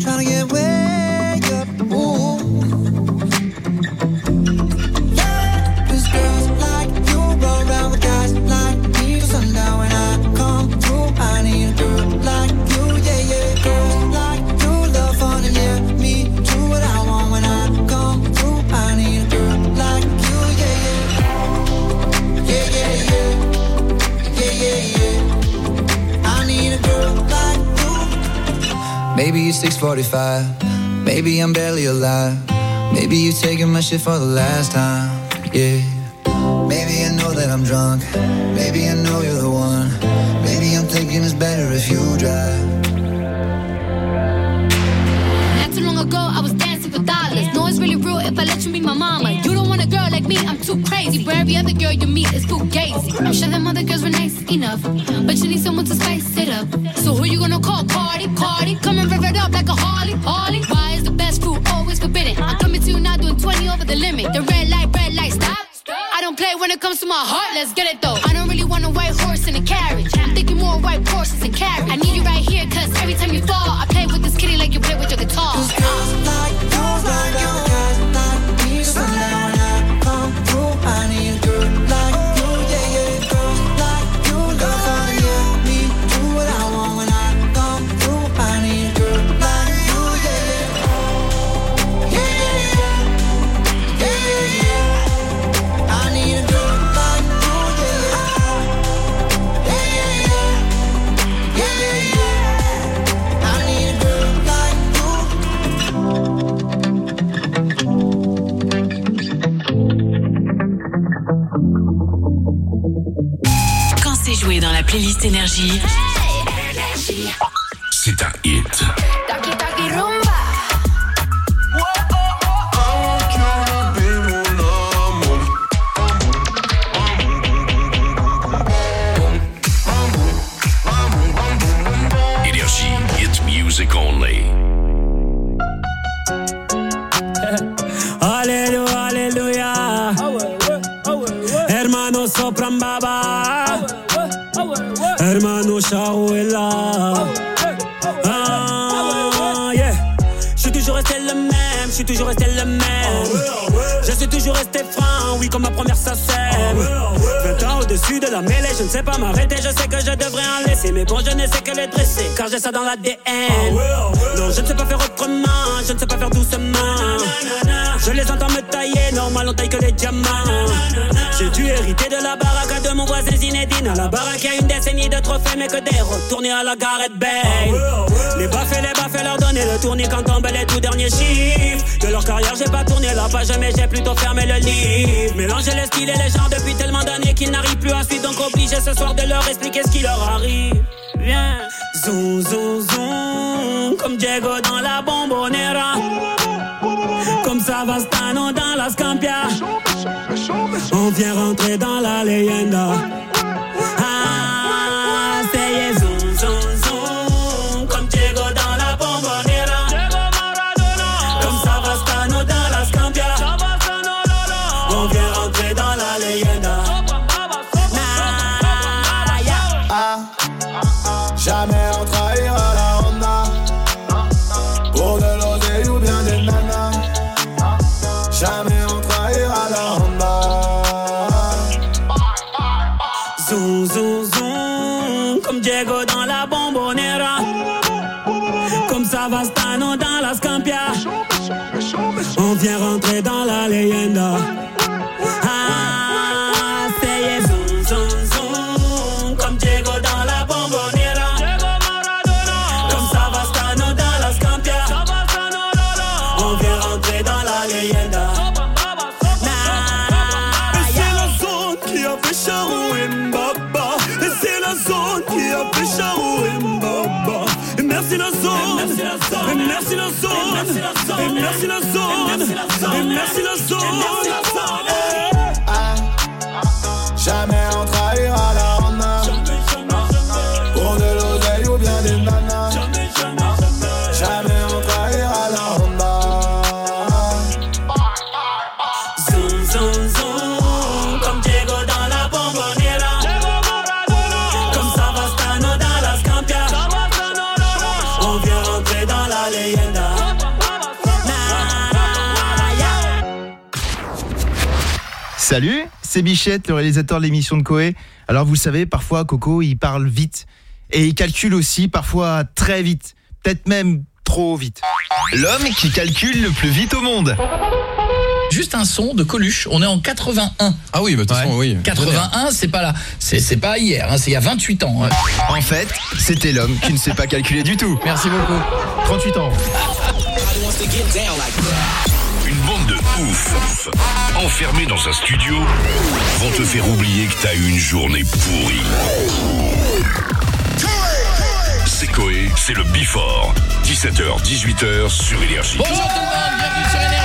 trying to get way It's 6:45. Maybe I'm barely alive. Maybe you're taking my shit for the last time. Yeah. Maybe I know that I'm drunk. Maybe I know you're the one. Maybe I'm thinking it's better if you drive. Not too long ago, I was dancing for dollars. No, it's really real if I let you be my mama. You don't want a girl like me, I'm too crazy. Where every other girl you meet is fugazi. I'm sure them other girls were nice enough, but you need someone to spice it up. So who you gonna call? Cardi, Cardi. Come and rev it up like a Harley, Harley. Why is the best food always forbidden? I'm coming to you now doing 20 over the limit. The red light, red light, stop. I don't play when it comes to my heart, let's get it though. I don't really want a Énergie, 20 ans au-dessus de la mêlée, je ne sais pas m'arrêter, je sais que je devrais en laisser. Mais bon, je ne sais que les dresser, car j'ai ça dans l'ADN. Non, je ne sais pas faire autrement, je ne sais pas faire doucement. Je les entends me tailler, normal, on taille que les diamants. J'ai dû hériter de la mon voisin Zinedine. À la baraque, y a une décennie de trophées, mais que des retournés à la Gareth Bale. Les baffes et les baffes, leur donner le tournis quand tombent les tout derniers chiffres. De leur carrière, j'ai pas tourné la page, mais j'ai plutôt fermé le livre. Mélanger les styles et les genres depuis tellement d'années qu'ils n'arrivent plus à suivre, donc obligé ce soir de leur expliquer ce qui leur arrive. Viens, zoom, zoom, zoom, comme Diego dans la bombonera. Comme Savastano dans la Scampia. On vient rentrer dans la leyenda. Salut, c'est Bichette, le réalisateur de l'émission de Coé. Alors vous savez, parfois Coco, il parle vite et il calcule aussi parfois très vite, peut-être même trop vite. L'homme qui calcule le plus vite au monde. Juste un son de Coluche, on est en 81. Ah oui, bah de toute façon, oui. 81, c'est pas là, c'est c'est pas hier, hein, c'est il y a 28 ans. hein. En fait, c'était l'homme qui ne sait pas calculer du tout. Merci beaucoup. 38 ans. Ouf, enfermés dans un studio, vont te faire oublier que t'as eu une journée pourrie. C'est Coé, c'est le Before. 17h, 18h sur Énergie. Bonjour tout le monde, bienvenue sur Énergie.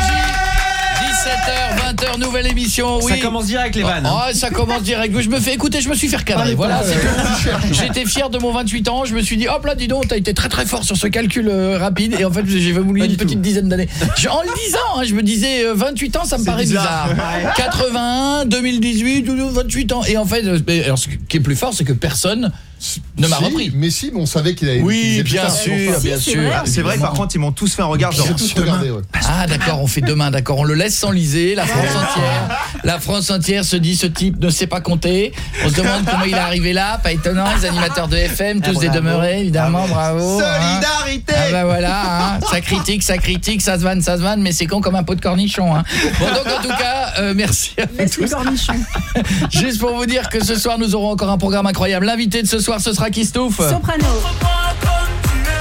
17h, 20h, nouvelle émission. Oui. Ça commence direct les vannes. Oh, ça commence direct. Je me fais écouter, je me suis fait cadrer. Voilà. J'étais fier de mon 28 ans. Je me suis dit, hop là, dis donc, t'as été très très fort sur ce calcul euh, rapide. Et en fait, j'ai voulu une petite dizaine d'années. En le disant, hein, je me disais, euh, 28 ans, ça me paraît bizarre. bizarre. 81, 2018, 28 ans. Et en fait, euh, alors, ce qui est plus fort, c'est que personne ne m'a Si, repris. Mais si, mais on savait qu'il allait Oui, bien sûr, Enfin, bien sûr. Ah, C'est vrai que par contre, ils m'ont tous fait un regard genre. J'ai tous regardé, ouais. Ah d'accord, on fait demain, d'accord, on le laisse s'enliser, la France entière. La France entière se dit ce type ne sait pas compter. On se demande comment il est arrivé là, pas étonnant, les animateurs de FM, tous des demeurés, évidemment, bravo. hein. Solidarité Ah bah voilà, hein. ça critique, ça critique, ça se vanne, ça se vanne, mais c'est con comme un pot de cornichon. Hein. Bon donc en tout cas, euh, merci à vous tous. Juste pour vous dire que ce soir nous aurons encore un programme incroyable. L'invité de ce soir ce sera Kistouf. Soprano.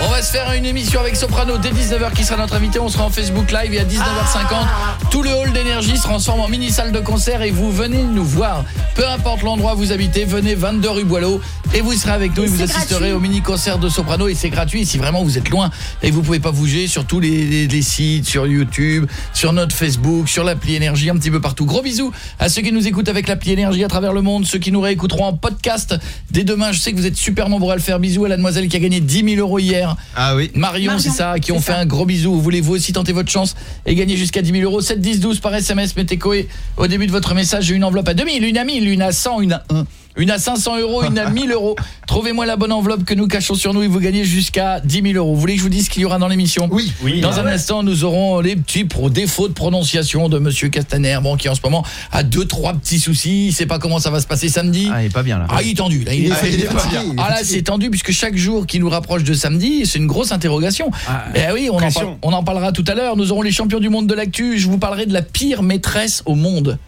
On va se faire une émission avec Soprano dès 19h qui sera notre invité. On sera en Facebook Live et à 19h50, tout le hall d'énergie se transforme en mini salle de concert et vous venez nous voir. Peu importe l'endroit où vous habitez, venez 22 rue Boileau et vous serez avec nous et, Et vous assisterez gratuit. au mini concert de Soprano et c'est gratuit si vraiment vous êtes loin et vous pouvez pas bouger sur tous les, les- les sites, sur YouTube, sur notre Facebook, sur l'appli énergie, un petit peu partout. Gros bisous à ceux qui nous écoutent avec l'appli énergie à travers le monde, ceux qui nous réécouteront en podcast dès demain. Je sais que vous êtes super nombreux à le faire. Bisous à la demoiselle qui a gagné 10 000 euros hier. Ah oui. Marion, Marion, c'est ça, qui ont fait ça. un gros bisou. Voulez-vous aussi tenter votre chance et gagner jusqu'à 10 000 euros 7, 10, 12 par SMS, mettez Coé. Au début de votre message, j'ai une enveloppe à 2000, une à 1000, une à 100, une à 1. Une à 500 euros, une à 1000 euros. Trouvez-moi la bonne enveloppe que nous cachons sur nous et vous gagnez jusqu'à 10 000 euros. Vous voulez que je vous dise ce qu'il y aura dans l'émission? Oui. Oui. Dans un instant, nous aurons les petits pro défauts de prononciation de Monsieur Castaner, bon, qui en ce moment a deux, trois petits soucis. Il sait pas comment ça va se passer samedi. Ah, il est pas bien là. Ah, il est tendu. Là, il est Il est- il est Ah, il est Ah là, c'est tendu puisque chaque jour qui nous rapproche de samedi, c'est une grosse interrogation. Ah, Eh oui, on en, pression. parle- on en parlera tout à l'heure. Nous aurons les champions du monde de l'actu. Je vous parlerai de la pire maîtresse au monde.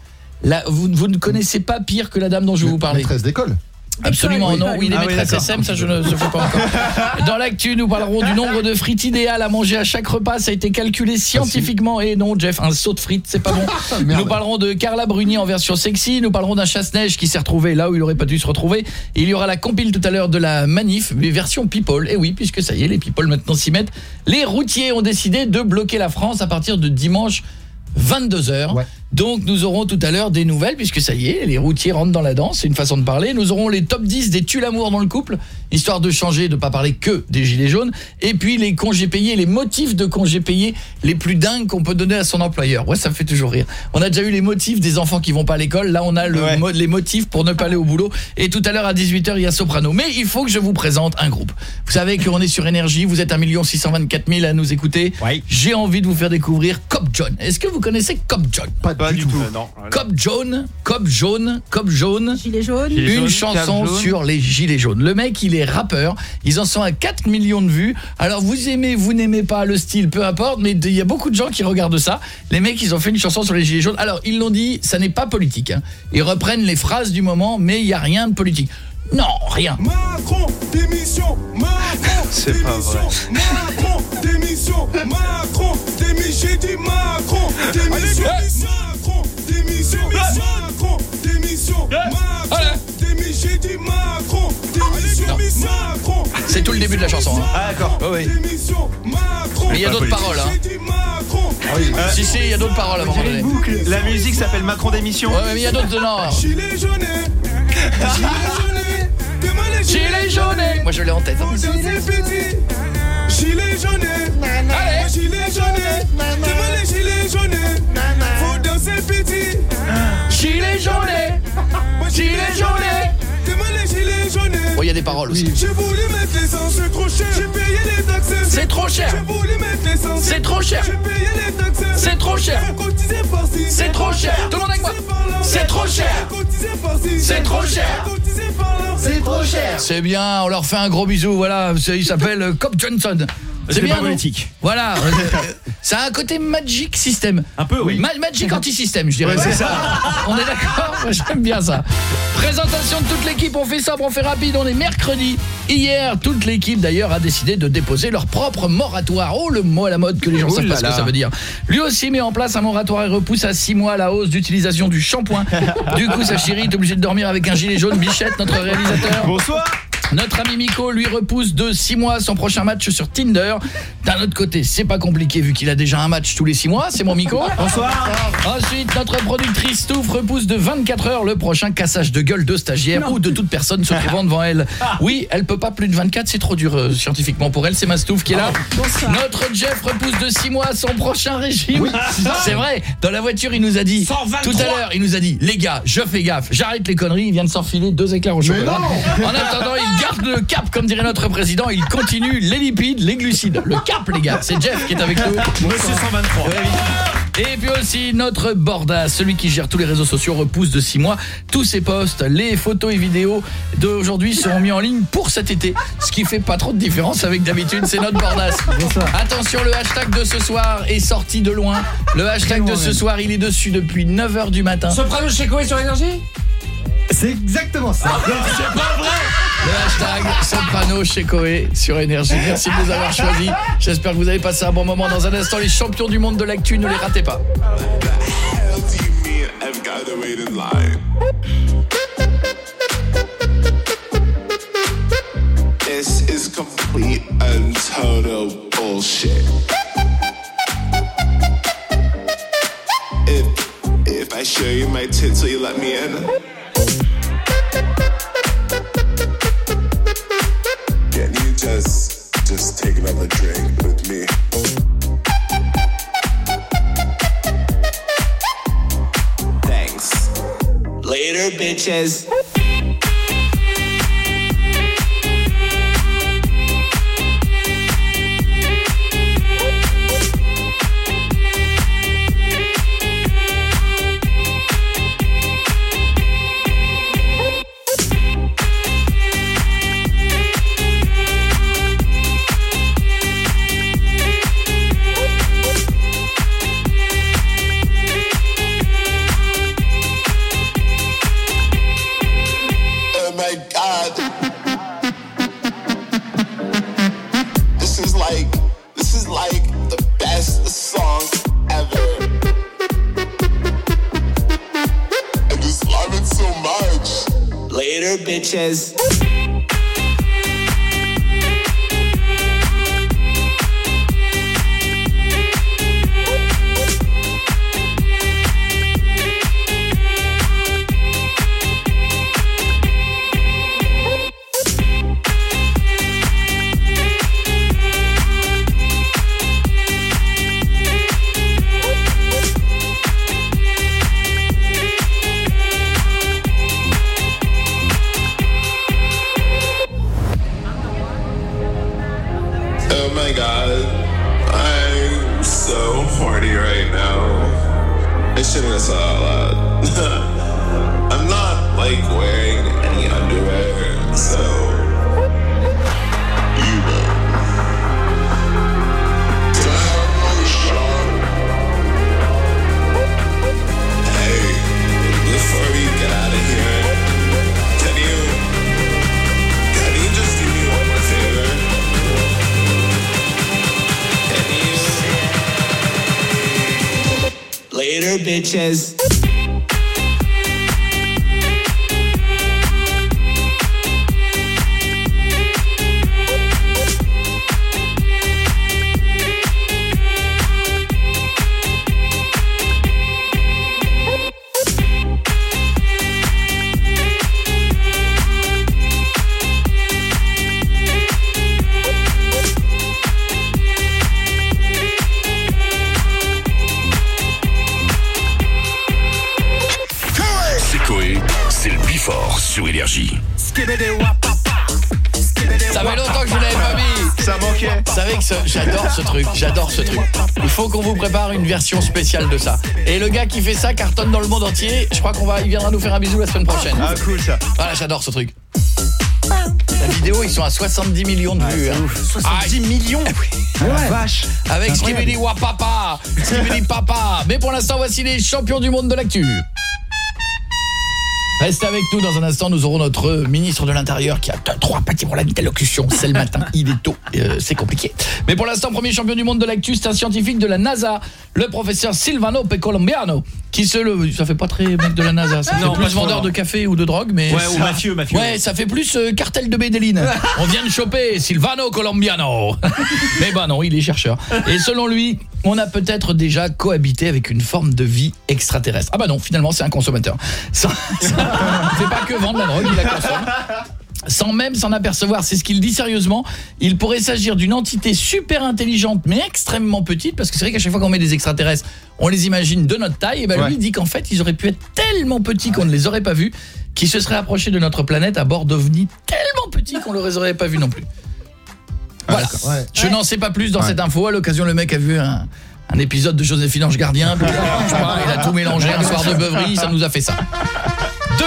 Là, vous, vous ne connaissez pas pire que la dame dont je vais vous parler. Maîtresse d'école. Absolument Oui. non, oui, les Ah maîtresses. SM, ça je ne se fais pas encore. Dans l'actu, nous parlerons du nombre de frites idéales à manger à chaque repas, ça a été calculé scientifiquement et non, Jeff, un saut de frites, c'est pas bon. Merde. nous parlerons de Carla Bruni en version sexy, nous parlerons d'un chasse-neige qui s'est retrouvé là où il aurait pas dû se retrouver. Et il y aura la compile tout à l'heure de la manif, mais version people. Et oui, puisque ça y est, les people maintenant s'y mettent. Les routiers ont décidé de bloquer la France à partir de dimanche 22h. Ouais. Donc nous aurons tout à l'heure des nouvelles puisque ça y est, les routiers rentrent dans la danse, c'est une façon de parler. Nous aurons les top 10 des tue l'amour dans le couple, histoire de changer, de pas parler que des gilets jaunes et puis les congés payés, les motifs de congés payés les plus dingues qu'on peut donner à son employeur. Ouais, ça me fait toujours rire. On a déjà eu les motifs des enfants qui vont pas à l'école, là on a le Ouais. mo- les motifs pour ne pas aller au boulot et tout à l'heure à 18h il y a Soprano. Mais il faut que je vous présente un groupe. Vous savez qu'on est sur énergie, vous êtes 1 624 000 à nous écouter. Oui. J'ai envie de vous faire découvrir Cop John. Est-ce que vous connaissez Cop John? Pas, Pas du, du tout. tout. Euh, non. Cop jaune, cop jaune, cop jaune. Gilet jaune. Gilet Une jaune, chanson sur les gilets jaunes. Le mec, il est rappeur. Ils en sont à 4 millions de vues. Alors, vous aimez, vous n'aimez pas le style, peu importe, mais il y a beaucoup de gens qui regardent ça. Les mecs, ils ont fait une chanson sur les gilets jaunes. Alors, ils l'ont dit, ça n'est pas politique. hein. Ils reprennent les phrases du moment, mais il n'y a rien de politique. Non, rien. Macron, démission, Macron, C'est pas vrai. Macron, démission, Macron, démission, j'ai dit Macron, démission, Macron, démission, Macron, démission, Macron, démission, j'ai dit Macron, démission, Macron, C'est tout le début de la chanson. hein. Ah d'accord. Oh, oui. démission, Macron, Mais il y a d'autres paroles. Hein. Macron, Si, si, il y a d'autres paroles à un moment donné. Ouais, La musique s'appelle Macron d'émission. mais il y a d'autres. Non. gilet jaune, gilet jaune, les Gilets jaunes. Moi, je l'ai en tête. hein. Petit. Gilet jaune. Allez. Gilet jaune. Les gilets jaunes? Faut danser petit. Demande les gilets jaunes. Bon, il y a des paroles aussi. J'ai voulu mettre l'essence, c'est trop cher. J'ai payé les taxes. C'est trop cher. C'est trop cher. C'est trop cher. C'est trop cher. Tout le monde avec moi. C'est trop cher. C'est trop cher. C'est trop cher. C'est bien, on leur fait un gros bisou, voilà, il s'appelle euh, Cop Johnson. C'est bien, politique. Voilà, ça a un côté Magic System. Un peu, oui. Ma- Magic anti-système, je dirais. Ouais, c'est ça. On est d'accord J'aime bien ça. Présentation de toute l'équipe, on fait ça, on fait rapide, on est mercredi. Hier, toute l'équipe d'ailleurs a décidé de déposer leur propre moratoire. Oh, le mot à la mode que les gens savent pas ce que ça veut dire. Lui aussi met en place un moratoire et repousse à 6 mois la hausse d'utilisation du shampoing. Du coup, sa chérie est obligée de dormir avec un gilet jaune. Bichette, notre réalisateur. Bonsoir. Notre ami Miko lui repousse de 6 mois son prochain match sur Tinder. D'un autre côté, c'est pas compliqué vu qu'il a déjà un match tous les 6 mois, c'est mon Miko. Bonsoir. Ensuite, notre productrice Stouff repousse de 24 heures le prochain cassage de gueule de stagiaire ou de toute personne se trouvant devant elle. Oui, elle peut pas plus de 24, c'est trop dur euh, scientifiquement pour elle, c'est ma Stouff qui est là. Notre Jeff repousse de 6 mois son prochain régime. c'est vrai, dans la voiture, il nous a dit 123. tout à l'heure, il nous a dit les gars, je fais gaffe, j'arrête les conneries, il vient de s'enfiler deux éclairs au chocolat. En attendant, il garde le cap comme dirait notre président, il continue les lipides, les glucides. Le cap les gars, c'est Jeff qui est avec nous. Monsieur 123. Et puis aussi notre Borda, celui qui gère tous les réseaux sociaux, repousse de 6 mois. Tous ses posts, les photos et vidéos d'aujourd'hui seront mis en ligne pour cet été. Ce qui fait pas trop de différence avec d'habitude, c'est notre Bordas. Attention, le hashtag de ce soir est sorti de loin. Le hashtag de ce soir, il est dessus depuis 9h du matin. Soprano chez Koé sur énergie? C'est exactement ça. Le hashtag Soprano chez Koé sur Énergie. Merci de nous avoir choisis. J'espère que vous avez passé un bon moment. Dans un instant, les champions du monde de l'actu, ne les ratez pas. Faut qu'on vous prépare une version spéciale de ça. Et le gars qui fait ça cartonne dans le monde entier. Je crois qu'on va, il viendra nous faire un bisou la semaine prochaine. Ah cool ça. Voilà, j'adore ce truc. La vidéo, ils sont à 70 millions de vues. hein. 70 millions. Ouais. Vache. Avec Skibidi Wapapa, Skibidi Papa. Mais pour l'instant, voici les champions du monde de l'actu. Restez avec nous dans un instant, nous aurons notre ministre de l'Intérieur qui a trois petits problèmes d'allocution. C'est le matin, il est tôt, euh, c'est compliqué. Mais pour l'instant, premier champion du monde de l'actu, c'est un scientifique de la NASA, le professeur Silvano Pecolombiano, qui se le... Ça fait pas très mec de la NASA, ça Non, plus vendeur de café ou de drogue, mais... Ouais, ou mafieux, mafieux. Ouais, ça fait plus euh, cartel de Bédéline. On vient de choper Silvano Colombiano. Mais bah non, il est chercheur. Et selon lui, on a peut-être déjà cohabité avec une forme de vie extraterrestre. Ah bah non, finalement, c'est un consommateur. Ça, ça fait pas que vendre la drogue, il la consomme. Sans même s'en apercevoir, c'est ce qu'il dit sérieusement, il pourrait s'agir d'une entité super intelligente mais extrêmement petite parce que c'est vrai qu'à chaque fois qu'on met des extraterrestres, on les imagine de notre taille et ben Ouais. lui dit qu'en fait, ils auraient pu être tellement petits qu'on ne les aurait pas vus, qu'ils se seraient approchés de notre planète à bord d'ovnis tellement petits qu'on ne les aurait pas vus non plus. Voilà. Ouais. Je n'en sais pas plus dans cette info. À l'occasion, le mec a vu un, un épisode de Joséphine Ange Gardien. Il a tout mélangé un soir de beuverie, ça nous a fait ça.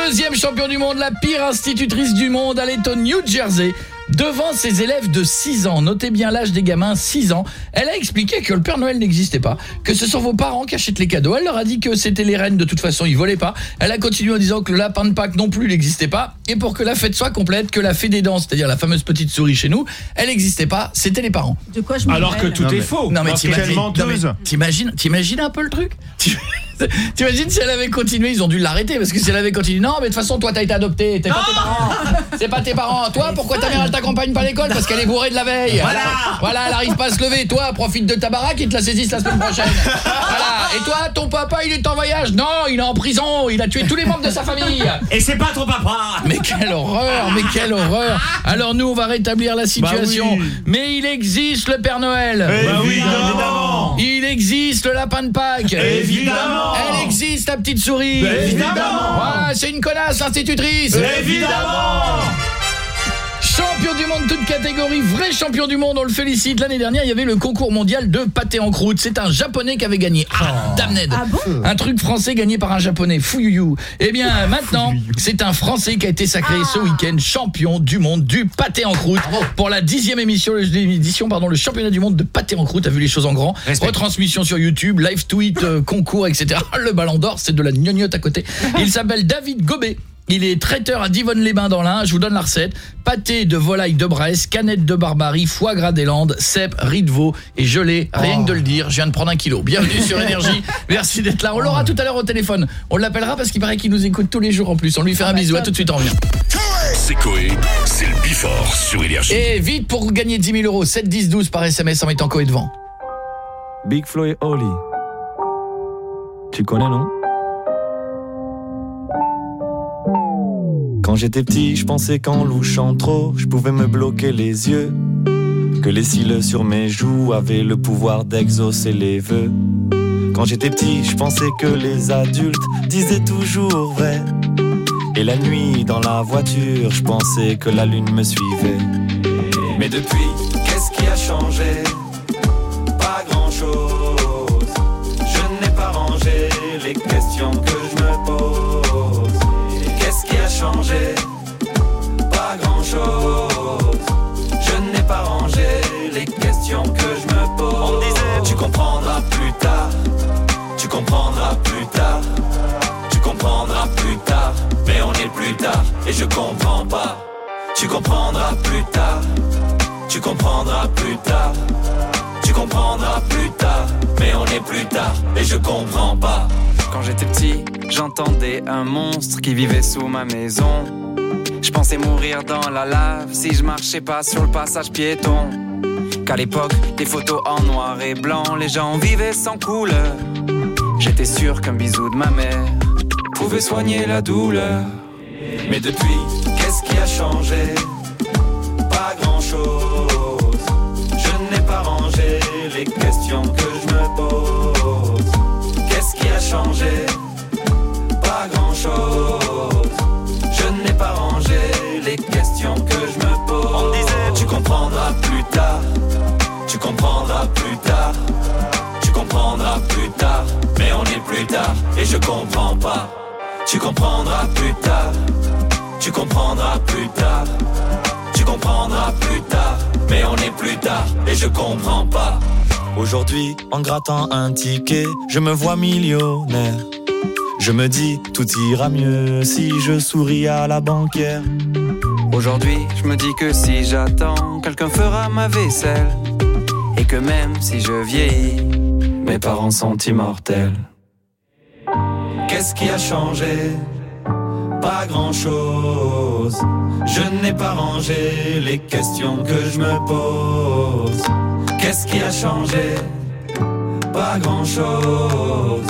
Deuxième champion du monde, la pire institutrice du monde, elle est au New Jersey. Devant ses élèves de 6 ans, notez bien l'âge des gamins, 6 ans, elle a expliqué que le Père Noël n'existait pas, que ce sont vos parents qui achètent les cadeaux. Elle leur a dit que c'était les reines, de toute façon, ils volaient pas. Elle a continué en disant que le lapin de Pâques non plus n'existait pas. Et pour que la fête soit complète, que la fée des dents, c'est-à-dire la fameuse petite souris chez nous, elle n'existait pas, c'était les parents. De quoi je me Alors que tout Non, est mais- faux. Non mais t'imagines un peu le truc? T'imagines si elle avait continué, ils ont dû l'arrêter parce que si elle avait continué, non mais de toute façon toi t'as été adopté, t'es pas tes parents. C'est pas tes parents. Toi pourquoi ta mère elle t'accompagne pas à l'école parce qu'elle est bourrée de la veille. Voilà. Voilà, elle arrive pas à se lever. Toi profite de ta baraque, ils te la saisissent la semaine prochaine. Voilà. Et toi ton papa il est en voyage. Non, il est en prison, il a tué tous les membres de sa famille. Et c'est pas ton papa Mais quelle horreur, mais quelle horreur Alors nous, on va rétablir la situation. Bah oui. Mais il existe le Père Noël. Bah oui, évidemment Il existe le lapin de Pâques. Évidemment Elle existe, la petite souris. Évidemment Voilà, c'est une connasse, l'institutrice. Évidemment Champion du monde toute catégorie, vrai champion du monde, on le félicite. L'année dernière, il y avait le concours mondial de pâté en croûte. C'est un japonais qui avait gagné. Ah, damned. Ah bon Un truc français gagné par un japonais, Fuyuyu. Eh bien, maintenant, c'est un français qui a été sacré ce week-end champion du monde du pâté en croûte. Pour la dixième émission, édition, pardon, le championnat du monde de pâté en croûte a vu les choses en grand. Respect. Retransmission sur YouTube, live tweet, euh, concours, etc. Le ballon d'or, c'est de la gnognotte à côté. Il s'appelle David Gobet. Il est traiteur à Divonne-les-Bains dans l'Ain. Je vous donne la recette. Pâté de volaille de Brest, canette de barbarie, foie gras des Landes, cèpe, riz de veau et gelé. Rien que de le dire, je viens de prendre un kilo. Bienvenue sur Énergie. Merci d'être là. On l'aura tout à l'heure au téléphone. On l'appellera parce qu'il paraît qu'il nous écoute tous les jours en plus. On lui fait un bisou. À tout de suite, on revient. C'est Coé, c'est le Bifort sur Énergie. Et vite pour gagner 10 000 euros. 7 10 12 par SMS en mettant Coé devant. Big Flo et Oli. Tu connais, non? Quand j'étais petit, je pensais qu'en louchant trop, je pouvais me bloquer les yeux. Que les cils sur mes joues avaient le pouvoir d'exaucer les vœux. Quand j'étais petit, je pensais que les adultes disaient toujours vrai. Et la nuit, dans la voiture, je pensais que la lune me suivait. Mais depuis, qu'est-ce qui a changé? Pas grand-chose. Je n'ai pas rangé les questions que je Pas grand-chose. Je n'ai pas rangé les questions que je me pose. On disait, tu comprendras plus tard. Tu comprendras plus tard. Tu comprendras plus tard. Mais on est plus tard et je comprends pas. Tu comprendras plus tard. Tu comprendras plus tard. Tu comprendras plus tard. Mais on est plus tard et je comprends pas. Quand j'étais petit, j'entendais un monstre qui vivait sous ma maison. Je pensais mourir dans la lave si je marchais pas sur le passage piéton. Qu'à l'époque, des photos en noir et blanc, les gens vivaient sans couleur. J'étais sûr qu'un bisou de ma mère pouvait soigner la douleur. Mais depuis, qu'est-ce qui a changé? Pas grand-chose. Je n'ai pas rangé les questions que Pas grand-chose. Je n'ai pas rangé les questions que je me pose. On disait, tu comprendras plus tard. comprendras plus tard. Tu comprendras plus tard, mais on est plus tard et je comprends pas. Tu comprendras plus tard. Tu comprendras plus tard. Tu comprendras plus tard, mais on est plus tard et je comprends pas. Aujourd'hui, en grattant un ticket, je me vois millionnaire. Je me dis, tout ira mieux si je souris à la banquière. Aujourd'hui, je me dis que si j'attends, quelqu'un fera ma vaisselle. Et que même si je vieillis, mes parents sont immortels. Qu'est-ce qui a changé? Pas grand-chose. Je n'ai pas rangé les questions que je me pose. Qu'est-ce qui a changé? Pas grand-chose.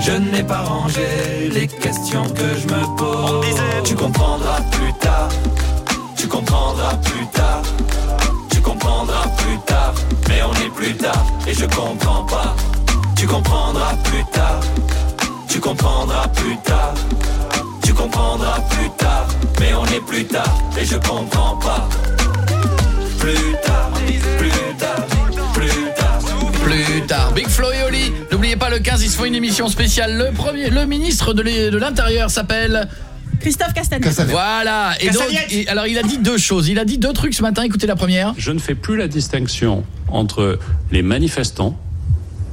Je n'ai pas rangé les questions que je me pose. Tu comprendras plus tard. Tu comprendras plus tard. Tu comprendras plus tard. Mais on est plus tard et je comprends pas. Tu comprendras plus tard. Tu comprendras plus tard. Tu comprendras plus tard. Mais on est plus tard et je comprends pas. Plus tard, plus tard, plus tard. Plus tard, Big Flo et Oli. N'oubliez pas le 15, ils se font une émission spéciale. Le premier, le ministre de l'Intérieur s'appelle Christophe Castaner. Voilà. Et donc, et- alors il a dit deux choses. Il a dit deux trucs ce matin. Écoutez la première. Je ne fais plus la distinction entre les manifestants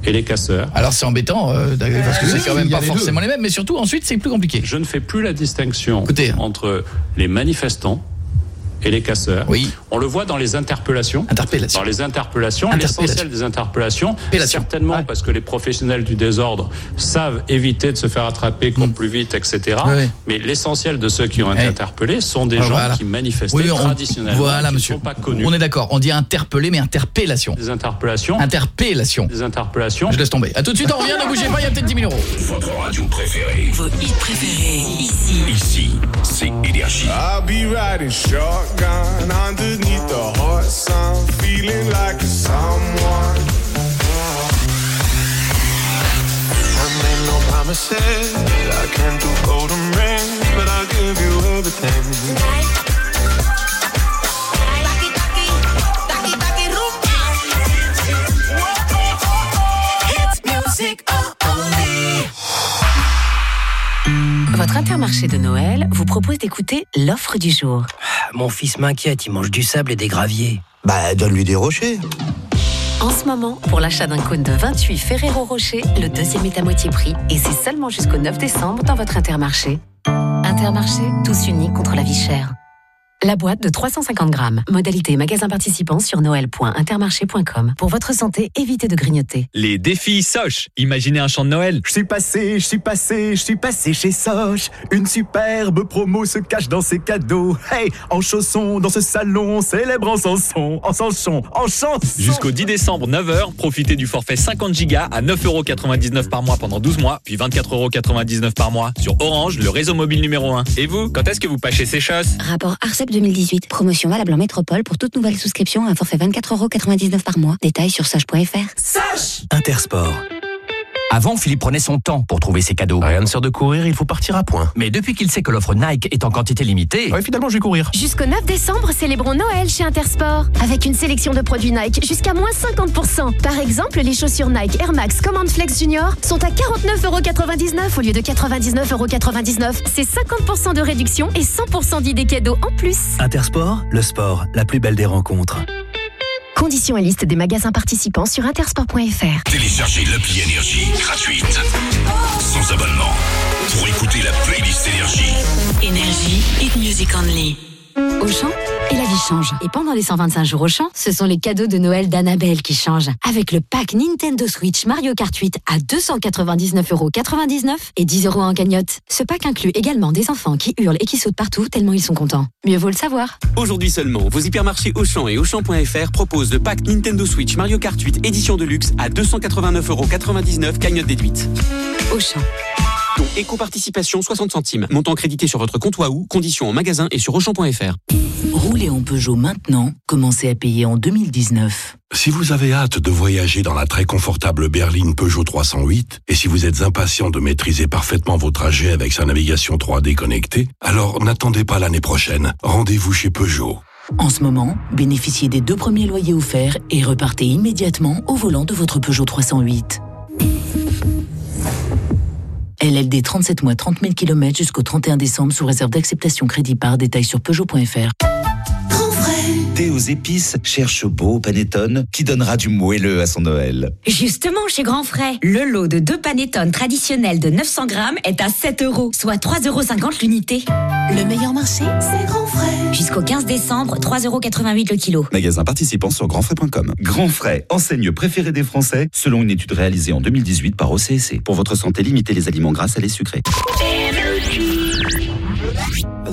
et les casseurs. Alors c'est embêtant euh, parce que c'est quand même pas les forcément deux. les mêmes, mais surtout ensuite c'est plus compliqué. Je ne fais plus la distinction entre les manifestants et les casseurs. Oui. On le voit dans les interpellations. Interpellations. Dans les interpellations, Interpellation. l'essentiel des interpellations, certainement parce que les professionnels du désordre savent éviter de se faire attraper, courent plus vite, etc. Ouais. Mais l'essentiel de ceux qui ont été interpellés sont des Ah, gens voilà. qui manifestaient Oui, on- traditionnellement, Voilà qui ne monsieur. sont pas connus. On est d'accord. On dit interpellé mais interpellation. Des interpellations. Interpellation. Des interpellations. Je laisse tomber. À tout de suite, on revient, ne bougez pas, il y a peut-être 10 000 euros. Votre radio préférée. Vos hits préférés, ici. Ici, c'est Énergie. I'll be riding shotgun underneath the hot sun, feeling like someone. I made no promises, I can't do golden rings, but I'll give you everything. Votre intermarché de Noël vous propose d'écouter l'offre du jour. Mon fils m'inquiète, il mange du sable et des graviers. Bah, donne-lui des rochers. En ce moment, pour l'achat d'un cône de 28 Ferrero Rocher, le deuxième est à moitié prix et c'est seulement jusqu'au 9 décembre dans votre intermarché. Intermarché, tous unis contre la vie chère. La boîte de 350 grammes. Modalité magasin participant sur noël.intermarché.com. Pour votre santé, évitez de grignoter. Les défis Soch. Imaginez un chant de Noël. Je suis passé, je suis passé, je suis passé chez Soch. Une superbe promo se cache dans ses cadeaux. Hey, en chaussons, dans ce salon, célèbre en chanson, en chanson, en chanson. Jusqu'au 10 décembre, 9h, profitez du forfait 50 Go à 9,99€ par mois pendant 12 mois, puis 24,99€ par mois sur Orange, le réseau mobile numéro 1. Et vous, quand est-ce que vous pâchez ces choses Rapport ARCEP 2018. Promotion valable en métropole pour toute nouvelle souscription à un forfait 24,99€ par mois. Détails sur soche.fr. Intersport. Avant, Philippe prenait son temps pour trouver ses cadeaux. Rien ne sert de courir, il faut partir à point. Mais depuis qu'il sait que l'offre Nike est en quantité limitée, finalement je vais courir. Jusqu'au 9 décembre, célébrons Noël chez Intersport. Avec une sélection de produits Nike jusqu'à moins 50%. Par exemple, les chaussures Nike Air Max Command Flex Junior sont à 49,99€ au lieu de 99,99€. C'est 50% de réduction et 100% d'idées cadeaux en plus. Intersport, le sport, la plus belle des rencontres. Conditions et liste des magasins participants sur intersport.fr. Téléchargez l'appli Énergie gratuite. Sans abonnement. Pour écouter la playlist Énergie. Énergie, hit music only. Auchan et la vie change. Et pendant les 125 jours Auchan, ce sont les cadeaux de Noël d'Annabelle qui changent. Avec le pack Nintendo Switch Mario Kart 8 à 299,99€ et 10 euros en cagnotte. Ce pack inclut également des enfants qui hurlent et qui sautent partout tellement ils sont contents. Mieux vaut le savoir. Aujourd'hui seulement, vos hypermarchés Auchan et Auchan.fr proposent le pack Nintendo Switch Mario Kart 8 édition de luxe à 289,99€ cagnotte déduite. Auchan. Éco-participation 60 centimes. Montant crédité sur votre compte Wahoo, conditions en magasin et sur Auchan.fr. Roulez en Peugeot maintenant, commencez à payer en 2019. Si vous avez hâte de voyager dans la très confortable berline Peugeot 308, et si vous êtes impatient de maîtriser parfaitement vos trajets avec sa navigation 3D connectée, alors n'attendez pas l'année prochaine. Rendez-vous chez Peugeot. En ce moment, bénéficiez des deux premiers loyers offerts et repartez immédiatement au volant de votre Peugeot 308. LLD 37 mois 30 000 km jusqu'au 31 décembre sous réserve d'acceptation crédit par détail sur Peugeot.fr. Thé aux épices cherche beau panettone qui donnera du moelleux à son Noël. Justement, chez Grand Frais, le lot de deux panettone traditionnels de 900 grammes est à 7 euros, soit 3,50 euros l'unité. Le meilleur marché, c'est Grand Frais. Jusqu'au 15 décembre, 3,88 euros le kilo. Magasin participant sur grandfrais.com. Grand Frais, enseigne préférée des Français, selon une étude réalisée en 2018 par OCSC. Pour votre santé, limitez les aliments gras, salés, sucrés.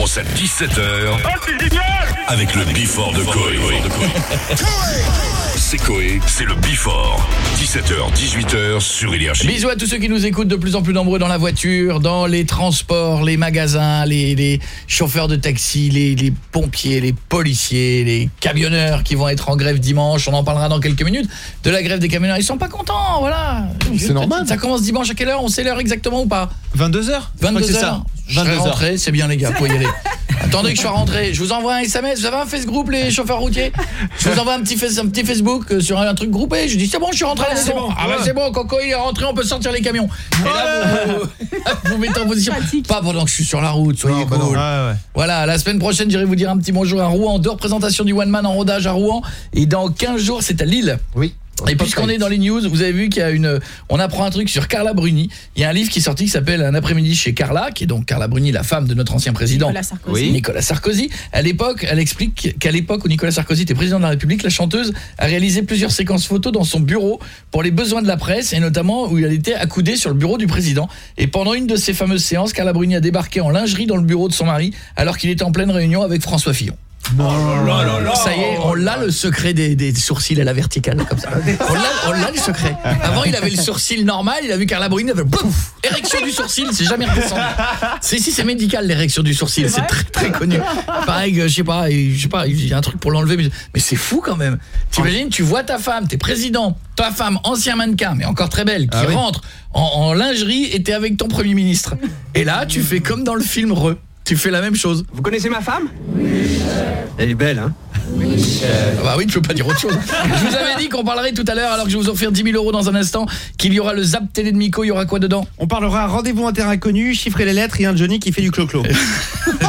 commence à 17h avec le Before de Coé. C'est Coé, c'est le Before. 17h, 18h sur Énergie. Bisous à tous ceux qui nous écoutent de plus en plus nombreux dans la voiture, dans les transports, les magasins, les, les chauffeurs de taxi, les, les pompiers, les policiers, les camionneurs qui vont être en grève dimanche. On en parlera dans quelques minutes de la grève des camionneurs. Ils sont pas contents, voilà. C'est normal. Ça commence dimanche à quelle heure? On sait l'heure exactement ou pas? 22h 22h. Je serai 22h. rentré, c'est bien les gars, faut y aller. Attendez que je sois rentré, je vous envoie un SMS, vous avez un face groupe les chauffeurs routiers? Je vous envoie un petit, face- un petit Facebook euh, sur un truc groupé, je dis c'est bon, je suis rentré à la maison. bon, Ah bah ouais. c'est bon, Coco il est rentré, on peut sortir les camions. Et là vous, mettez en position, pas pendant que je suis sur la route, soyez non. cool. Ouais, ouais. Voilà, la semaine prochaine, j'irai vous dire un petit bonjour à Rouen, deux représentations du One Man en rodage à Rouen et dans 15 jours, c'est à Lille. Oui. Et puisqu'on est dans les news, vous avez vu qu'il y a une on apprend un truc sur Carla Bruni. Il y a un livre qui est sorti qui s'appelle Un après-midi chez Carla, qui est donc Carla Bruni, la femme de notre ancien président Nicolas Sarkozy. Nicolas Sarkozy. À l'époque, elle explique qu'à l'époque où Nicolas Sarkozy était président de la République, la chanteuse a réalisé plusieurs séquences photos dans son bureau pour les besoins de la presse et notamment où elle était accoudée sur le bureau du président. Et pendant une de ces fameuses séances, Carla Bruni a débarqué en lingerie dans le bureau de son mari alors qu'il était en pleine réunion avec François Fillon. Ça y est, on l'a le secret des, des sourcils à la verticale comme ça. On l'a le secret. Avant, il avait le sourcil normal, il a vu Carla Bruni, il avait érection du sourcil, c'est jamais redescendu. C'est si c'est médical l'érection du sourcil, c'est très très connu. Pareil, que, je sais pas, je sais pas, il y a un truc pour l'enlever mais, mais c'est fou quand même. T'imagines, tu vois ta femme, t'es président, ta femme ancien mannequin mais encore très belle qui Ah oui. rentre en, en lingerie et t'es avec ton premier ministre. Et là, tu fais comme dans le film Re. Tu fais la même chose. Vous connaissez ma femme? Elle est belle, hein? Ah Bah oui, tu peux pas dire autre chose. Je vous avais dit qu'on parlerait tout à l'heure, alors que je vais vous offrir 10 000 euros dans un instant, qu'il y aura le Zap Télé de Miko, il y aura quoi dedans? On parlera rendez-vous en terre inconnue, chiffrer les lettres et un Johnny qui fait du clo-clo.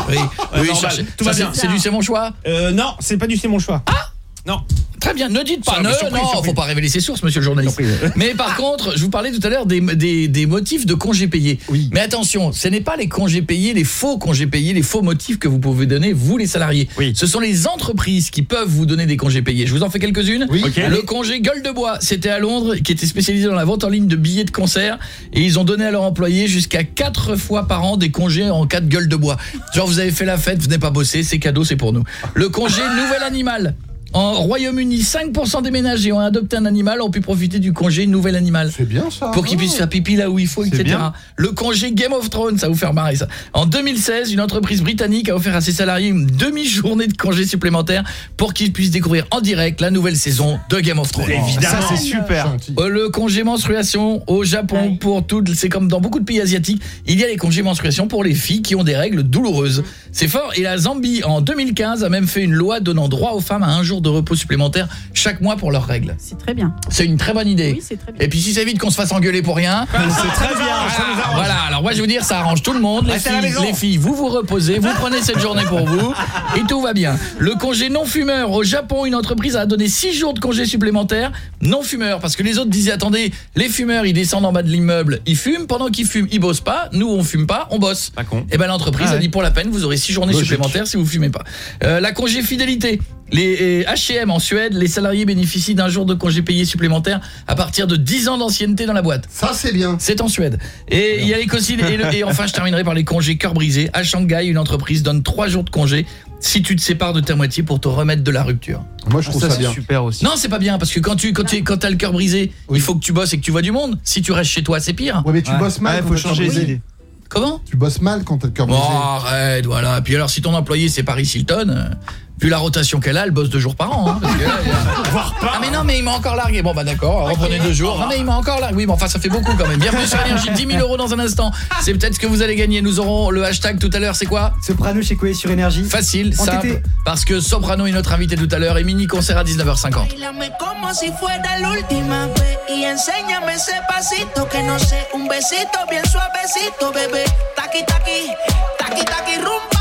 Oui, oui, tout Ça, va c'est- bien. C'est du c'est mon choix Euh, non, c'est pas du c'est mon choix. Ah Non. Très bien, ne dites pas, Ça, ne, surprise, non, surprise. faut pas révéler ses sources, monsieur le journaliste. Mais par contre, je vous parlais tout à l'heure des, des, des motifs de congés payés. Mais attention, ce n'est pas les congés payés, les faux congés payés, les faux motifs que vous pouvez donner, vous les salariés. Ce sont les entreprises qui peuvent vous donner des congés payés. Je vous en fais quelques-unes. Ok. Le congé gueule de bois, c'était à Londres, qui était spécialisé dans la vente en ligne de billets de concert. Et ils ont donné à leurs employés jusqu'à 4 fois par an des congés en cas de gueule de bois. Genre, vous avez fait la fête, venez pas bosser, c'est cadeau, c'est pour nous. Le congé nouvel animal. En Royaume-Uni, 5% des ménages ayant adopté un animal ont pu profiter du congé nouvel animal. C'est bien ça. Pour qu'ils puissent faire pipi là où il faut, etc. bien. Le congé Game of Thrones, ça va vous faire marrer ça. En 2016, une entreprise britannique a offert à ses salariés une demi-journée de congé supplémentaire pour qu'ils puissent découvrir en direct la nouvelle saison de Game of Thrones. Évidemment. Ça, c'est super. Euh, Le congé menstruation au Japon pour toutes, c'est comme dans beaucoup de pays asiatiques, il y a les congés menstruation pour les filles qui ont des règles douloureuses. C'est fort et la Zambie en 2015 a même fait une loi donnant droit aux femmes à un jour de repos supplémentaire chaque mois pour leurs règles. C'est très bien. C'est une très bonne idée. Oui, c'est très bien. Et puis si c'est vite qu'on se fasse engueuler pour rien, C'est très bien. ça nous arrange. voilà, alors moi je vous dire, ça arrange tout le monde. Les la filles, les filles, vous vous reposez, vous prenez cette journée pour vous et tout va bien. Le congé non fumeur au Japon, une entreprise a donné 6 jours de congé supplémentaires non fumeurs parce que les autres disaient attendez, les fumeurs ils descendent en bas de l'immeuble, ils fument pendant qu'ils fument, ils bossent pas, nous on fume pas, on bosse. Pas con. Et ben l'entreprise Ah a dit pour la peine, vous aurez 6 journées Logique. supplémentaires si vous fumez pas. Euh, la congé fidélité les H&M en Suède, les salariés bénéficient d'un jour de congé payé supplémentaire à partir de 10 ans d'ancienneté dans la boîte. Ça c'est bien. C'est en Suède. Et il y a les et, le- et enfin je terminerai par les congés cœur brisé. À Shanghai, une entreprise donne 3 jours de congé si tu te sépares de ta moitié pour te remettre de la rupture. Moi je trouve ça, c'est bien. super aussi. Non, c'est pas bien parce que quand tu quand tu quand as le cœur brisé, il faut que tu bosses et que tu vois du monde. Si tu restes chez toi, c'est pire. Ouais mais tu Ouais. bosses mal. Ouais, quand faut t'as le changer cœur les brisé. idées. Comment? Tu bosses mal quand t'as le cœur brisé. arrête, voilà. Puis alors si ton employé c'est Paris Hilton, euh, vu la rotation qu'elle a, elle bosse deux jours par an hein, parce que là, il y a- Ah mais non mais il m'a encore largué. Bon bah d'accord, reprenez deux jours. Non mais il m'a encore largué. Oui, mais enfin ça fait beaucoup quand même. Bienvenue sur Énergie, 10 000 euros dans un instant. C'est peut-être ce que vous allez gagner. Nous aurons le hashtag tout à l'heure. C'est quoi? Soprano chez Coé sur Énergie. Facile, En simple. TT. Parce que Soprano est notre invité tout à l'heure et mini concert à 19h50. Bailame como si fuera la última vez y enséñame ese pasito que no sé, un besito bien suavecito, bebé. Taqui taqui, taqui taqui rumba.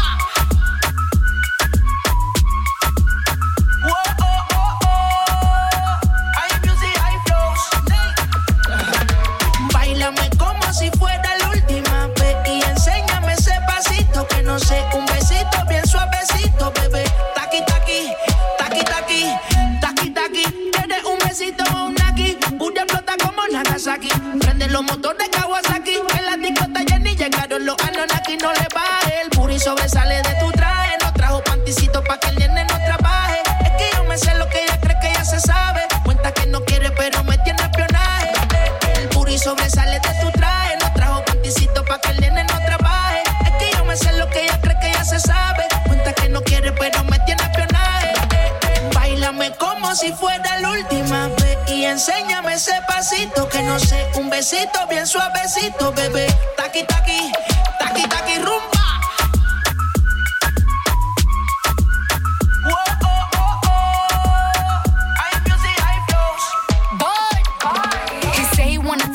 Un besito bien suavecito, bebé. Taqui taqui, taqui taqui, taqui taqui. ¿Quieres un besito un aquí? Pura explota como Nagasaki. Prende los motores Kawasaki. En la discota Jenny llegaron los Anunnaki. No le baje, el puri sobresale de tu traje. No trajo panticito pa' que el nene no trabaje. Es que yo me sé lo que ella cree que ya se sabe. Cuenta que no quiere, pero me tiene espionaje. El puri sobresale de tu traje. No trajo panticito pa' que el nene no pero me tiene espionaje. Bailame como si fuera la última vez y enséñame ese pasito que no sé, un besito bien suavecito, bebé. Taqui taqui, taqui taqui rumba.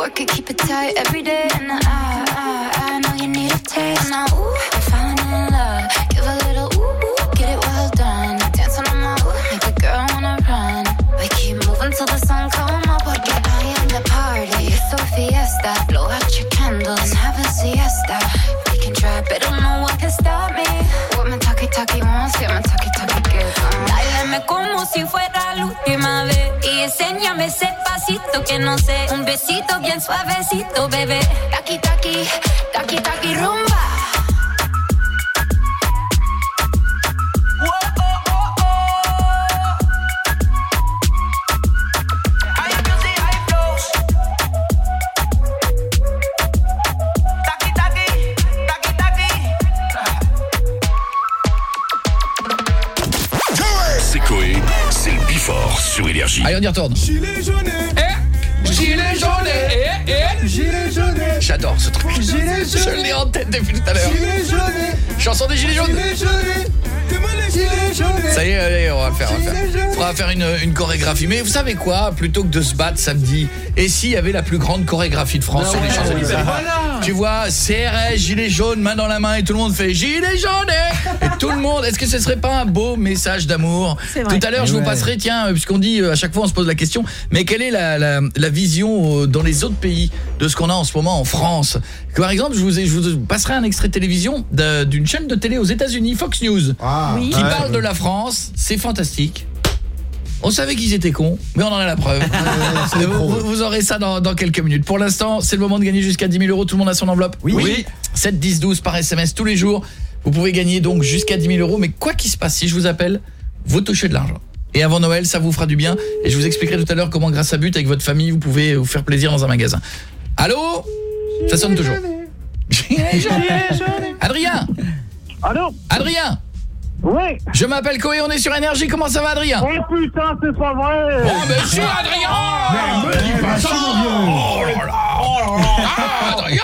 Work it, keep it tight every day. And I, I, I know you need a taste. Now, ooh, pasito que no sé, un besito bien suavecito, bebé. Taki taki, taki taki rumba. Allez, on y retourne. Gilet jaune. J'adore ce truc. Je l'ai en tête depuis tout à l'heure. Gilet jaune. Chanson des gilets jaunes. Gilets jaunes. Ça y est, allez, on va faire, on va faire. On va faire une, une chorégraphie. Mais vous savez quoi? Plutôt que de se battre samedi, et s'il y avait la plus grande chorégraphie de France Ah sur les Champs-Élysées? bah voilà. Tu vois, CRS, gilet jaune, main dans la main, et tout le monde fait gilet jaune Et tout le monde, est-ce que ce serait pas un beau message d'amour? C'est vrai. Tout à l'heure, je vous ouais. passerai, tiens, euh, puisqu'on dit, euh, à chaque fois on se pose la question, mais quelle est la, la, la vision euh, dans les autres pays de ce qu'on a en ce moment en France? Par exemple, je vous, ai- je vous passerai un extrait de télévision d'une chaîne de télé aux États-Unis, Fox News, Oui. qui Ouais. parle de la France, c'est fantastique. On savait qu'ils étaient cons, mais on en a la preuve. vous, vous- vous aurez ça dans, dans quelques minutes. Pour l'instant, c'est le moment de gagner jusqu'à 10 000 euros. Tout le monde a son enveloppe Oui. 7, 10, 12 par SMS tous les jours. Vous pouvez gagner donc jusqu'à 10 000 euros. Mais quoi qu'il se passe, si je vous appelle, vous touchez de l'argent. Et avant Noël, ça vous fera du bien. Et je vous expliquerai tout à l'heure comment, grâce à But, avec votre famille, vous pouvez vous faire plaisir dans un magasin. Allô? Ça sonne toujours. Adrien? Allô? Adrien? Oui Je m'appelle Coé, on est sur Énergie. Comment ça va, Adrien? Oh putain, c'est pas vrai Oh, mais si, Adrien Mais me dis pas ça, mon vieux. Oh là là Oh là là Ah, Adrien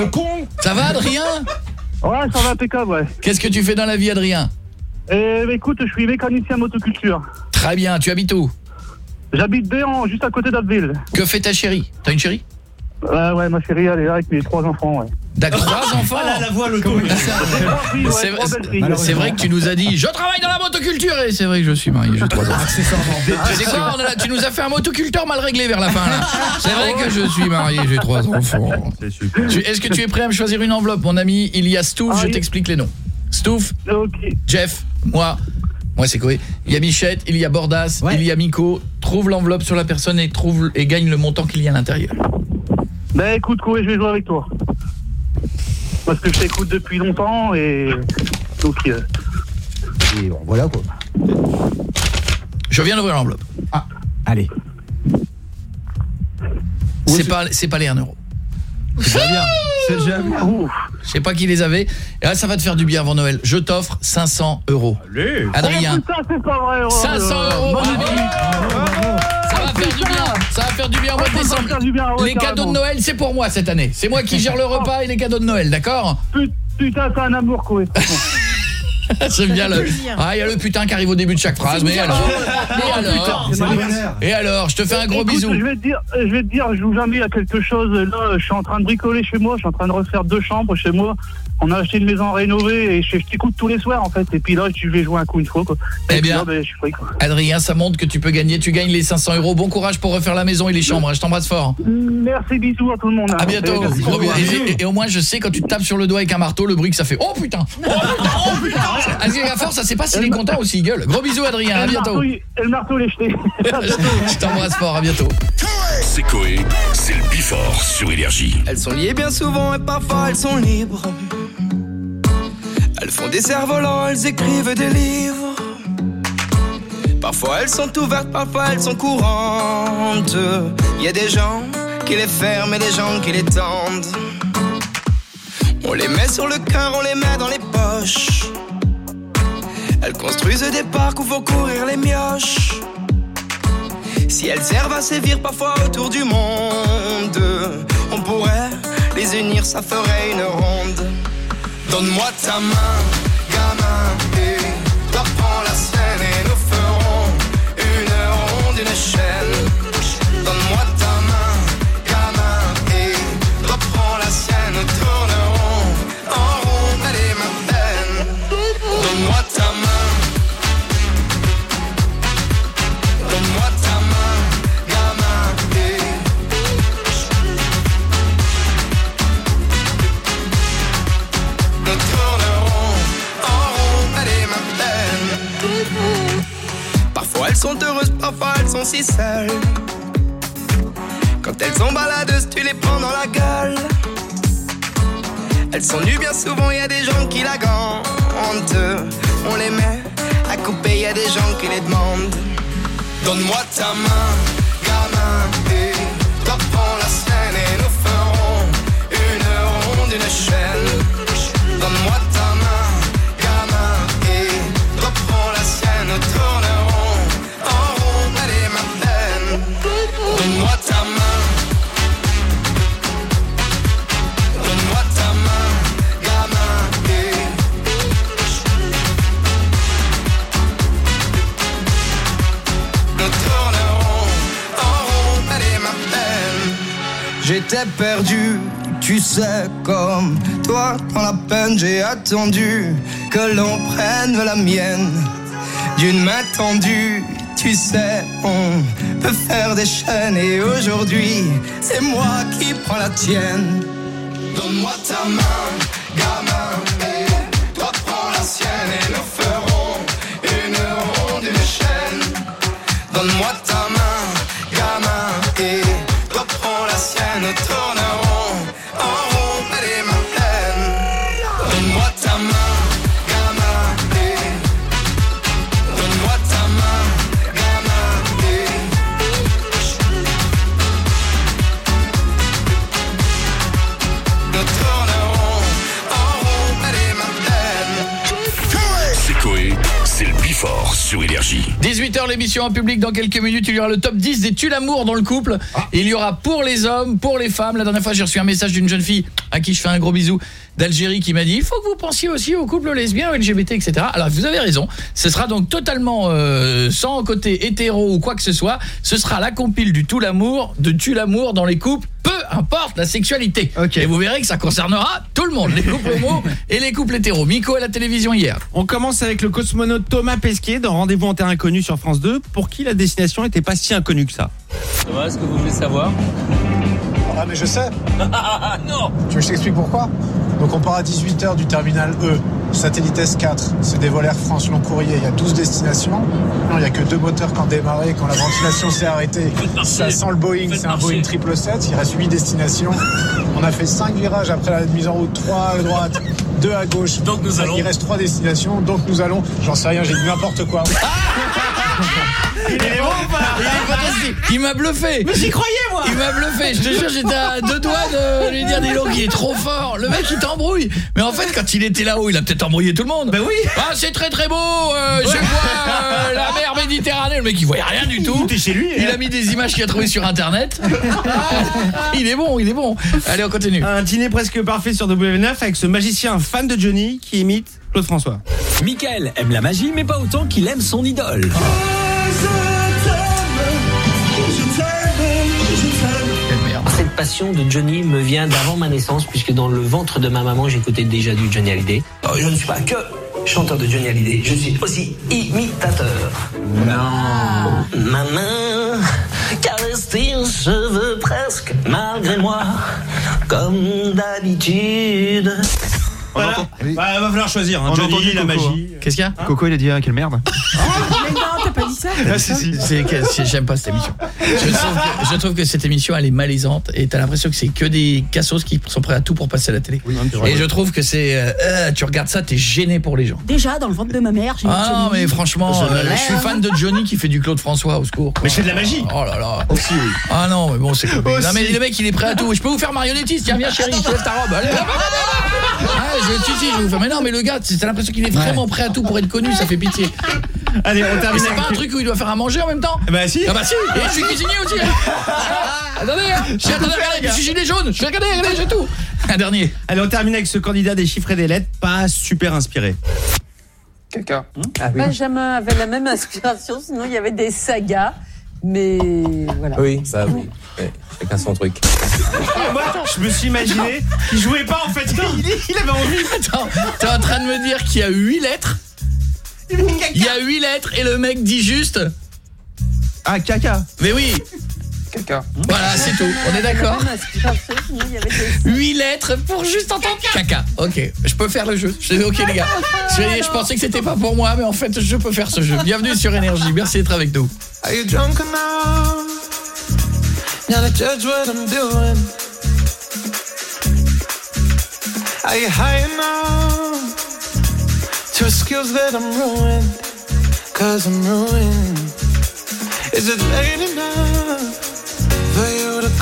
le con. Ça va, Adrien? Ouais, ça va impeccable, ouais. Qu'est-ce que tu fais dans la vie, Adrien? Et écoute, je suis mécanicien motoculture. Très bien, tu habites où? J'habite Béran, juste à côté d'Abbeville. Que fait ta chérie? T'as une chérie? Ouais, ouais, ma chérie, elle est là avec mes trois enfants, ouais. D'accord, trois enfants Ah là, la voix, le C'est vrai- que tu nous as dit je travaille dans la motoculture et c'est vrai que je suis marié, j'ai trois enfants. Tu sais quoi, on a là- tu nous as fait un motoculteur mal réglé vers la fin là. C'est vrai que je suis marié, j'ai trois enfants. Est-ce que tu es prêt à me choisir une enveloppe mon ami Il y a Stouff, je t'explique les noms. Stouff, Jeff, moi, moi c'est Koé. Il y a Michette, il y a Bordas, il y a Miko. Trouve l'enveloppe sur la personne et trouve et gagne le montant qu'il y a à l'intérieur. Ben écoute, Koé, je vais jouer avec toi. Parce que je t'écoute depuis longtemps et. Donc. euh, Et bon, voilà quoi. Je viens d'ouvrir l'enveloppe. Ah, allez. C'est pas c'est pas les 1 euro. C'est déjà bien. C'est déjà bien. Je sais pas qui les avait. Et là, ça va te faire du bien avant Noël. Je t'offre 500 euros. Adrien. Oh putain, c'est pas vrai oh, 500 euh, euros. Ça va faire du bien. Ça va faire du bien au mois de Ça va décembre. faire du bien, ouais, les cadeaux de. Noël, c'est pour moi cette année. C'est moi qui gère le repas et les cadeaux de Noël, d'accord Putain, t'as un amour, Koé. J'aime bien le. Ah, il y a le putain qui arrive au début de chaque phrase, mais alors. Et Oh, alors c'est le bonheur. Et alors, je te fais un gros Écoute, bisou. Je vais te dire, je vais te dire, je vous invite à quelque chose. Là, je suis en train de bricoler chez moi. Je suis en train de refaire deux chambres chez moi. On a acheté une maison rénovée et je, je t'écoute tous les soirs en fait. Et puis là, je vais jouer un coup une fois. Quoi. Et Eh bien. là, ben, je suis pris, quoi. Adrien, ça montre que tu peux gagner. Tu gagnes les 500 euros. Bon courage pour refaire la maison et les chambres. hein. Je t'embrasse fort. Merci, bisous à tout le monde. hein. À bientôt. Merci. Et, et- et au moins, je sais quand tu te tapes sur le doigt avec un marteau, le bruit que ça fait. Oh putain Oh putain Oh putain à force, ça sait pas s'il est content ou s'il gueule. Gros bisous, Adrien. À bientôt. Et le marteau, il est jeté. Je t'embrasse fort. À bientôt. C'est Coé, c'est le Bifort sur Énergie. Elles sont liées bien souvent et parfois elles sont libres. Elles font des cerfs-volants, elles écrivent des livres. Parfois elles sont ouvertes, parfois elles sont courantes. Il y a des gens qui les ferment et des gens qui les tendent. On les met sur le cœur, on les met dans les poches. Elles construisent des parcs où faut courir les mioches. Si elles servent à sévir parfois autour du monde, on pourrait les unir, ça ferait une ronde. Donne-moi ta main, gamin, et toi prends la scène et nous ferons une ronde, une chaîne. Sont heureuses, parfois elles sont si seules. Quand elles sont baladeuses, tu les prends dans la gueule. Elles sont nues bien souvent, y a des gens qui la gantent. On les met à couper, y a des gens qui les demandent. Donne-moi ta main, gamin, et toi prends la scène et nous ferons une ronde, une chaîne. Donne-moi ta main, J'étais perdu, tu sais, comme toi dans la peine, j'ai attendu que l'on prenne la mienne d'une main tendue. Tu sais, on peut faire des chaînes et aujourd'hui, c'est moi qui prends la tienne. Donne-moi ta main, gamin, et toi prends la sienne et nous ferons une ronde, une chaîne. Donne-moi 18h l'émission en public. Dans quelques minutes il y aura le top 10 des tue l'amour dans le couple. Et il y aura pour les hommes pour les femmes. La dernière fois j'ai reçu un message d'une jeune fille à qui je fais un gros bisou d'Algérie qui m'a dit il faut que vous pensiez aussi aux couples lesbiens LGBT etc alors vous avez raison. Ce sera donc totalement euh, sans côté hétéro ou quoi que ce soit. Ce sera la compile du tout l'amour de tue l'amour dans les couples. Peu importe la sexualité. Et vous verrez que ça concernera tout le monde. Les couples homo et les couples hétéros Miko à la télévision hier. On commence avec le cosmonaute Thomas Pesquet dans Rendez-vous en terre inconnue sur France 2 pour qui la destination n'était pas si inconnue que ça? Thomas, est-ce que vous voulez savoir? Ah mais je sais. non Tu veux que je t'explique pourquoi? Donc on part à 18h du terminal E, satellite S4. C'est des vols Air France long courrier. Il y a 12 destinations. Non, il n'y a que deux moteurs qui ont démarré quand la ventilation s'est arrêtée. Ça sent le Boeing, c'est un Boeing 777. Il reste 8 destinations. On a fait 5 virages après la mise en route. 3 à droite, 2 à gauche. Donc nous allons. Il reste 3 destinations. Donc nous allons. J'en sais rien, j'ai dit n'importe quoi. Il est bon ou pas? Il est fantastique. Il m'a bluffé. Mais j'y croyais moi. Il m'a bluffé. Je te jure, j'étais à deux doigts de lui dire dis donc, il est trop fort. Le mec, il t'embrouille. Mais en fait, quand il était là-haut, il a peut-être embrouillé tout le monde. Ben oui. Ah, c'est très très beau. euh, je vois euh, la mer Méditerranée. Le mec, il voyait rien du tout. T'es chez lui. Il hein. a mis des images qu'il a trouvées sur internet. il est bon, il est bon. Allez, on continue. Un dîner presque parfait sur W9 avec ce magicien fan de Johnny qui imite Claude François. Michael aime la magie, mais pas autant qu'il aime son idole. Cette passion de Johnny me vient d'avant ma naissance, puisque dans le ventre de ma maman, j'écoutais déjà du Johnny Hallyday. Oh, je ne suis pas que chanteur de Johnny Hallyday, je suis aussi imitateur. Non. Ma main caresse tes cheveux presque malgré moi, comme d'habitude. Voilà. Bah, va falloir choisir. Hein. On a Johnny, entendu la Coco, magie. Qu'est-ce qu'il y a Coco, il a dit ah, quelle merde. Mais non, t'es pas dit ça Ah, si, si. C'est que- c'est- J'aime pas cette émission. Je trouve, que, je trouve que cette émission elle est malaisante et t'as l'impression que c'est que des cassos qui sont prêts à tout pour passer à la télé. et je trouve que c'est euh, euh, tu regardes ça t'es gêné pour les gens. Déjà, dans le ventre de ma mère, j'ai Ah non mais franchement Je euh, je suis fan de Johnny qui fait du Claude François au secours. Mais je fais de la magie. Oh là là. Aussi oui. Ah non mais bon c'est cool. Non mais le mec il est prêt à tout. Je peux vous faire marionnettiste. Tiens viens chérie, je te lève ta robe. Allez. hop, hop. Je si, si, je vais vous faire mais non mais le gars t'as l'impression qu'il est vraiment prêt à tout pour être connu, ça fait pitié. Allez, on termine c'est avec- pas un truc où il doit faire à manger en même temps Bah si. Ah bah si Et je suis cuisinier aussi Attendez hein Je suis, attendez, regardez, je suis gilet jaune Je suis regardez, regardez, j'ai tout Un dernier Allez, on termine avec ce candidat des chiffres et des lettres, pas super inspiré. Caca. Ah Benjamin avait la même inspiration, sinon il y avait des sagas. Mais voilà. Oui, ça oui. Ouais, chacun son truc. Moi, je me suis imaginé qu'il jouait pas en fait. Il, il avait envie. Attends, t'es en train de me dire qu'il y a 8 lettres Il y a 8 lettres et le mec dit juste Ah, caca Mais oui Caca. Voilà, c'est tout, on est d'accord des 8 lettres pour juste entendre caca. Ok, je peux faire le jeu. Je dis ok les gars. Je, je pensais que c'était pas pour moi, mais en fait je peux faire ce jeu. Bienvenue sur Énergie, merci d'être avec nous. Are you drunk enough now to judge what I'm doing? Are you high enough to skills that I'm ruined? Cause I'm ruined. Is it late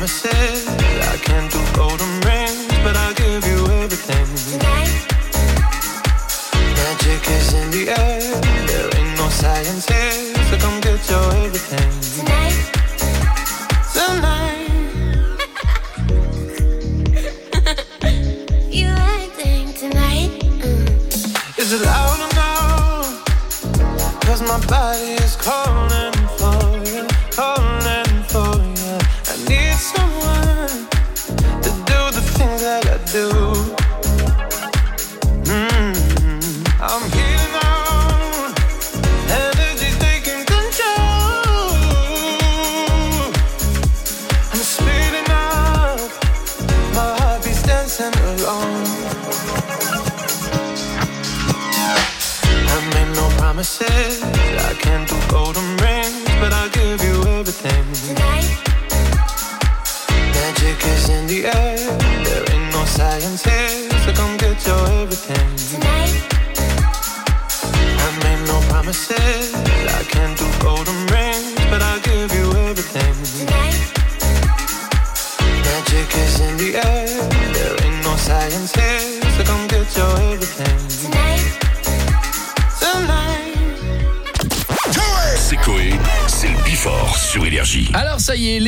Promises. I can't do golden rings, but I'll give you everything. Tonight. Magic is in the air. There ain't no science here, so come get your everything. Tonight. Tonight. you acting tonight? Mm. Is it loud enough? Cause my body is calling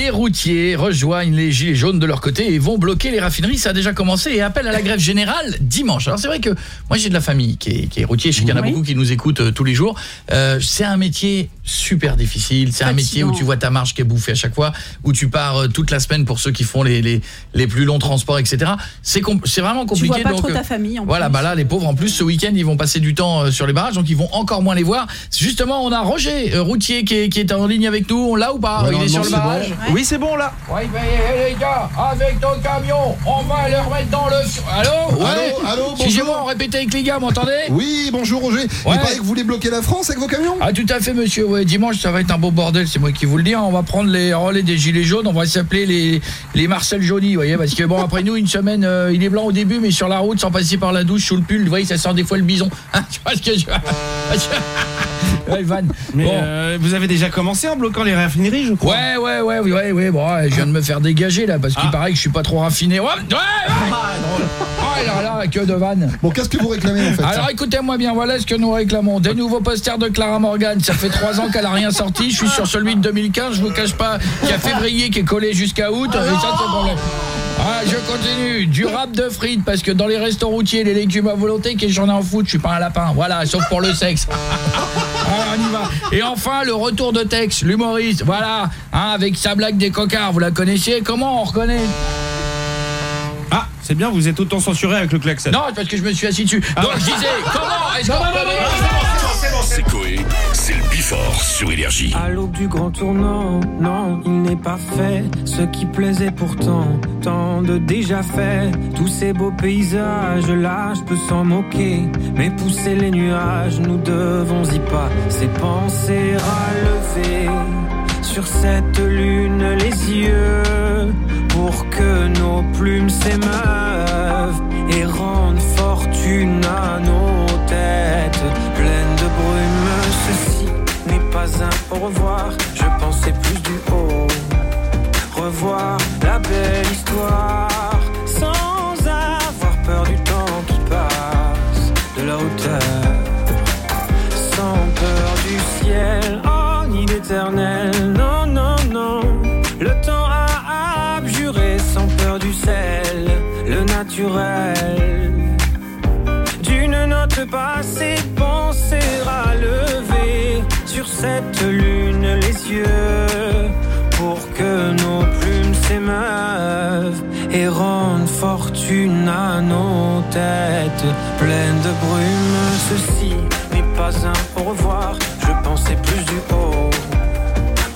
les routiers rejoignent les gilets jaunes de leur côté et vont bloquer les raffineries. Ça a déjà commencé et appellent à la grève générale dimanche. Alors c'est vrai que moi j'ai de la famille qui est, qui est routier. Je sais qu'il y en a Oui. beaucoup qui nous écoutent euh, tous les jours. Euh, c'est un métier super difficile. C'est un métier où tu vois ta marge qui est bouffée à chaque fois, où tu pars euh, toute la semaine pour ceux qui font les, les, les plus longs transports, etc. C'est vraiment Tu compliqué. vois pas donc, trop ta famille en voilà, plus. bah là, les pauvres, en plus, ce week-end, ils vont passer du temps sur les barrages, donc ils vont encore moins les voir. Justement, on a Roger, euh, routier, qui est, qui est en ligne avec nous. On l'a ou pas? Ouais, Il est sur le barrage? Oui, c'est bon là. Ouais, bah, eh, les gars, avec ton camion, on va le remettre dans le... Allô? Ouais Allô, allô, bonjour. Excusez-moi, on répétait avec les gars, m'entendez? Oui, bonjour Roger. Ouais. Il paraît que vous voulez bloquer la France avec vos camions? Ah tout à fait monsieur, ouais, dimanche ça va être un beau bordel, c'est moi qui vous le dis, hein. on va prendre les relais des gilets jaunes, on va s'appeler les, les Marcel Johnny, vous voyez, parce que bon après nous une semaine, euh, il est blanc au début mais sur la route sans passer par la douche sous le pull, vous voyez ça sort des fois le bison, Hein, tu vois ce que je... ouais, Van. Mais Bon. euh, vous avez déjà commencé en bloquant les raffineries, je crois. Ouais, ouais, ouais, ouais, ouais, ouais, bon, ouais, je viens de me faire dégager là, parce qu'il Ah. paraît que je suis pas trop raffiné. Ouais, ouais, ouais. Oh là là, que de vanne. Bon, qu'est-ce que vous réclamez en fait Alors écoutez-moi bien, voilà ce que nous réclamons. Des nouveaux posters de Clara Morgan. Ça fait trois ans qu'elle a rien sorti. Je suis sur celui de 2015. Je vous cache pas qu'il y a février qui est collé jusqu'à août. Et ça, c'est le problème. Ah, je continue. Du rap de frites parce que dans les restos routiers, les légumes à volonté, que j'en ai en foot, je suis pas un lapin. Voilà, sauf pour le sexe. Ah, on y va. Et enfin, le retour de Tex, l'humoriste. Voilà, hein, avec sa blague des cocards. Vous la connaissiez Comment on reconnaît? Ah, c'est bien, vous êtes autant censuré avec le klaxon. Non, parce que je me suis assis dessus. Donc je disais, comment est-ce qu'on reconnaît? C'est Coé, c'est le Bifort sur Énergie. À l'aube du grand tournant, non, il n'est pas fait ce qui plaisait pourtant, tant de déjà fait. Tous ces beaux paysages là, je peux s'en moquer, mais pousser les nuages, nous devons y pas. Ces pensées à lever sur cette lune les yeux pour que nos plumes s'émeuvent et rendent fortune à nos têtes pleines de brume. Pas un au revoir, je pensais plus du haut. Revoir la belle histoire sans avoir peur du temps qui passe, de la hauteur, sans peur du ciel, oh ni d'éternel, non, non, non. Le temps a abjuré sans peur du sel, le naturel. D'une note passée, penser à lever sur cette lune les yeux pour que nos plumes s'émeuvent et rendent fortune à nos têtes pleines de brume. Ceci n'est pas un au revoir, je pensais plus du haut.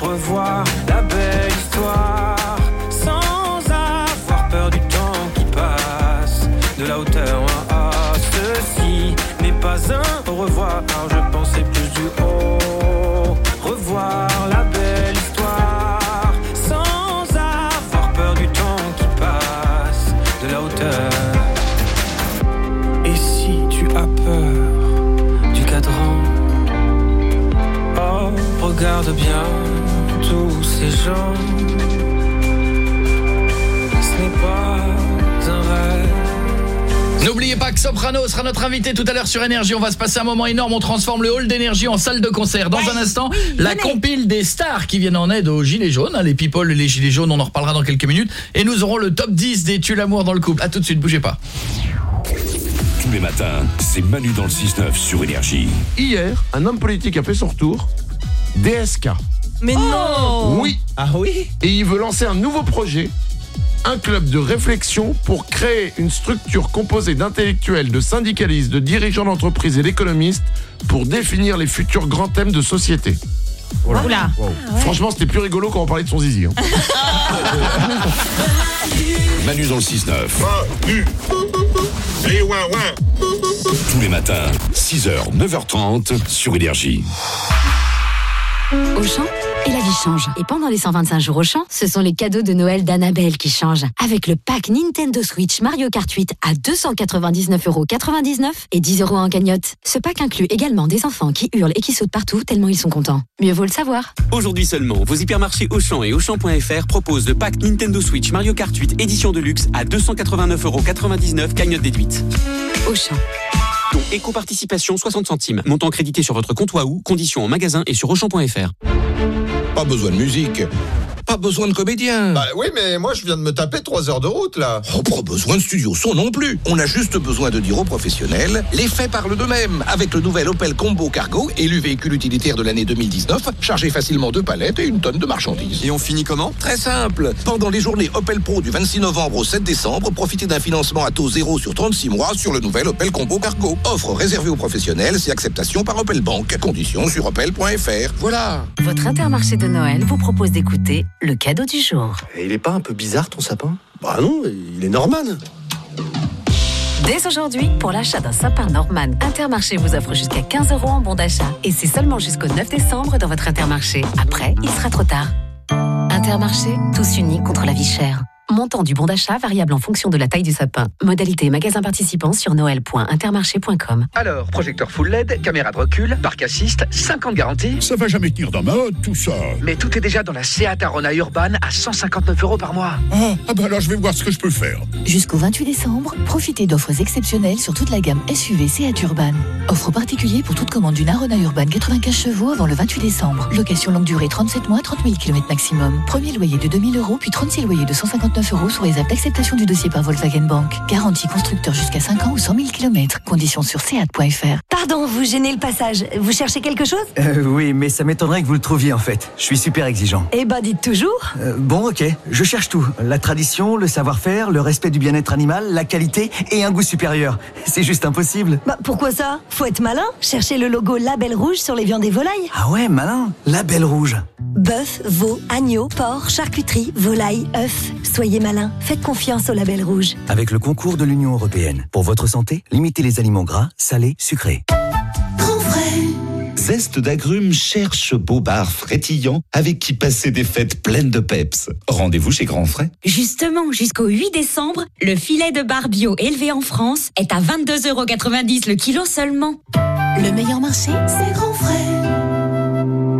Revoir la belle histoire sans avoir peur du temps qui passe, de la hauteur. ah, ceci n'est pas un au revoir, je pensais plus du haut. Ces gens. Ce n'est pas un rêve. N'oubliez pas que Soprano sera notre invité tout à l'heure sur Énergie. On va se passer un moment énorme. On transforme le hall d'énergie en salle de concert. Dans un instant, la compile des stars qui viennent en aide aux Gilets jaunes. hein, Les people et les Gilets jaunes, on en reparlera dans quelques minutes. Et nous aurons le top 10 des tue l'amour dans le couple. A tout de suite, bougez pas. Tous les matins, c'est Manu dans le 6-9 sur Énergie. Hier, un homme politique a fait son retour. DSK. Mais non Oui. Ah oui Et il veut lancer un nouveau projet. Un club de réflexion pour créer une structure composée d'intellectuels, de syndicalistes, de dirigeants d'entreprises et d'économistes pour définir les futurs grands thèmes de société. Oula. Franchement, c'était plus rigolo quand on parlait de son zizi. hein. Manu dans le 6-9. Tous les matins, 6h, 9h30 sur Énergie. Auchan? Et la vie change. Et pendant les 125 jours Auchan, ce sont les cadeaux de Noël d'Annabelle qui changent. Avec le pack Nintendo Switch Mario Kart 8 à 299,99€ et 10 euros en cagnotte. Ce pack inclut également des enfants qui hurlent et qui sautent partout tellement ils sont contents. Mieux vaut le savoir. Aujourd'hui seulement, vos hypermarchés Auchan et Auchan.fr proposent le pack Nintendo Switch Mario Kart 8 édition de luxe à 289,99€ cagnotte déduite. Auchan. Don éco-participation 60 centimes. Montant crédité sur votre compte Wahoo. Conditions en magasin et sur Auchan.fr. Pas besoin de musique. Pas besoin de comédien. Bah oui, mais moi je viens de me taper 3 heures de route là. Oh, pas besoin de studio son non plus. On a juste besoin de dire aux professionnels, les faits parlent d'eux-mêmes. Avec le nouvel Opel Combo Cargo, élu véhicule utilitaire de l'année 2019, chargé facilement deux palettes et une tonne de marchandises. Et on finit comment? Très simple. Pendant les journées Opel Pro du 26 novembre au 7 décembre, profitez d'un financement à taux zéro sur 36 mois sur le nouvel Opel Combo Cargo. Offre réservée aux professionnels, c'est acceptation par Opel Bank. Conditions sur opel.fr. Voilà. Votre intermarché de Noël vous propose d'écouter le cadeau du jour. Et il est pas un peu bizarre ton sapin? Bah non, il est normal. Dès aujourd'hui, pour l'achat d'un sapin Norman, Intermarché vous offre jusqu'à 15 euros en bon d'achat. Et c'est seulement jusqu'au 9 décembre dans votre Intermarché. Après, il sera trop tard. Intermarché, tous unis contre la vie chère. Montant du bon d'achat variable en fonction de la taille du sapin. Modalité magasin participant sur noël.intermarché.com. Alors, projecteur full LED, caméra de recul, parc assist, 50 garanties. Ça va jamais tenir dans ma hotte, tout ça. Mais tout est déjà dans la Seat Arona Urban à 159 euros par mois. Ah, ah bah alors je vais voir ce que je peux faire. Jusqu'au 28 décembre, profitez d'offres exceptionnelles sur toute la gamme SUV Seat Urban. Offre particulier pour toute commande d'une Arona Urban 95 chevaux avant le 28 décembre. Location longue durée 37 mois, 30 000 km maximum. Premier loyer de 2000 euros, puis 36 loyers de 159 49 euros sous réserve d'acceptation du dossier par Volkswagen Bank. Garantie constructeur jusqu'à 5 ans ou 100 000 km. Conditions sur seat.fr. Pardon, vous gênez le passage. Vous cherchez quelque chose? Euh, oui, mais ça m'étonnerait que vous le trouviez en fait. Je suis super exigeant. Eh ben, dites toujours. Euh, bon, ok, je cherche tout. La tradition, le savoir-faire, le respect du bien-être animal, la qualité et un goût supérieur. C'est juste impossible. Bah, pourquoi ça? Faut être malin. Cherchez le logo Label Rouge sur les viandes et volailles. Ah ouais, malin. La belle rouge. Bœuf, veau, agneau, porc, charcuterie, volaille, œufs. Soyez malin. Faites confiance au Label Rouge. Avec le concours de l'Union Européenne. Pour votre santé, limitez les aliments gras, salés, sucrés. Zeste d'agrumes cherche Bobard frétillant avec qui passer des fêtes pleines de peps. Rendez-vous chez Grand Frais. Justement, jusqu'au 8 décembre, le filet de bar bio élevé en France est à 22,90€ le kilo seulement. Le meilleur marché, c'est Grand Frais.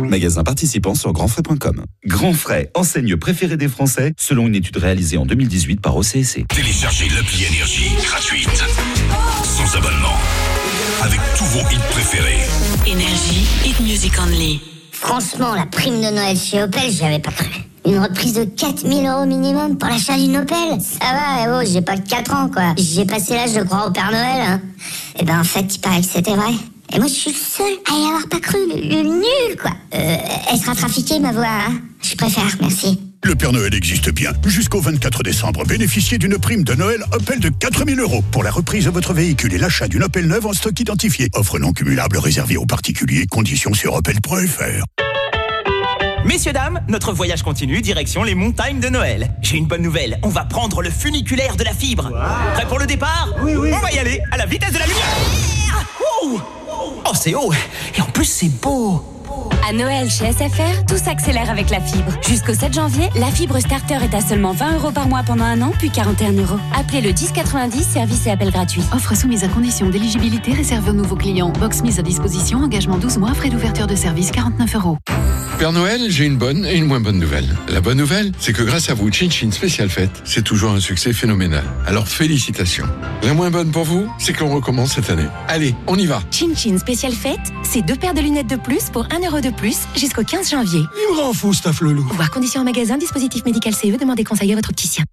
Magasin participant sur grandfrais.com. Grand Frais, enseigne préférée des Français selon une étude réalisée en 2018 par OCSC. Téléchargez l'appli Énergie gratuite. Sans abonnement. Avec tous vos hits préférés. Énergie, hit music only. Franchement, la prime de Noël chez Opel, j'y avais pas cru. Une reprise de 4000 euros minimum pour l'achat d'une Opel Ça va, eh oh, j'ai pas que 4 ans, quoi. J'ai passé l'âge de croire au Père Noël, hein. Et ben, en fait, il paraît que c'était vrai. Et moi, je suis le seul à y avoir pas cru. Le, le nul, quoi. Euh, elle sera trafiquée, ma voix, hein. Je préfère, merci. Le Père Noël existe bien. Jusqu'au 24 décembre, bénéficiez d'une prime de Noël Opel de 4000 euros pour la reprise de votre véhicule et l'achat d'une Opel neuve en stock identifié. Offre non cumulable réservée aux particuliers. Conditions sur opel.fr. Messieurs, dames, notre voyage continue, direction les montagnes de Noël. J'ai une bonne nouvelle, on va prendre le funiculaire de la fibre. Prêt pour le départ Oui, oui. On va y aller, à la vitesse de la lumière Oh, oh c'est haut, et en plus c'est beau À Noël chez SFR, tout s'accélère avec la fibre. Jusqu'au 7 janvier, la fibre starter est à seulement 20 euros par mois pendant un an, puis 41 euros. Appelez le 1090, service et appel gratuit. Offre soumise à condition d'éligibilité réservée aux nouveaux clients. Box mise à disposition, engagement 12 mois, frais d'ouverture de service 49 euros. Père Noël, j'ai une bonne et une moins bonne nouvelle. La bonne nouvelle, c'est que grâce à vous, Chin Chin Spécial Fête, c'est toujours un succès phénoménal. Alors félicitations. La moins bonne pour vous, c'est qu'on recommence cette année. Allez, on y va. Chin Chin spécial fête, c'est deux paires de lunettes de plus pour 1 euro de plus jusqu'au 15 janvier. Il me rend fou, Staff. Voir conditions en magasin, dispositif médical CE, demandez conseil à votre opticien.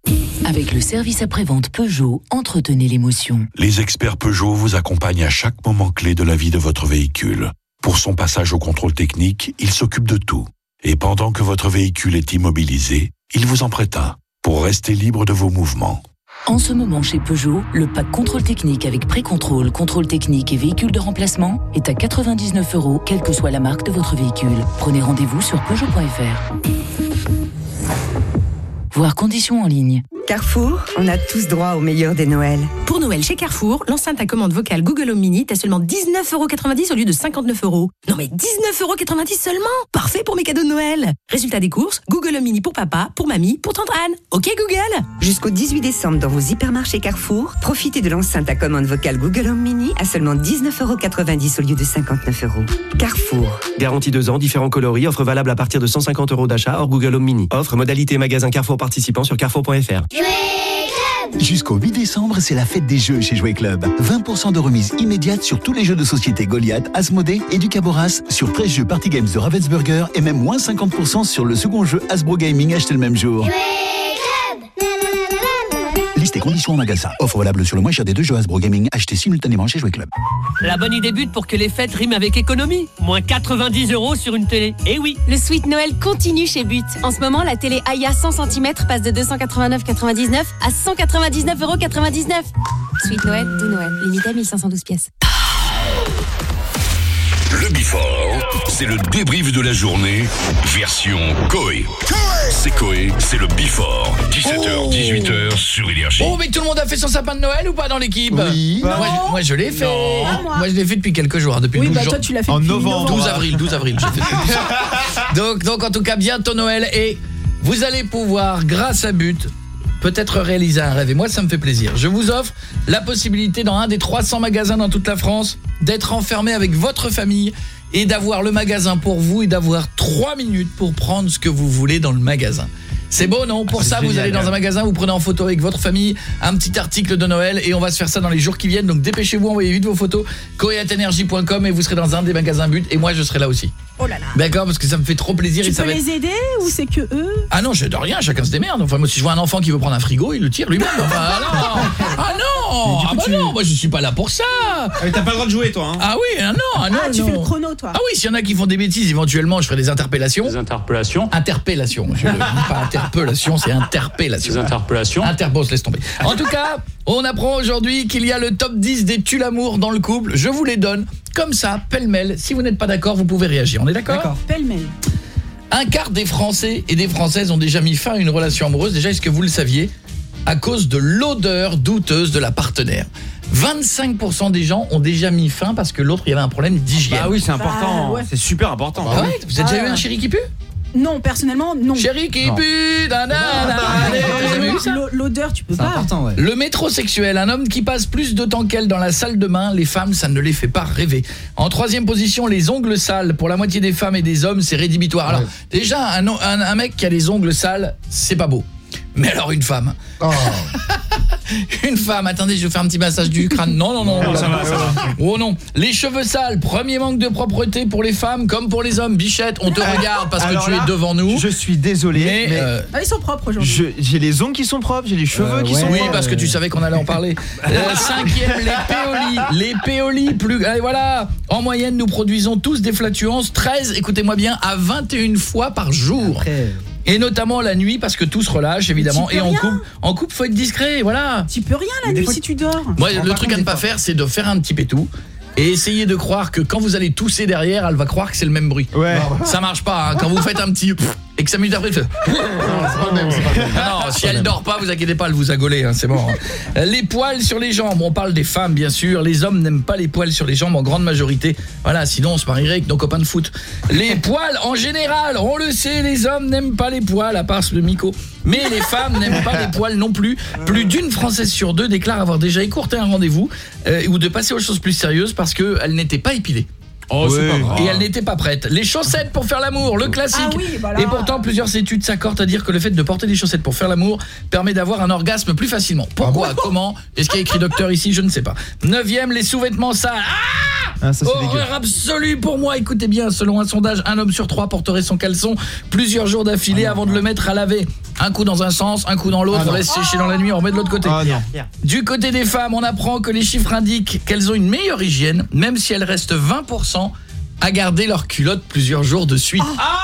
Avec le service après-vente Peugeot, entretenez l'émotion. Les experts Peugeot vous accompagnent à chaque moment clé de la vie de votre véhicule. Pour son passage au contrôle technique, ils s'occupent de tout. Et pendant que votre véhicule est immobilisé, ils vous en prêtent un pour rester libre de vos mouvements. En ce moment chez Peugeot, le pack contrôle technique avec pré-contrôle, contrôle technique et véhicule de remplacement est à 99 euros, quelle que soit la marque de votre véhicule. Prenez rendez-vous sur Peugeot.fr. Voir conditions en ligne. Carrefour, on a tous droit au meilleur des Noëls. Pour Noël chez Carrefour, l'enceinte à commande vocale Google Home Mini est à seulement 19,90€ au lieu de 59 euros. Non mais 19,90€ seulement Parfait pour mes cadeaux de Noël Résultat des courses, Google Home Mini pour papa, pour mamie, pour tante Anne. Ok Google Jusqu'au 18 décembre dans vos hypermarchés Carrefour, profitez de l'enceinte à commande vocale Google Home Mini à seulement 19,90€ au lieu de 59 euros. Carrefour. Garantie 2 ans, différents coloris, offre valable à partir de 150 euros d'achat hors Google Home Mini. Offre, modalité magasin Carrefour participant sur carrefour.fr. Jusqu'au 8 décembre, c'est la fête des jeux chez Jouet Club. 20% de remise immédiate sur tous les jeux de société Goliath, Asmodée et Ducaboras, sur 13 jeux Party Games de Ravensburger et même moins 50% sur le second jeu Hasbro Gaming acheté le même jour. Conditions en magasin. Offre valable sur le moins cher des deux jeux Hasbro Gaming achetés simultanément chez Jouet Club. La bonne idée but pour que les fêtes riment avec économie. Moins 90 euros sur une télé. Eh oui Le Sweet Noël continue chez But. En ce moment, la télé Aya 100 cm passe de 289,99 à 199,99€. Sweet Noël de Noël, limité à 1512 pièces. Le Before, c'est le débrief de la journée, version Coé. C'est Coé, c'est le Before. 17h, 18h sur Énergie. Oh mais tout le monde a fait son sapin de Noël ou pas dans l'équipe Oui. Moi, je- moi, je l'ai fait. Non. Moi je l'ai fait depuis quelques jours, hein, depuis Oui, 12 bah, jours. toi, tu l'as fait En novembre. 12 avril, 12 avril, j'ai fait. donc donc en tout cas bientôt Noël et vous allez pouvoir grâce à But peut-être réaliser un rêve et moi ça me fait plaisir. Je vous offre la possibilité dans un des 300 magasins dans toute la France d'être enfermé avec votre famille et d'avoir le magasin pour vous et d'avoir 3 minutes pour prendre ce que vous voulez dans le magasin. C'est beau, non? Pour Ah, ça, vous allez dans ouais. un magasin, vous prenez en photo avec votre famille un petit article de Noël et on va se faire ça dans les jours qui viennent. Donc dépêchez-vous, envoyez vite vos photos coeatenergie.com et vous serez dans un des magasins but et moi je serai là aussi. Oh là là. D'accord Parce que ça me fait trop plaisir Tu et ça peux va être- les aider ou c'est que eux? Ah non, je de rien, chacun se démerde. Enfin moi si je vois un enfant qui veut prendre un frigo, il le tire lui-même. Enfin, ah non Ah non Ah bah non, moi je suis pas là pour ça T'as pas le droit de jouer toi hein Ah oui, ah non, ah non, Ah, tu non. fais le chrono toi. Ah oui, s'il y en a qui font des bêtises, éventuellement, je ferai des interpellations. Des interpellations Interpellations. Je ne dis pas interpellation, c'est interpellation. Des interpellations Interpose, laisse tomber. En tout cas, on apprend aujourd'hui qu'il y a le top 10 des tue l'amour dans le couple. Je vous les donne comme ça, pêle-mêle. Si vous n'êtes pas d'accord, vous pouvez réagir. On est d'accord Pêle-mêle. Un quart des Français et des Françaises ont déjà mis fin à une relation amoureuse. Déjà, est-ce que vous le saviez? À cause de l'odeur douteuse de la partenaire. 25% des gens ont déjà mis fin parce que l'autre, il y avait un problème d'hygiène. Bah oui, c'est important. Bah, ouais. C'est super important. Ah ouais Vous avez déjà Ah. eu un chéri qui pue? Non, personnellement, non. Chéri qui Non. pue L'odeur, tu peux pas. Le métrosexuel, un homme qui passe plus de temps qu'elle dans la salle de bain, les femmes, ça ne les fait pas rêver. En troisième position, les ongles sales. Pour la moitié des femmes et des hommes, c'est rédhibitoire. Alors, déjà, un, un- un mec qui a les ongles sales, c'est pas beau. Mais alors une femme Une femme, attendez, je vais faire un petit massage du crâne. Non, non, non. Non, oh ça là va, là. ça va. Oh non. Les cheveux sales, premier manque de propreté pour les femmes comme pour les hommes. Bichette, on te regarde parce que tu là, es devant nous. Je suis désolé, Mais, mais, euh, Ah, ils sont propres aujourd'hui. j'ai les ongles qui sont propres, j'ai les cheveux qui sont oui, propres. parce que tu savais qu'on allait en parler. Euh, cinquième, les péolis. Les péolis, plus... Allez, voilà. En moyenne, nous produisons tous des flatulences 13, écoutez-moi bien, à 21 fois par jour. Et notamment la nuit, parce que tout se relâche, évidemment. Et en couple, en couple, faut être discret, voilà. Tu peux rien la nuit si tu dors. Moi, le truc à ne pas faire, c'est de faire un petit pétou. Et essayer de croire que quand vous allez tousser derrière, elle va croire que c'est le même bruit. Ouais. Ça marche pas. hein. Quand vous faites un petit pff et que 5 minutes après, fait non, non, si elle dort pas, vous inquiétez pas, elle vous a gaulé, hein, c'est bon. hein. Les poils sur les jambes, on parle des femmes bien sûr, les hommes n'aiment pas les poils sur les jambes en grande majorité. Voilà, sinon on se marierait avec nos copains de foot. Les poils en général, on le sait, les hommes n'aiment pas les poils à part le Miko. Mais les femmes n'aiment pas les poils non plus. Plus d'une Française sur deux déclare avoir déjà écourté un rendez-vous euh, ou de passer aux choses plus sérieuses parce qu'elle n'était pas épilée. Oh, c'est pas grave. Et elle n'était pas prête. Les chaussettes pour faire l'amour, le classique. Ah oui, voilà. Et pourtant, plusieurs études s'accordent à dire que le fait de porter des chaussettes pour faire l'amour permet d'avoir un orgasme plus facilement. Pourquoi Comment Est-ce qu'il y a écrit docteur ici Je ne sais pas. Neuvième, les sous-vêtements sales. Ah Ah, ça. Horreur absolue pour moi. Écoutez bien, selon un sondage, un homme sur trois porterait son caleçon plusieurs jours d'affilée avant de le mettre à laver. Un coup dans un sens, un coup dans l'autre, Ah, on laisse sécher dans la nuit, on remet de l'autre côté. Ah non. Du côté des femmes, on apprend que les chiffres indiquent qu'elles ont une meilleure hygiène, même si elles restent 20% 100 à garder leur culotte plusieurs jours de suite. Ah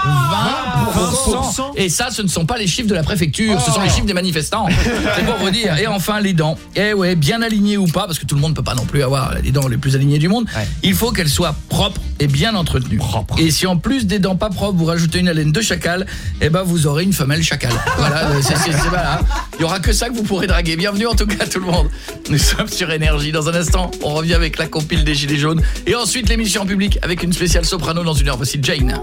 20%. Et ça, ce ne sont pas les chiffres de la préfecture, ce sont les chiffres des manifestants. C'est pour vous dire. Et enfin, les dents. Eh ouais, bien alignées ou pas, parce que tout le monde peut pas non plus avoir les dents les plus alignées du monde. Il faut qu'elles soient propres et bien entretenues. Et si en plus des dents pas propres, vous rajoutez une haleine de chacal, eh ben vous aurez une femelle chacal. Voilà, euh, c'est voilà. Il y aura que ça que vous pourrez draguer. Bienvenue en tout cas tout le monde. Nous sommes sur énergie dans un instant. On revient avec la compile des gilets jaunes et ensuite l'émission en public avec une spéciale soprano dans une heure. Voici Jane.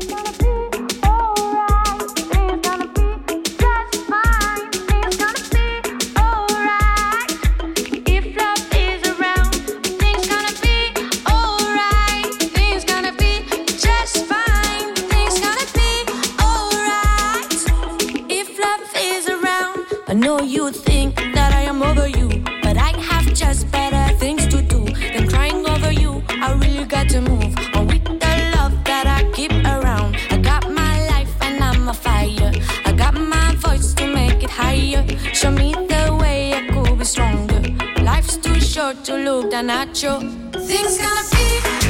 I know you A fire. I got my voice to make it higher. Show me the way I could be stronger. Life's too short to look down at you. Things gonna be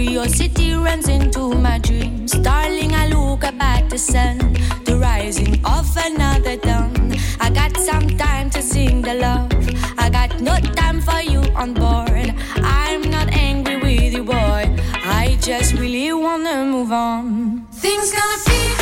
Curiosity runs into my dreams. Darling, I look at the sun, the rising of another dawn. I got some time to sing the love. I got no time for you on board. I'm not angry with you, boy. I just really wanna move on. Things gonna be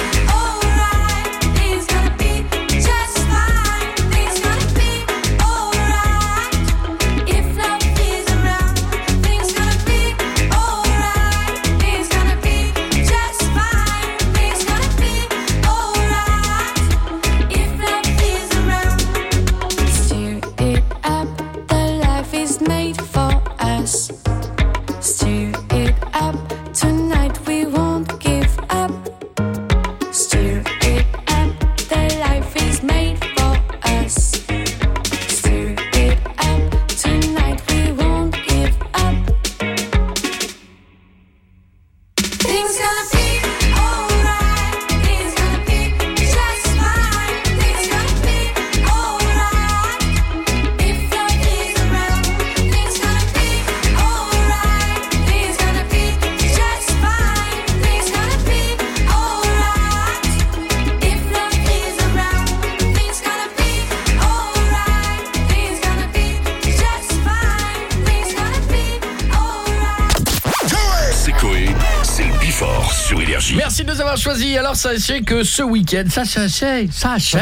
Alors sachez que ce week-end, ça sachez, sachez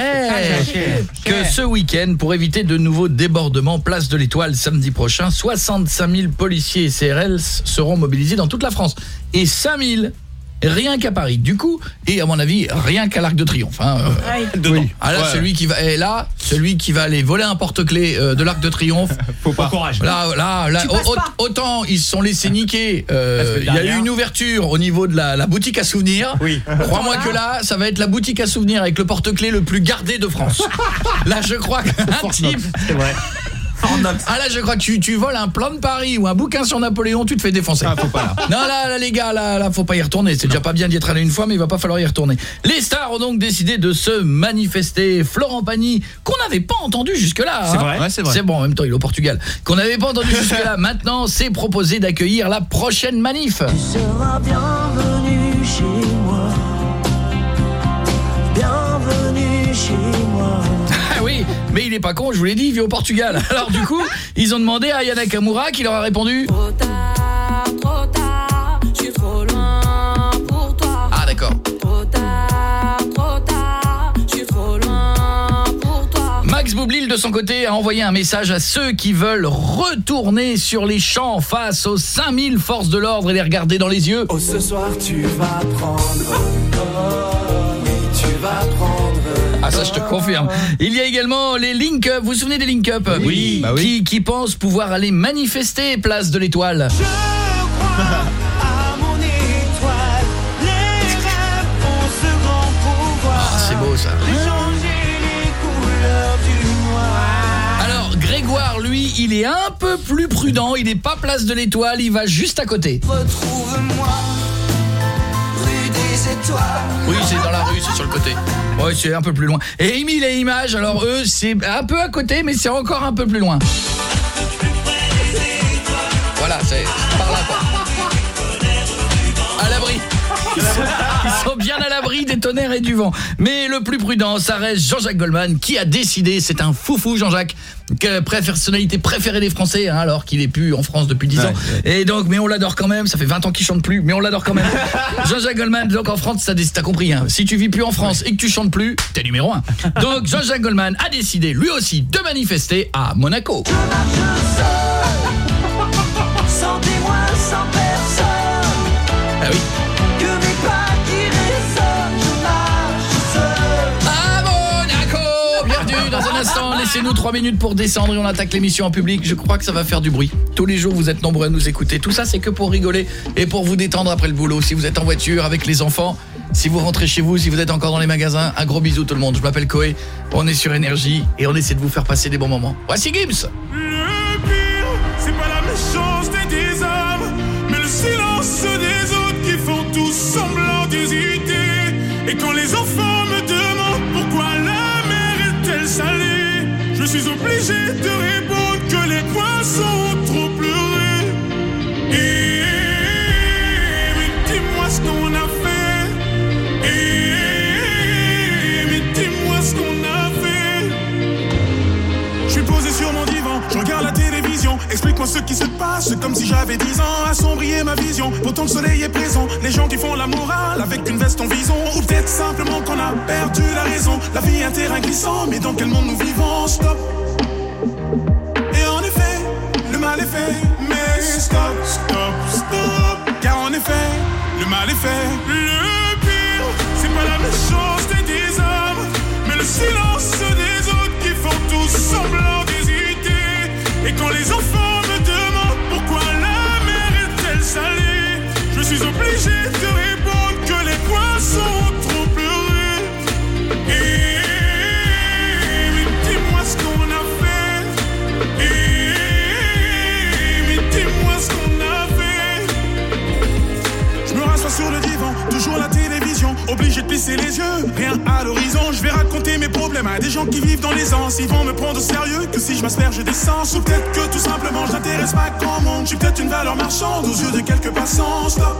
que ce week-end, pour éviter de nouveaux débordements, place de l'Étoile samedi prochain, 65 000 policiers et CRL seront mobilisés dans toute la France. Et 5 000 rien qu'à Paris. Du coup, et à mon avis, rien qu'à l'Arc de Triomphe. Hein, euh, oui. Ah là, Ouais. celui qui va, et là, celui qui va aller voler un porte-clés euh, de l'Arc de Triomphe. Faut pas. courage. Là, là, là, au- pas. autant ils se sont laissés niquer. euh, Il y a eu une ouverture au niveau de la, la boutique à souvenirs. Oui. Crois-moi que là, ça va être la boutique à souvenirs avec le porte-clés le plus gardé de France. là, je crois qu'un type. C'est vrai. Ah là, je crois que tu, tu voles un plan de Paris ou un bouquin sur Napoléon, tu te fais défoncer. Ah, faut pas là. Non, là, là, les gars, là, là, faut pas y retourner. C'est déjà pas bien d'y être allé une fois, mais il va pas falloir y retourner. Les stars ont donc décidé de se manifester. Florent Pagny, qu'on n'avait pas entendu jusque-là. C'est hein. vrai. Ouais, c'est vrai. C'est bon, en même temps, il est au Portugal. Qu'on n'avait pas entendu jusque-là. Maintenant, c'est proposé d'accueillir la prochaine manif. seras bienvenue chez mais il est pas con, je vous l'ai dit, il vit au Portugal. Alors du coup, ils ont demandé à Yana Kamura qui leur a répondu Trop tard, trop tard, je suis trop loin pour toi. Ah d'accord. Trop tard, trop tard, je suis trop loin pour toi. Max Boublil de son côté a envoyé un message à ceux qui veulent retourner sur les champs face aux 5000 forces de l'ordre et les regarder dans les yeux. Oh, ce soir tu vas prendre. Oh, oui, tu vas prendre. Ah ça je te confirme. Il y a également les Link Up, vous vous souvenez des Link Up Oui. Bah oui. Qui, qui pensent pouvoir aller manifester place de l'Étoile. À mon étoile, les rêves ont ce grand pouvoir. Ah, c'est beau ça. Alors Grégoire lui, il est un peu plus prudent, il n'est pas place de l'Étoile, il va juste à côté. Retrouve-moi, Oui, c'est dans la rue, c'est sur le côté. Ouais, c'est un peu plus loin. Et Emile et Images, alors eux, c'est un peu à côté, mais c'est encore un peu plus loin. Voilà, c'est c'est par là, quoi. À l'abri. Sont, bien à l'abri des tonnerres et du vent. Mais le plus prudent, ça reste Jean-Jacques Goldman, qui a décidé, c'est un foufou Jean-Jacques, que personnalité préférée des Français, hein, alors qu'il est plus en France depuis 10 ans. Et donc, mais on l'adore quand même, ça fait 20 ans qu'il chante plus, mais on l'adore quand même. Jean-Jacques Goldman, donc en France, t'as compris, hein, si tu vis plus en France et que tu chantes plus, t'es numéro un. Donc Jean-Jacques Goldman a décidé, lui aussi, de manifester à Monaco. Sans témoin, sans personne. Ah oui. Laissez-nous 3 minutes pour descendre et on attaque l'émission en public. Je crois que ça va faire du bruit. Tous les jours, vous êtes nombreux à nous écouter. Tout ça, c'est que pour rigoler et pour vous détendre après le boulot. Si vous êtes en voiture avec les enfants, si vous rentrez chez vous, si vous êtes encore dans les magasins, un gros bisou tout le monde. Je m'appelle Koé, on est sur Énergie et on essaie de vous faire passer des bons moments. Voici Gims Le pire, c'est pas la méchanceté des hommes, mais le silence des autres qui font tous semblant d'hésiter. Et quand les enfants je suis obligé de répondre que les poissons ce qui se passe, comme si j'avais 10 ans. Assombrir ma vision, pourtant le soleil est présent. Les gens qui font la morale avec une veste en vison. Ou peut-être simplement qu'on a perdu la raison. La vie est un terrain glissant, mais dans quel monde nous vivons? Stop. Et en effet, le mal est fait. Mais stop, stop, stop. Car en effet, le mal est fait. Le pire, c'est pas la méchanceté des hommes, mais le silence des autres qui font tous semblant d'hésiter. Et quand les enfants suis obligé de répondre que les poissons ont obligé de plisser les yeux, rien à l'horizon. Je vais raconter mes problèmes à des gens qui vivent dans les anses. Ils vont me prendre au sérieux que si je m'asperge d'essence. Ou peut-être que tout simplement je n'intéresse pas grand monde. Je suis peut-être une valeur marchande aux yeux de quelques passants. Stop.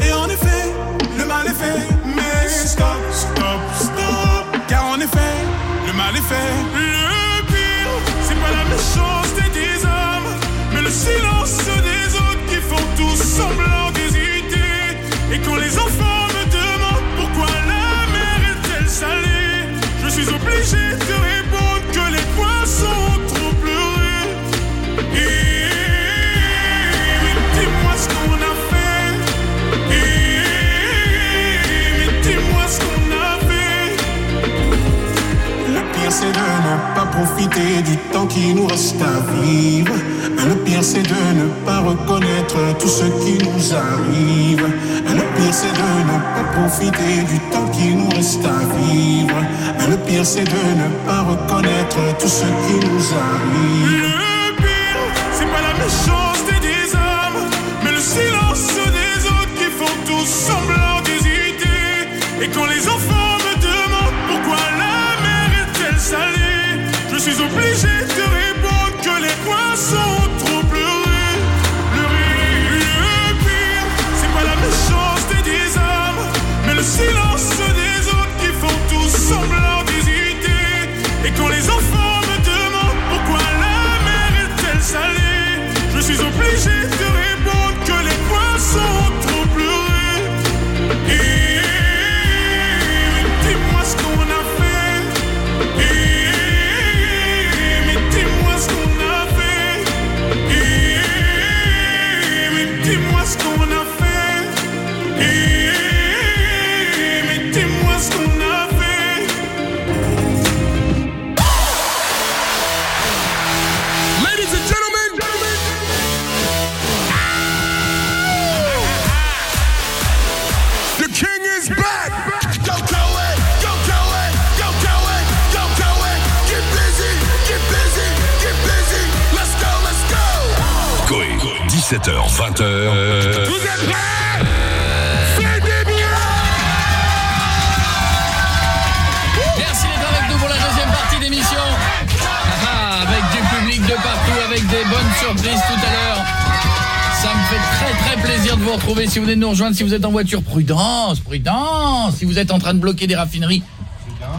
Et en effet, le mal est fait, mais stop, stop, stop. Car en effet, le mal est fait. Le pire, c'est pas la méchanceté des hommes, mais le silence des autres qui font tous semblant et quand les enfants du temps qui nous reste à vivre. Le pire c'est de ne pas reconnaître tout ce qui nous arrive. Le pire c'est de ne pas profiter du temps qui nous reste à vivre. Le pire c'est de ne pas reconnaître tout ce qui nous arrive. Le pire, c'est pas la méchanceté des hommes, mais le silence des autres qui font tous semblant d'hésiter. Et quand les suis obligé de répondre que les poissons ont trop pleuré. Pleurer, le pire, c'est pas la méchanceté des hommes, mais le silence 17h, 20h. Vous êtes prêts? Faites des bruits. Merci d'être avec nous pour la deuxième partie d'émission. Ah, avec du public de partout, avec des bonnes surprises tout à l'heure. Ça me fait très très plaisir de vous retrouver. Si vous venez de nous rejoindre, si vous êtes en voiture, prudence, prudence. Si vous êtes en train de bloquer des raffineries,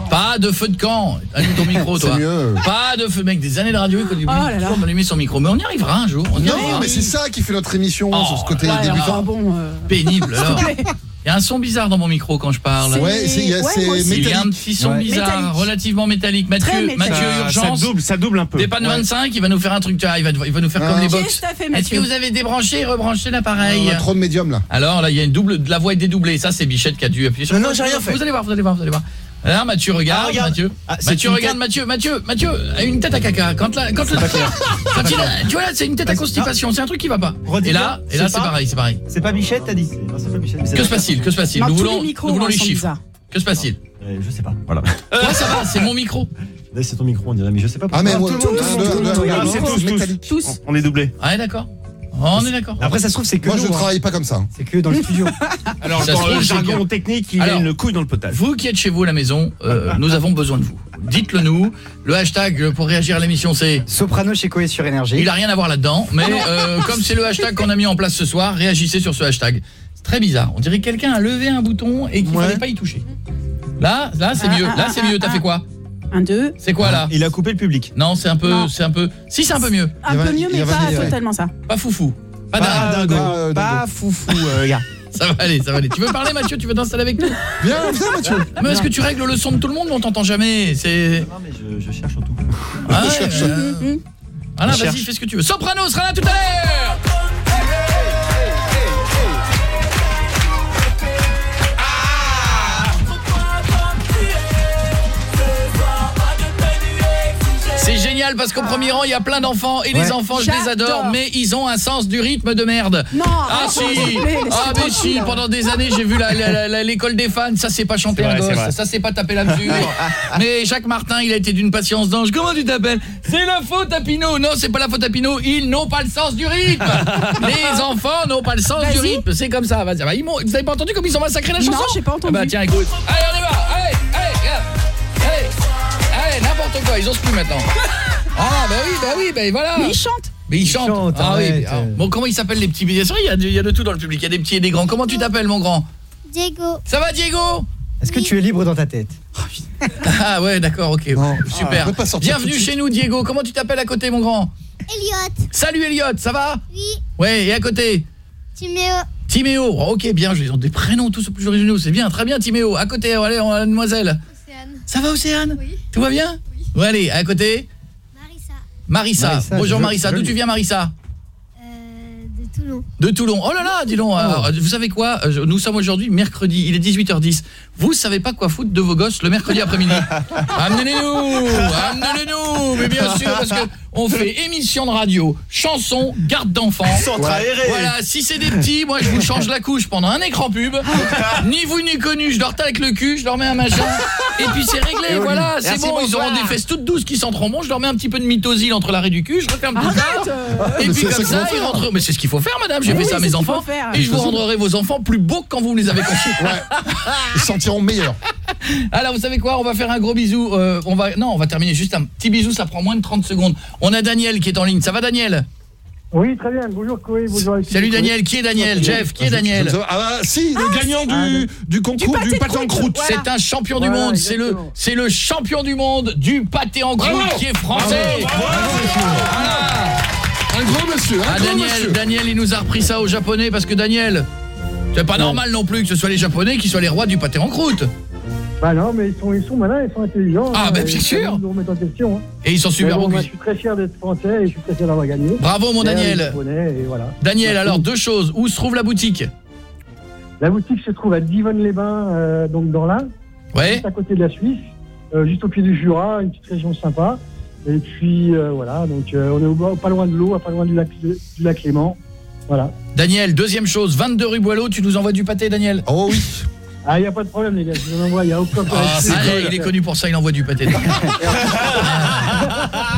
pas de feu de camp. Allume ton micro, toi. C'est mieux. Pas de feu, mec. Des années de radio, il faut Oh là là. toujours allumer son micro. Mais on y arrivera un jour. On y Non, arrivera. mais c'est ça qui fait notre émission, Oh, sur ce côté ouais, débutant. alors, Bon, euh, Pénible, alors. Il y a un son bizarre dans mon micro quand je parle. Ouais, c'est- il y a- Ouais. Il y a un métallique. petit son Ouais. bizarre, Métallique. relativement métallique. Très Mathieu, métallique. Mathieu, Ça- urgence. Ça double, ça double un peu. Dépanne 25, il va nous faire un truc, tu vois, il va, il va nous faire Ah. comme les box. Est-ce que vous avez débranché et rebranché l'appareil On a trop de médiums là. Alors là, il y a une double, la voix est dédoublée. Ça, c'est Bichette qui a dû appuyer sur Non, non, j'ai rien fait. Vous allez voir, vous allez voir, vous allez voir. Alors Mathieu regarde, Ah, regarde. Mathieu. Ah, Mathieu regarde, tête- Mathieu, Mathieu, Mathieu a une tête à caca. Quand la, quand la, quand il a- tu vois là, c'est une tête à constipation, c'est un truc qui va pas. Redis Et là, et là c'est pareil, c'est pareil. C'est pas Bichette, t'as dit Non, c'est pas Bichette. mais c'est Que se passe-t-il Que se passe-t-il Nous voulons, les micros nous voulons hein, les chiffres. Que se passe-t-il Euh, Je sais pas. Voilà. Ouais, ça va, c'est mon micro. Là, c'est ton micro, on dirait, mais je sais pas Ah, mais tous, tous. Tous. On est doublés. Ouais, d'accord. On est d'accord. Après, ça se trouve, c'est que Moi, nous, je hein. travaille pas comme ça. C'est que dans le studio. Alors, Ça se dans trouve, le c'est jargon que- technique, il a Alors, une couille dans le potage. Vous qui êtes chez vous à la maison, euh, nous avons besoin de vous. Dites-le nous. Le hashtag pour réagir à l'émission, c'est Soprano chez Coé sur Énergie. Il a rien à voir là-dedans, mais euh, comme c'est le hashtag qu'on a mis en place ce soir, réagissez sur ce hashtag. C'est très bizarre. On dirait que quelqu'un a levé un bouton et qu'il Ouais. fallait pas y toucher. Là, là c'est Ah, mieux. ah, Là c'est ah, mieux. T'as ah, fait quoi? Un, deux. C'est quoi là Il a coupé le public. Non, c'est un peu, Non. c'est un peu. Si c'est un peu mieux. Un Il y a peu vingt- mieux, il y mais a pas ouais. totalement ça. Pas foufou. Pas Pas dingue. dingo. euh, Pas foufou, euh, gars. Ça va aller, ça va aller. Tu veux parler Mathieu? Tu veux t'installer avec nous? Viens, viens, Mathieu. Mais est-ce que tu règles le son de tout le monde mais on t'entend jamais? C'est Non, mais je, je cherche surtout. Ah ouais, cherche. euh, Voilà, Je vas-y, cherche. fais ce que tu veux. Soprano sera là tout à l'heure C'est génial parce qu'au premier rang, il y a plein d'enfants et les enfants, je les adore, mais ils ont un sens du rythme de merde. Non, Ah arrête, si plaît, Ah mais si, pendant des années, j'ai vu l'école des fans, ça c'est pas chanter un gosse, ça c'est pas taper la mesure. mais Jacques Martin, il a été d'une patience d'ange. Comment tu t'appelles? C'est la faute à Pinot. Non, c'est pas la faute à Pinot, ils n'ont pas le sens du rythme. les enfants n'ont pas le sens du rythme, c'est comme ça. Vas-y, bah, ils vous avez pas entendu comme ils ont massacré la Non, chanson? j'ai pas entendu. Ah bah tiens, écoute. Allez, on y va. Allez, n'importe quoi, ils osent plus maintenant. Ah bah oui, bah oui, bah voilà. Mais il chante. Mais ils Ils chantent. chantent, ah oui. alors, bon, comment ils s'appellent les petits il y, a de- il y a de tout dans le public. Il y a des petits et des grands. Comment tu t'appelles, mon grand? Diego. Ça va, Diego? Est-ce que tu es libre dans ta tête? Ah ouais, d'accord, ok. Non. Super. Ah, Bienvenue chez nous, Diego. Comment tu t'appelles à côté, mon grand? Elliot. Salut, Elliot. Ça va? Oui. Ouais, et à côté? Timéo. Timéo. Oh, ok, bien. Ils ont des prénoms tous plus originaux. C'est bien, très bien, Timéo. À côté, allez, on a la demoiselle. Océane. Ça va, Océane? Oui. Tout va bien? Oui. Ouais, allez, à côté. Marissa. Marissa. Marissa, Bonjour, je- Marissa. D'où tu viens, Marissa? Euh, de Toulon. De Toulon. Oh là là, dis donc. alors, vous savez quoi? Euh, Nous sommes aujourd'hui mercredi, il est 18h10. Vous savez pas quoi foutre de vos gosses le mercredi après-midi Amenez-les-nous Amenez-les-nous Mais bien sûr, parce que on fait émission de radio, chanson, garde d'enfants. Centre aéré. Voilà, si c'est des petits, moi je vous change la couche pendant un écran pub. ni vous ni connu, je leur avec le cul, je leur mets un machin. Et puis c'est réglé, Et voilà, c'est bon, ils auront des fesses toutes douces qui sentiront bon, je leur mets un petit peu de mitosile entre l'arrêt du cul, je referme tout ça. Et puis comme ça ils faire. rentrent. Mais c'est ce qu'il faut faire, madame, j'ai Oui, fait ça à mes enfants. Et je vous rendrai vos enfants plus beaux que quand vous les avez conçus. Ils sentiront meilleurs. Alors vous savez quoi On va faire un gros bisou. euh, on va non, on va terminer juste un petit bisou. Ça prend moins de 30 secondes. On a Daniel qui est en ligne. Ça va Daniel? Oui, très bien. Bonjour Koé, bonjour Salut Daniel. Qui est Daniel? Jeff Qui est Daniel? Ah bah si, le gagnant du, du concours du pâté en croûte. C'est un champion du Voilà, monde. C'est le c'est le champion du monde du pâté en croûte Bravo qui est français. Un gros monsieur, un Ah gros Daniel, monsieur. Daniel, il nous a repris ça au japonais parce que Daniel, c'est pas normal non plus que ce soit les japonais qui soient les rois du pâté en croûte. Bah non, mais ils sont, ils sont malins, ils sont intelligents. Ah, hein, bah, bien sûr. en question. hein. Et ils sont super bon, bons. Je suis très fier d'être français et je suis très fier d'avoir gagné. Bravo, mon Daniel. et voilà. Daniel, Merci. alors deux choses. Où se trouve la boutique? La boutique se trouve à Divonne-les-Bains, euh, donc dans l'Ain. Ouais. Juste à côté de la Suisse, euh, juste au pied du Jura, une petite région sympa. Et puis euh, voilà, donc on est au- pas loin de l'eau, pas loin du lac, du lac Léman. Voilà. Daniel, deuxième chose, 22 rue Boileau, tu nous envoies du pâté, Daniel Oh oui. Ah, il n'y a pas de problème, les gars, je vous en envoie, il n'y a aucun problème. Ah, allez, il est connu pour ça, il envoie du pâté.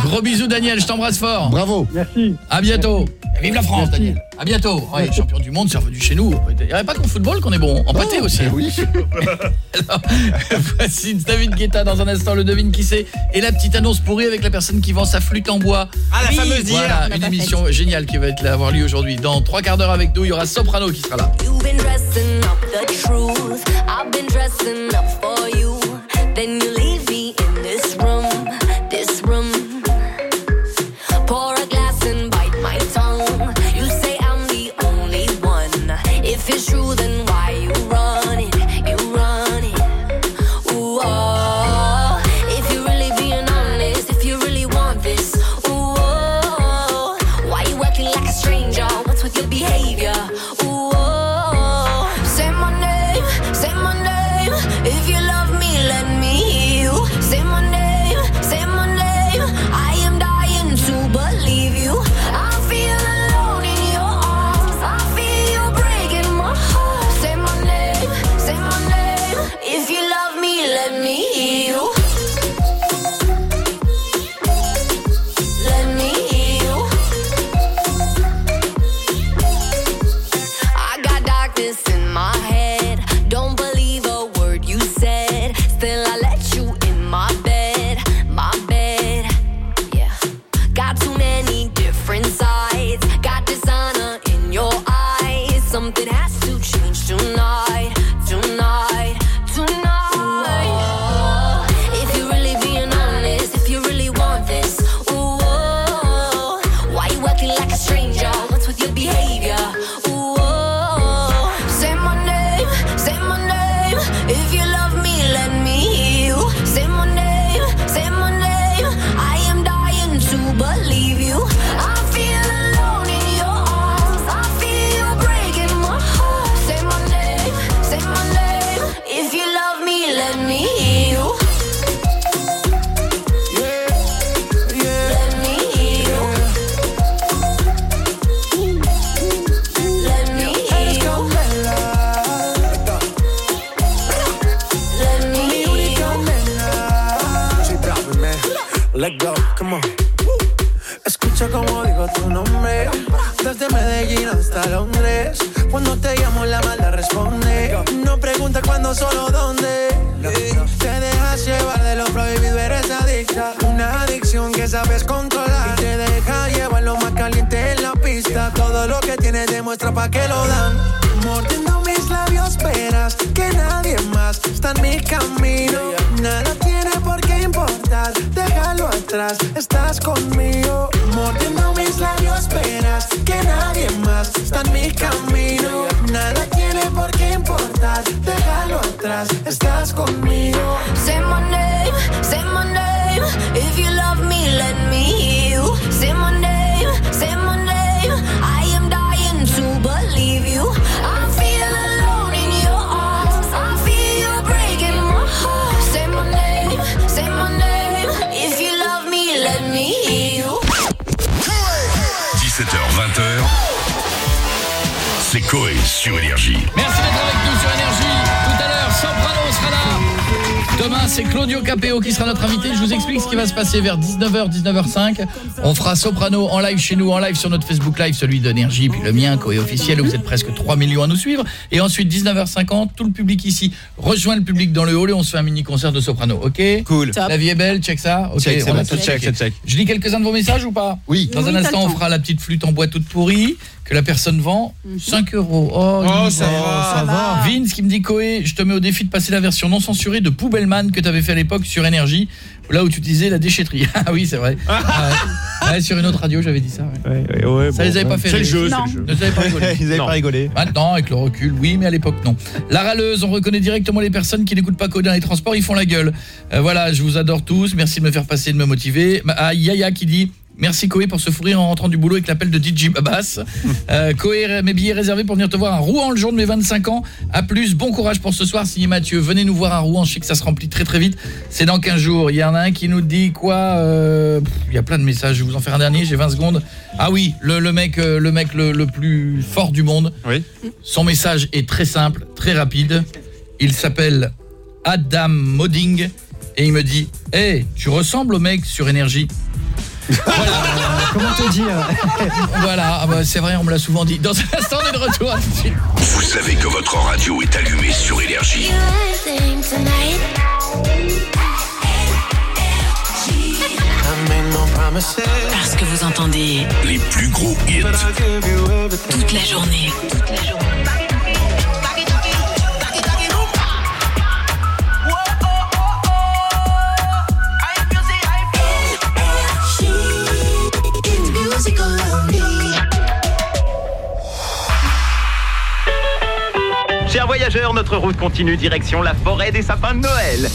Gros bisous, Daniel, je t'embrasse fort. Bravo. Merci. À bientôt. Vive la France, Daniel. À bientôt. Ouais, champion du monde, c'est revenu chez nous. Il n'y avait pas qu'en football qu'on est bon, en pâté aussi. eh oui. Alors, voici David Guetta dans un instant, le devine qui c'est. Et la petite annonce pourrie avec la personne qui vend sa flûte en bois. Ah, la fameuse d'hier. Voilà, une émission géniale qui va être là, avoir lieu aujourd'hui. Dans trois quarts d'heure avec nous, il y aura Soprano qui sera là. You've been dressing up the truth. I've been dressing up for you. Then you c'est Claudio Capéo qui sera notre invité. Je vous explique ce qui va se passer vers 19h, 19h05. On fera Soprano en live chez nous, en live sur notre Facebook Live, celui d'Énergie, puis le mien, Coé officiel, où vous êtes presque 3 millions à nous suivre. Et ensuite, 19h50, tout le public ici rejoint le public dans le hall et on se fait un mini-concert de Soprano. Ok Cool. La vie est belle, check ça. Ok, Check, c'est on a tout check, check, check. Je lis quelques-uns de vos messages ou pas? Oui. Dans Oui, un instant, on fera la petite flûte en bois toute pourrie que la personne vend. 5 euros. Oh, Oh, il ça va. va. Ça va. Vince qui me dit Coé, je te mets au défi de passer la version non censurée de Poubelman que tu avais fait à l'époque sur Énergie, là où tu disais la déchetterie. Ah oui, c'est vrai. Ah ouais. Ouais, sur une autre radio, j'avais dit ça. ouais. Ouais, ouais, ouais, Ça bon, les avait pas fait C'est le jeu, c'est le jeu. Pas rigolé. Ils avaient Non. pas rigolé. Maintenant, avec le recul, oui, mais à l'époque, non. La râleuse, on reconnaît directement les personnes qui n'écoutent pas Coé dans les transports, ils font la gueule. Euh, voilà, je vous adore tous, merci de me faire passer, de me motiver. Ah, Yaya qui dit... Merci Coé pour se fourrir en rentrant du boulot avec l'appel de DJ Babas. Euh, Coé, mes billets réservés pour venir te voir à Rouen le jour de mes 25 ans. A plus, bon courage pour ce soir, signé Mathieu. Venez nous voir à Rouen, je sais que ça se remplit très très vite. C'est dans 15 jours. Il y en a un qui nous dit quoi euh, pff, Il y a plein de messages, je vais vous en faire un dernier, j'ai 20 secondes. Ah oui, le, le mec, euh, le, mec le, le plus fort du monde. Oui. Son message est très simple, très rapide. Il s'appelle Adam Modding et il me dit "Hey, tu ressembles au mec sur énergie." Comment te dire Voilà, ah bah, c'est vrai, on me l'a souvent dit. Dans un instant, on est de retour. à tout de suite. Vous savez que votre radio est allumée sur Énergie. Parce que vous entendez Les plus gros hits. toute la journée. Chers voyageurs, notre route continue direction la forêt des sapins de Noël.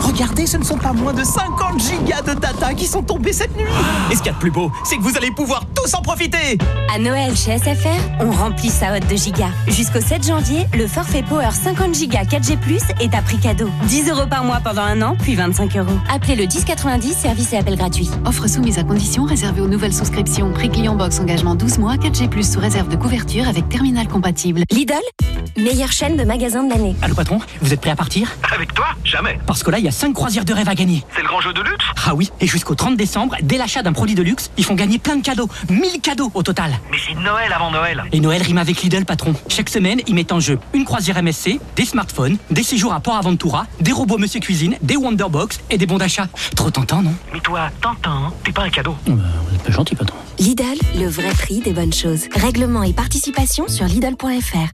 Regardez, ce ne sont pas moins de 50 gigas de data qui sont tombés cette nuit. Et ce qu'il y a de plus beau, c'est que vous allez pouvoir tous en profiter. À Noël chez SFR, on remplit sa hotte de gigas. Jusqu'au 7 janvier, le forfait Power 50 gigas 4G+, est à prix cadeau. 10 euros par mois pendant un an, puis 25 euros. Appelez le 1090, service et appel gratuit. Offre soumise à conditions réservée aux nouvelles souscriptions. Prix client box engagement 12 mois, 4G+, sous réserve de couverture avec terminal compatible. Lidl, meilleure chaîne de magasins de l'année. Allô patron, vous êtes prêt à partir? Avec toi Jamais. Parce que là, il y a 5 croisières de rêve à gagner. C'est le grand jeu de luxe? Ah oui, et jusqu'au 30 décembre, dès l'achat d'un produit de luxe, ils font gagner plein de cadeaux. 1000 cadeaux au total. Mais c'est Noël avant Noël. Et Noël rime avec Lidl, patron. Chaque semaine, ils mettent en jeu une croisière MSC, des smartphones, des séjours à Port Aventura, des robots Monsieur Cuisine, des Wonderbox et des bons d'achat. Trop tentant, non? Mais toi, Tintin, hein, t'es pas un cadeau. Vous êtes pas gentil, patron. Lidl, le vrai prix des bonnes choses. Règlement et participation sur Lidl.fr.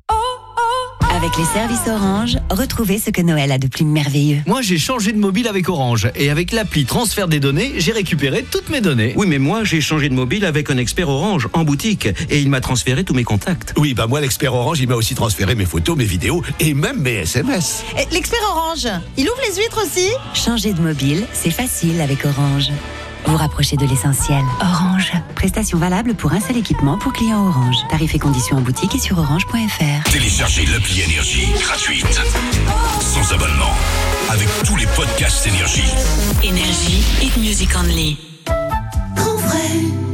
Avec les services Orange, retrouvez ce que Noël a de plus merveilleux. Moi, j'ai changé de mobile avec Orange et avec l'appli transfert des données, j'ai récupéré toutes mes données. Oui, mais moi, j'ai changé de mobile avec un expert Orange en boutique et il m'a transféré tous mes contacts. Oui, bah moi, l'expert Orange, il m'a aussi transféré mes photos, mes vidéos et même mes SMS. Et L'expert Orange, il ouvre les huîtres aussi? Changer de mobile, c'est facile avec Orange. Vous rapprochez de l'essentiel. Orange. Prestation valable pour un seul équipement pour clients Orange. Tarifs et conditions en boutique et sur orange.fr. Téléchargez l'appli Énergie gratuite. Sans abonnement. Avec tous les podcasts Énergie. Énergie, hit music only.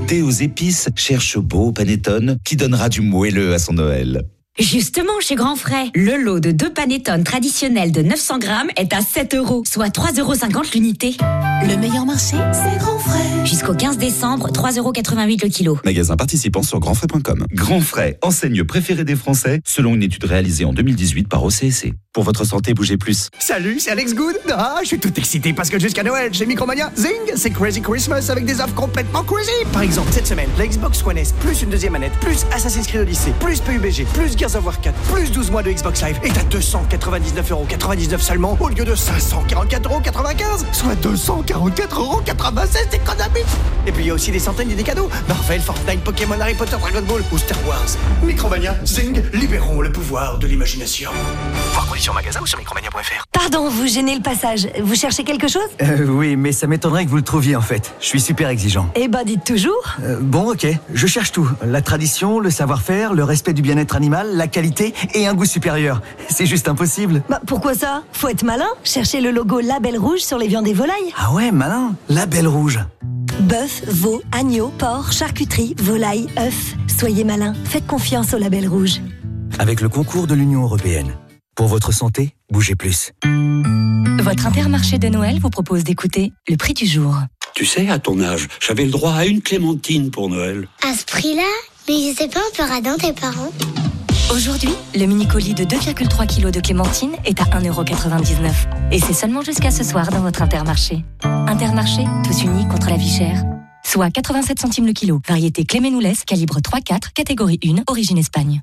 Thé aux épices cherche beau panettone qui donnera du moelleux à son Noël. Justement, chez Grand Frais, le lot de deux panettone traditionnels de 900 grammes est à 7 euros, soit 3,50 euros l'unité. Le meilleur marché, c'est Grand Frais. Jusqu'au 15 décembre, 3,88 euros le kilo. Magasin participant sur grandfrais.com. Grand Frais, enseigne préférée des Français, selon une étude réalisée en 2018 par OCSC. Pour votre santé, bougez plus. Salut, c'est Alex Good. Ah, je suis tout excité parce que jusqu'à Noël, chez Micromania, zing, c'est Crazy Christmas avec des offres complètement crazy. Par exemple, cette semaine, la Xbox One S, plus une deuxième manette, plus Assassin's Creed Odyssey, plus PUBG, plus Gears of War 4, plus 12 mois de Xbox Live est à 299,99€ seulement au lieu de 544,95€, soit 244,96€ d'économie. Et puis il y a aussi des centaines et des cadeaux. Marvel, Fortnite, Pokémon, Harry Potter, Dragon Ball ou Star Wars. Micromania, zing, libérons le pouvoir de l'imagination. Voir conditions magasin ou sur micromania.fr. Pardon, vous gênez le passage. Vous cherchez quelque chose? Euh, oui, mais ça m'étonnerait que vous le trouviez en fait. Je suis super exigeant. Eh ben, dites toujours. Euh, bon, ok, je cherche tout. La tradition, le savoir-faire, le respect du bien-être animal, la qualité et un goût supérieur. C'est juste impossible. Bah, pourquoi ça Faut être malin. Cherchez le logo Label Rouge sur les viandes et volailles. Ah ouais, malin. La belle rouge. Bœuf, veau, agneau, porc, charcuterie, volaille, œufs. Soyez malin, faites confiance au label rouge. Avec le concours de l'Union européenne. Pour votre santé, bougez plus. Votre intermarché de Noël vous propose d'écouter le prix du jour. Tu sais, à ton âge, j'avais le droit à une clémentine pour Noël. À ce prix-là Mais je sais pas, on peut radin tes parents Aujourd'hui, le mini-colis de 2,3 kg de clémentine est à 1,99€. Et c'est seulement jusqu'à ce soir dans votre Intermarché. Intermarché, tous unis contre la vie chère. Soit 87 centimes le kilo. Variété Clémenoulès, calibre 3-4, catégorie 1, origine Espagne.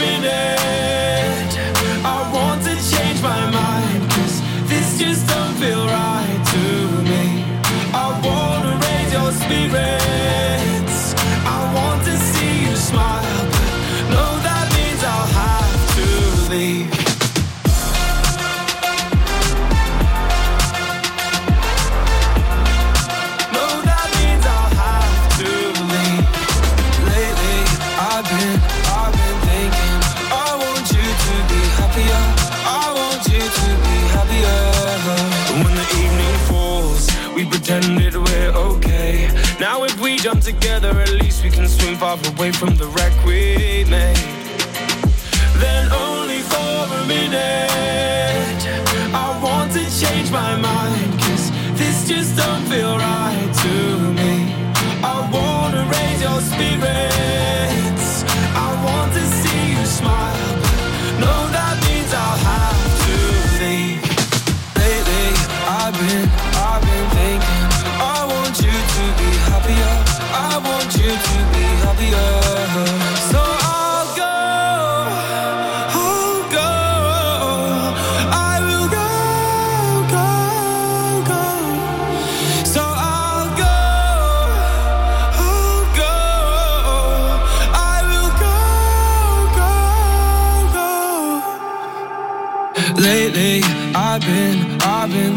a pretended we're okay. Now if we jump together At least we can swim far away from the wreck we made. Then only for a minute I want to change my mind Cause this just don't feel right to me. I wanna raise your spirits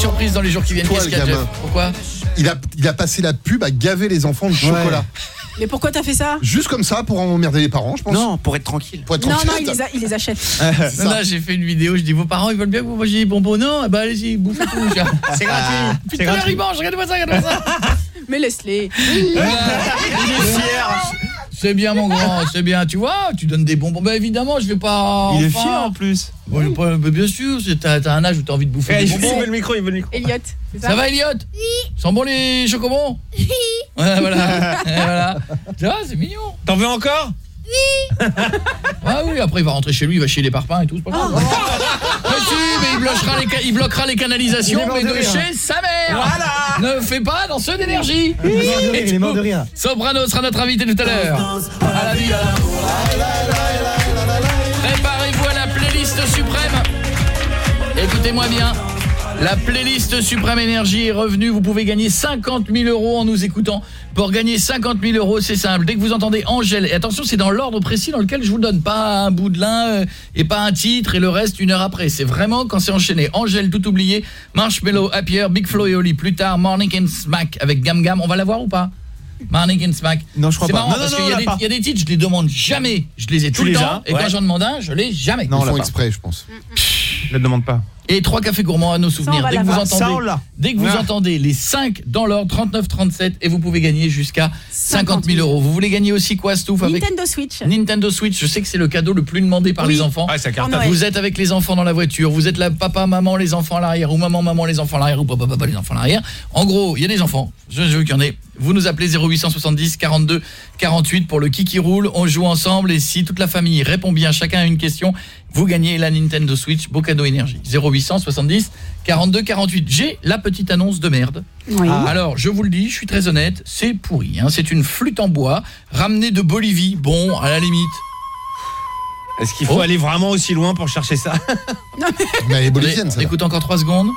Surprises dans les jours qui viennent. Toi, le gamin. Jeff Pourquoi il a, il a passé la pub à gaver les enfants de chocolat. Mais pourquoi t'as fait ça Juste comme ça, pour emmerder les parents, je pense. Non, pour être tranquille. Pour être Non, tranquille. non, il les, a- il les achète. Non, là, j'ai fait une vidéo, je dis vos parents ils veulent bien que vous mangiez des bonbons. Non, bah allez-y, bouffez tout. C'est gratuit. C'est Putain, mangent, regarde-moi ça, regarde-moi ça. Mais laisse-les. Il. C'est bien mon grand, c'est bien, tu vois, tu donnes des bonbons. Bah évidemment, je vais pas Il est fier en plus. Bon, bah, bien sûr, c'est- t'as un âge où t'as envie de bouffer Eh, des il bonbons. veut le micro, il veut le micro. Elliot, c'est ça? Ça va Elliot? Oui. Sont bons les chocobons? Oui. Ouais, voilà. Ouais, voilà. Tu vois, c'est mignon. T'en veux encore? Ah oui, après il va rentrer chez lui, il va chier les parpaings et tout, c'est pas grave. Mais si, mais il bloquera les, ca- il bloquera les canalisations, Il est mort mais de de rire. chez sa mère. Voilà. Ne fais pas dans ceux d'énergie. Il est mort de rire, il est mort de rire. Soprano sera notre invité tout à l'heure. À la vie, à l'amour. Préparez-vous à la playlist suprême. Écoutez-moi bien. La playlist Suprême Énergie est revenue. Vous pouvez gagner 50 000 euros en nous écoutant. Pour gagner 50 000 euros, c'est simple. Dès que vous entendez Angèle, et attention, c'est dans l'ordre précis dans lequel je vous le donne. Pas un bout de lin euh, et pas un titre et le reste une heure après. C'est vraiment quand c'est enchaîné. Angèle, tout oublié. Marshmello, Happier, Big Flo et Oli. Plus tard, Morning and Smack avec Gam Gam. On va la voir ou pas? Morning and Smack. Non, je crois C'est pas. marrant Non, non, parce non, qu'il y, a des- l'a pas. il y a des titres, je les demande jamais. Je les ai Tu tout le les temps. as, Et ouais. quand j'en demande un, je l'ai jamais. Ils font exprès, je pense. Je le demande pas. Et trois cafés gourmands à nos souvenirs. Dès que vous on entendez, l'a. dès que vous Ah. entendez les 5 dans l'ordre 39 37 et vous pouvez gagner jusqu'à 50 000 euros. Vous voulez gagner aussi quoi Stouff avec Nintendo Switch. Nintendo Switch, je sais que c'est le cadeau le plus demandé par Oui. les enfants. Ça cartonne. Noël. Vous êtes avec les enfants dans la voiture, vous êtes là papa, maman, les enfants à l'arrière ou maman, maman, les enfants à l'arrière ou papa, papa, les enfants à l'arrière. En gros, il y a des enfants. Je, je veux qu'il y en ait. Vous nous appelez 0870 42 48 pour le qui qui roule. On joue ensemble et si toute la famille répond bien chacun à une question, vous gagnez la Nintendo Switch beau cadeau énergie. 0870 42 48. J'ai la petite annonce de merde. Oui. Ah. Alors, je vous le dis, je suis très honnête, c'est pourri. hein. C'est une flûte en bois ramenée de Bolivie. Bon, à la limite. Est-ce qu'il faut Oh. aller vraiment aussi loin pour chercher ça? Mais elle est bolivienne, On ça. écoute encore 3 secondes.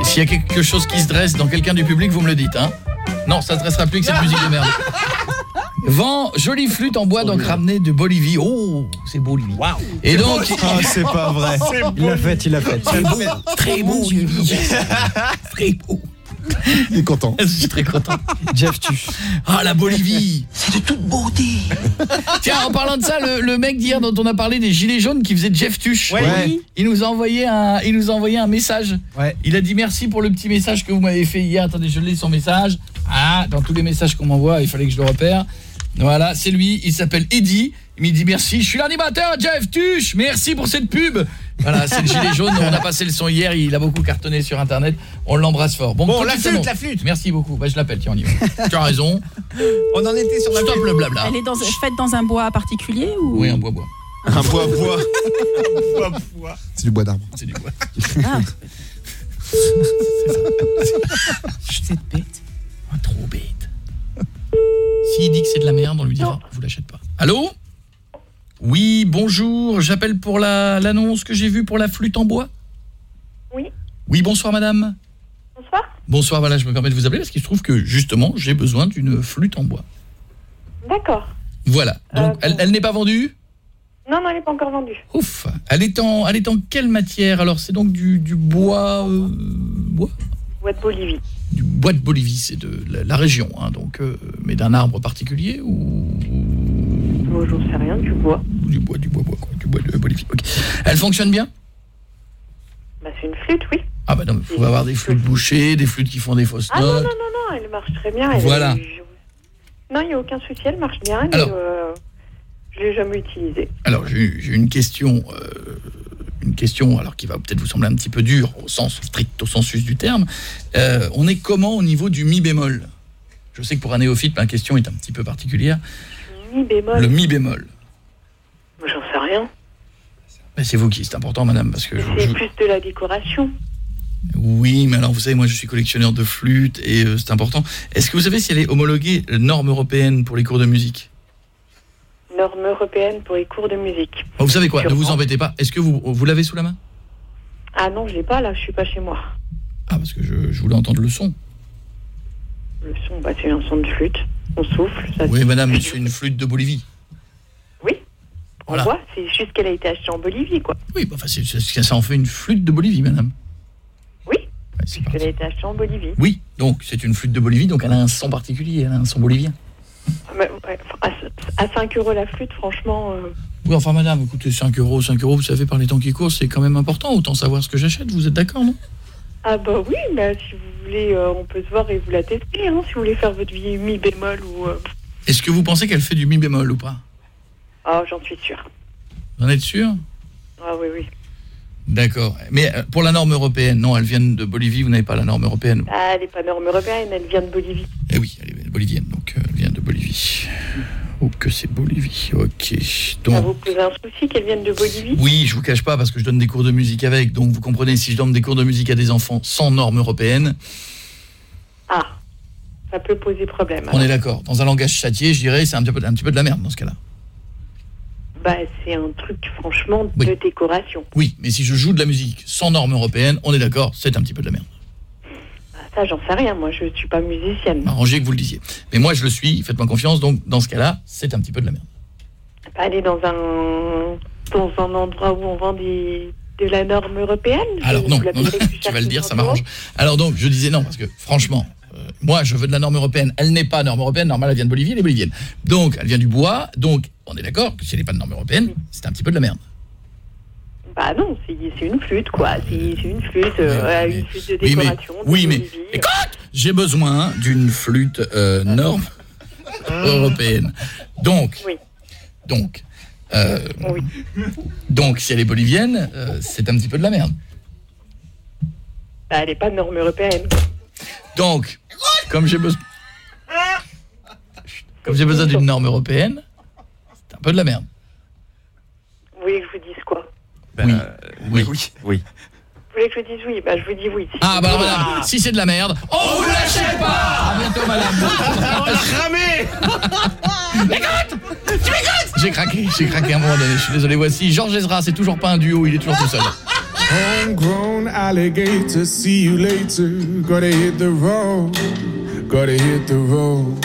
Et s'il y a quelque chose qui se dresse dans quelqu'un du public, vous me le dites. Hein. Non, ça ne se dressera plus que cette musique de merde. Vent, jolie flûte en bois, donc ramenée de Bolivie. Oh, c'est beau, lui. Et donc... Oh, c'est pas vrai. Il l'a fait, il l'a fait. Très beau, très beau, Livy. Très beau. Il est content. Je suis très content. Jeff tu. Ah, la Bolivie C'est de toute beauté Tiens, en parlant de ça, le, le mec d'hier dont on a parlé des gilets jaunes qui faisait Jeff Tuch, Ouais. il nous a envoyé un il nous a envoyé un message. Ouais. Il a dit merci pour le petit message que vous m'avez fait hier. Attendez, je lis son message. Ah, dans tous les messages qu'on m'envoie, il fallait que je le repère. Voilà, c'est lui, il s'appelle Eddie. Il me dit merci, je suis l'animateur Jeff Tuch. Merci pour cette pub. Voilà, c'est le gilet jaune, on a passé le son hier, il a beaucoup cartonné sur internet. On l'embrasse fort. Bon, petite la flûte, la flûte. Merci beaucoup. Bah je l'appelle, tiens, on y va. tu as raison. On en était sur la Stop le blabla. Elle est dans, faite dans un bois particulier ou? Oui, un bois bois. Un bois bois. bois bois. C'est du bois d'arbre. C'est du bois. Ah. Cette bête. Oh, trop bête. S'il dit que c'est de la merde, on lui dira, vous l'achète pas. Allô? Oui, bonjour, j'appelle pour la l'annonce que j'ai vue pour la flûte en bois. Oui. Oui, bonsoir madame. Bonsoir. Bonsoir, voilà, je me permets de vous appeler parce qu'il se trouve que justement, j'ai besoin d'une flûte en bois. D'accord. Voilà. Donc Euh, elle, elle n'est pas vendue? Non, non, elle n'est pas encore vendue. Ouf. Elle est en elle est en quelle matière? Alors c'est donc du, du bois euh, bois? Bois de Bolivie. du bois de Bolivie, c'est de la, la région hein, donc euh, mais d'un arbre particulier ou? Oh, J'en sais rien, du bois. du bois du bois bois quoi, du bois de Bolivie. Elle fonctionne bien? Bah, c'est une flûte, oui. Ah bah non, il faut avoir des flûtes bouchées, des flûtes qui font des fausses Ah non, non, notes. non, non, elle marche très bien. Elle Voilà. est- Non, il n'y a aucun souci, elle marche bien. euh, je l'ai jamais utilisée. Alors j'ai j'ai une question euh, une question alors qui va peut-être vous sembler un petit peu dure au sens strict au sensus du terme. Euh, on est comment au niveau du mi bémol? Je sais que pour un néophyte ma question est un petit peu particulière. Mi bémol. Le mi bémol. J'en sais rien. Mais c'est vous qui c'est important madame parce que C'est je- plus de la décoration. oui, mais alors vous savez moi je suis collectionneur de flûtes et euh, c'est important. Est-ce que vous savez si elle est homologuée euh, norme européenne pour les cours de musique? Norme européenne pour les cours de musique. Oh, Vous savez quoi Ne vous embêtez pas. Est-ce que vous vous l'avez sous la main? Ah non, je l'ai pas, là, je suis pas chez moi. Ah parce que je, je voulais entendre le son. Le son, bah, c'est un son de flûte. On souffle, ça Oui madame, c'est une flûte de Bolivie. on Voilà. voit. C'est juste qu'elle a été achetée en Bolivie, quoi. Oui, bah, enfin, ça en fait une flûte de Bolivie, madame. Oui. Ouais, c'est Elle a été achetée en Bolivie. Oui, donc c'est une flûte de Bolivie, donc elle a un son particulier, elle a un son bolivien. Mais, ouais, à, à 5 euros la flûte, franchement. euh, Oui, enfin madame, écoutez, 5 euros, 5 euros, vous savez, par les temps qui courent, c'est quand même important, autant savoir ce que j'achète, vous êtes d'accord, non? Ah bah oui, bah, si vous voulez, euh, on peut se voir et vous la tester, hein, si vous voulez faire votre vie mi bémol ou... euh, Est-ce que vous pensez qu'elle fait du mi bémol ou pas? Ah, j'en suis sûre. Vous en êtes sûr Ah oui, oui. D'accord. Mais euh, pour la norme européenne, non, elle vient de Bolivie, vous n'avez pas la norme européenne. Ah, elle n'est pas norme européenne, elle vient de Bolivie. Eh oui, elle est bolivienne, donc euh, elle vient de Bolivie. Oh, que c'est Bolivie, ok. Ça Donc, vous pose un souci qu'elle vienne de Bolivie? Oui, je vous cache pas parce que je donne des cours de musique avec. Donc vous comprenez, si je donne des cours de musique à des enfants sans normes européennes, Ah, ça peut poser problème. on est d'accord. Dans un langage châtié, je dirais, c'est un petit peu de la merde dans ce cas-là. Bah, c'est un truc, franchement, de décoration. Oui, mais si je joue de la musique sans normes européennes, on est d'accord, c'est un petit peu de la merde. Bah, ça, j'en sais rien. Moi, je suis pas musicienne. Arrangez que vous le disiez. Mais moi, je le suis, faites-moi confiance, donc dans ce cas-là, c'est un petit peu de la merde. Pas aller dans un, dans un endroit où on vend des, de la norme européenne. Alors non, tu vas le dire, ça 100 euros. m'arrange. Alors donc, je disais non, parce que franchement, euh, moi, je veux de la norme européenne. Elle n'est pas norme européenne, normal, elle vient de Bolivie, elle est bolivienne. Donc, elle vient du bois, donc on est d'accord que si elle n'est pas de norme européenne, c'est un petit peu de la merde. Bah non, c'est une flûte, quoi. C'est c'est une flûte, euh, une flûte de Oui, mais, décoration. oui, mais écoute, j'ai besoin d'une flûte euh, norme européenne. Donc, donc, euh, donc, si elle est bolivienne, euh, c'est un petit peu de la merde. Bah, elle n'est pas de norme européenne. Donc, comme j'ai besoin comme j'ai besoin d'une norme européenne, peu de la merde. Vous voulez que je vous dise quoi oui. oui. Oui. Vous voulez que je vous dise oui? Bah, je vous dis oui. Ah bah alors, madame, si c'est de la merde, on vous l'achète pas À bientôt madame Cramé Écoute Tu m'écoutes? J'ai craqué, j'ai craqué à un moment donné, je suis désolé. Voici Georges Ezra, c'est toujours pas un duo, il est toujours tout seul. Homegrown alligator, see you later. Gotta hit the road, gotta hit the road.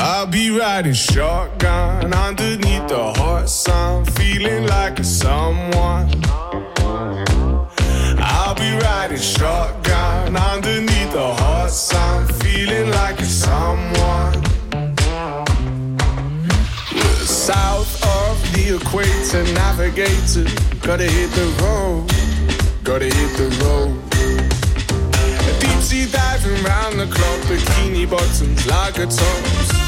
I'll be riding shotgun underneath the hot sun, feeling like a someone. I'll be riding shotgun underneath the hot sun, feeling like a someone. South of the equator, navigator, gotta hit the road, gotta hit the road. Deep sea diving round the clock, bikini bottoms, lager tops.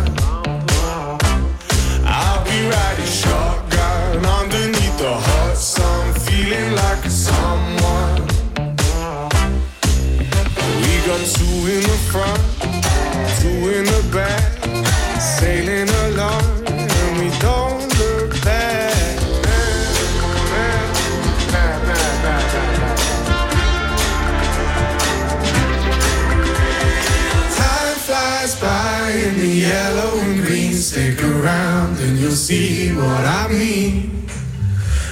Two in the front, two in the back, sailing along, and we don't look back. Time flies by in the yellow and green. Stick around and you'll see what I mean.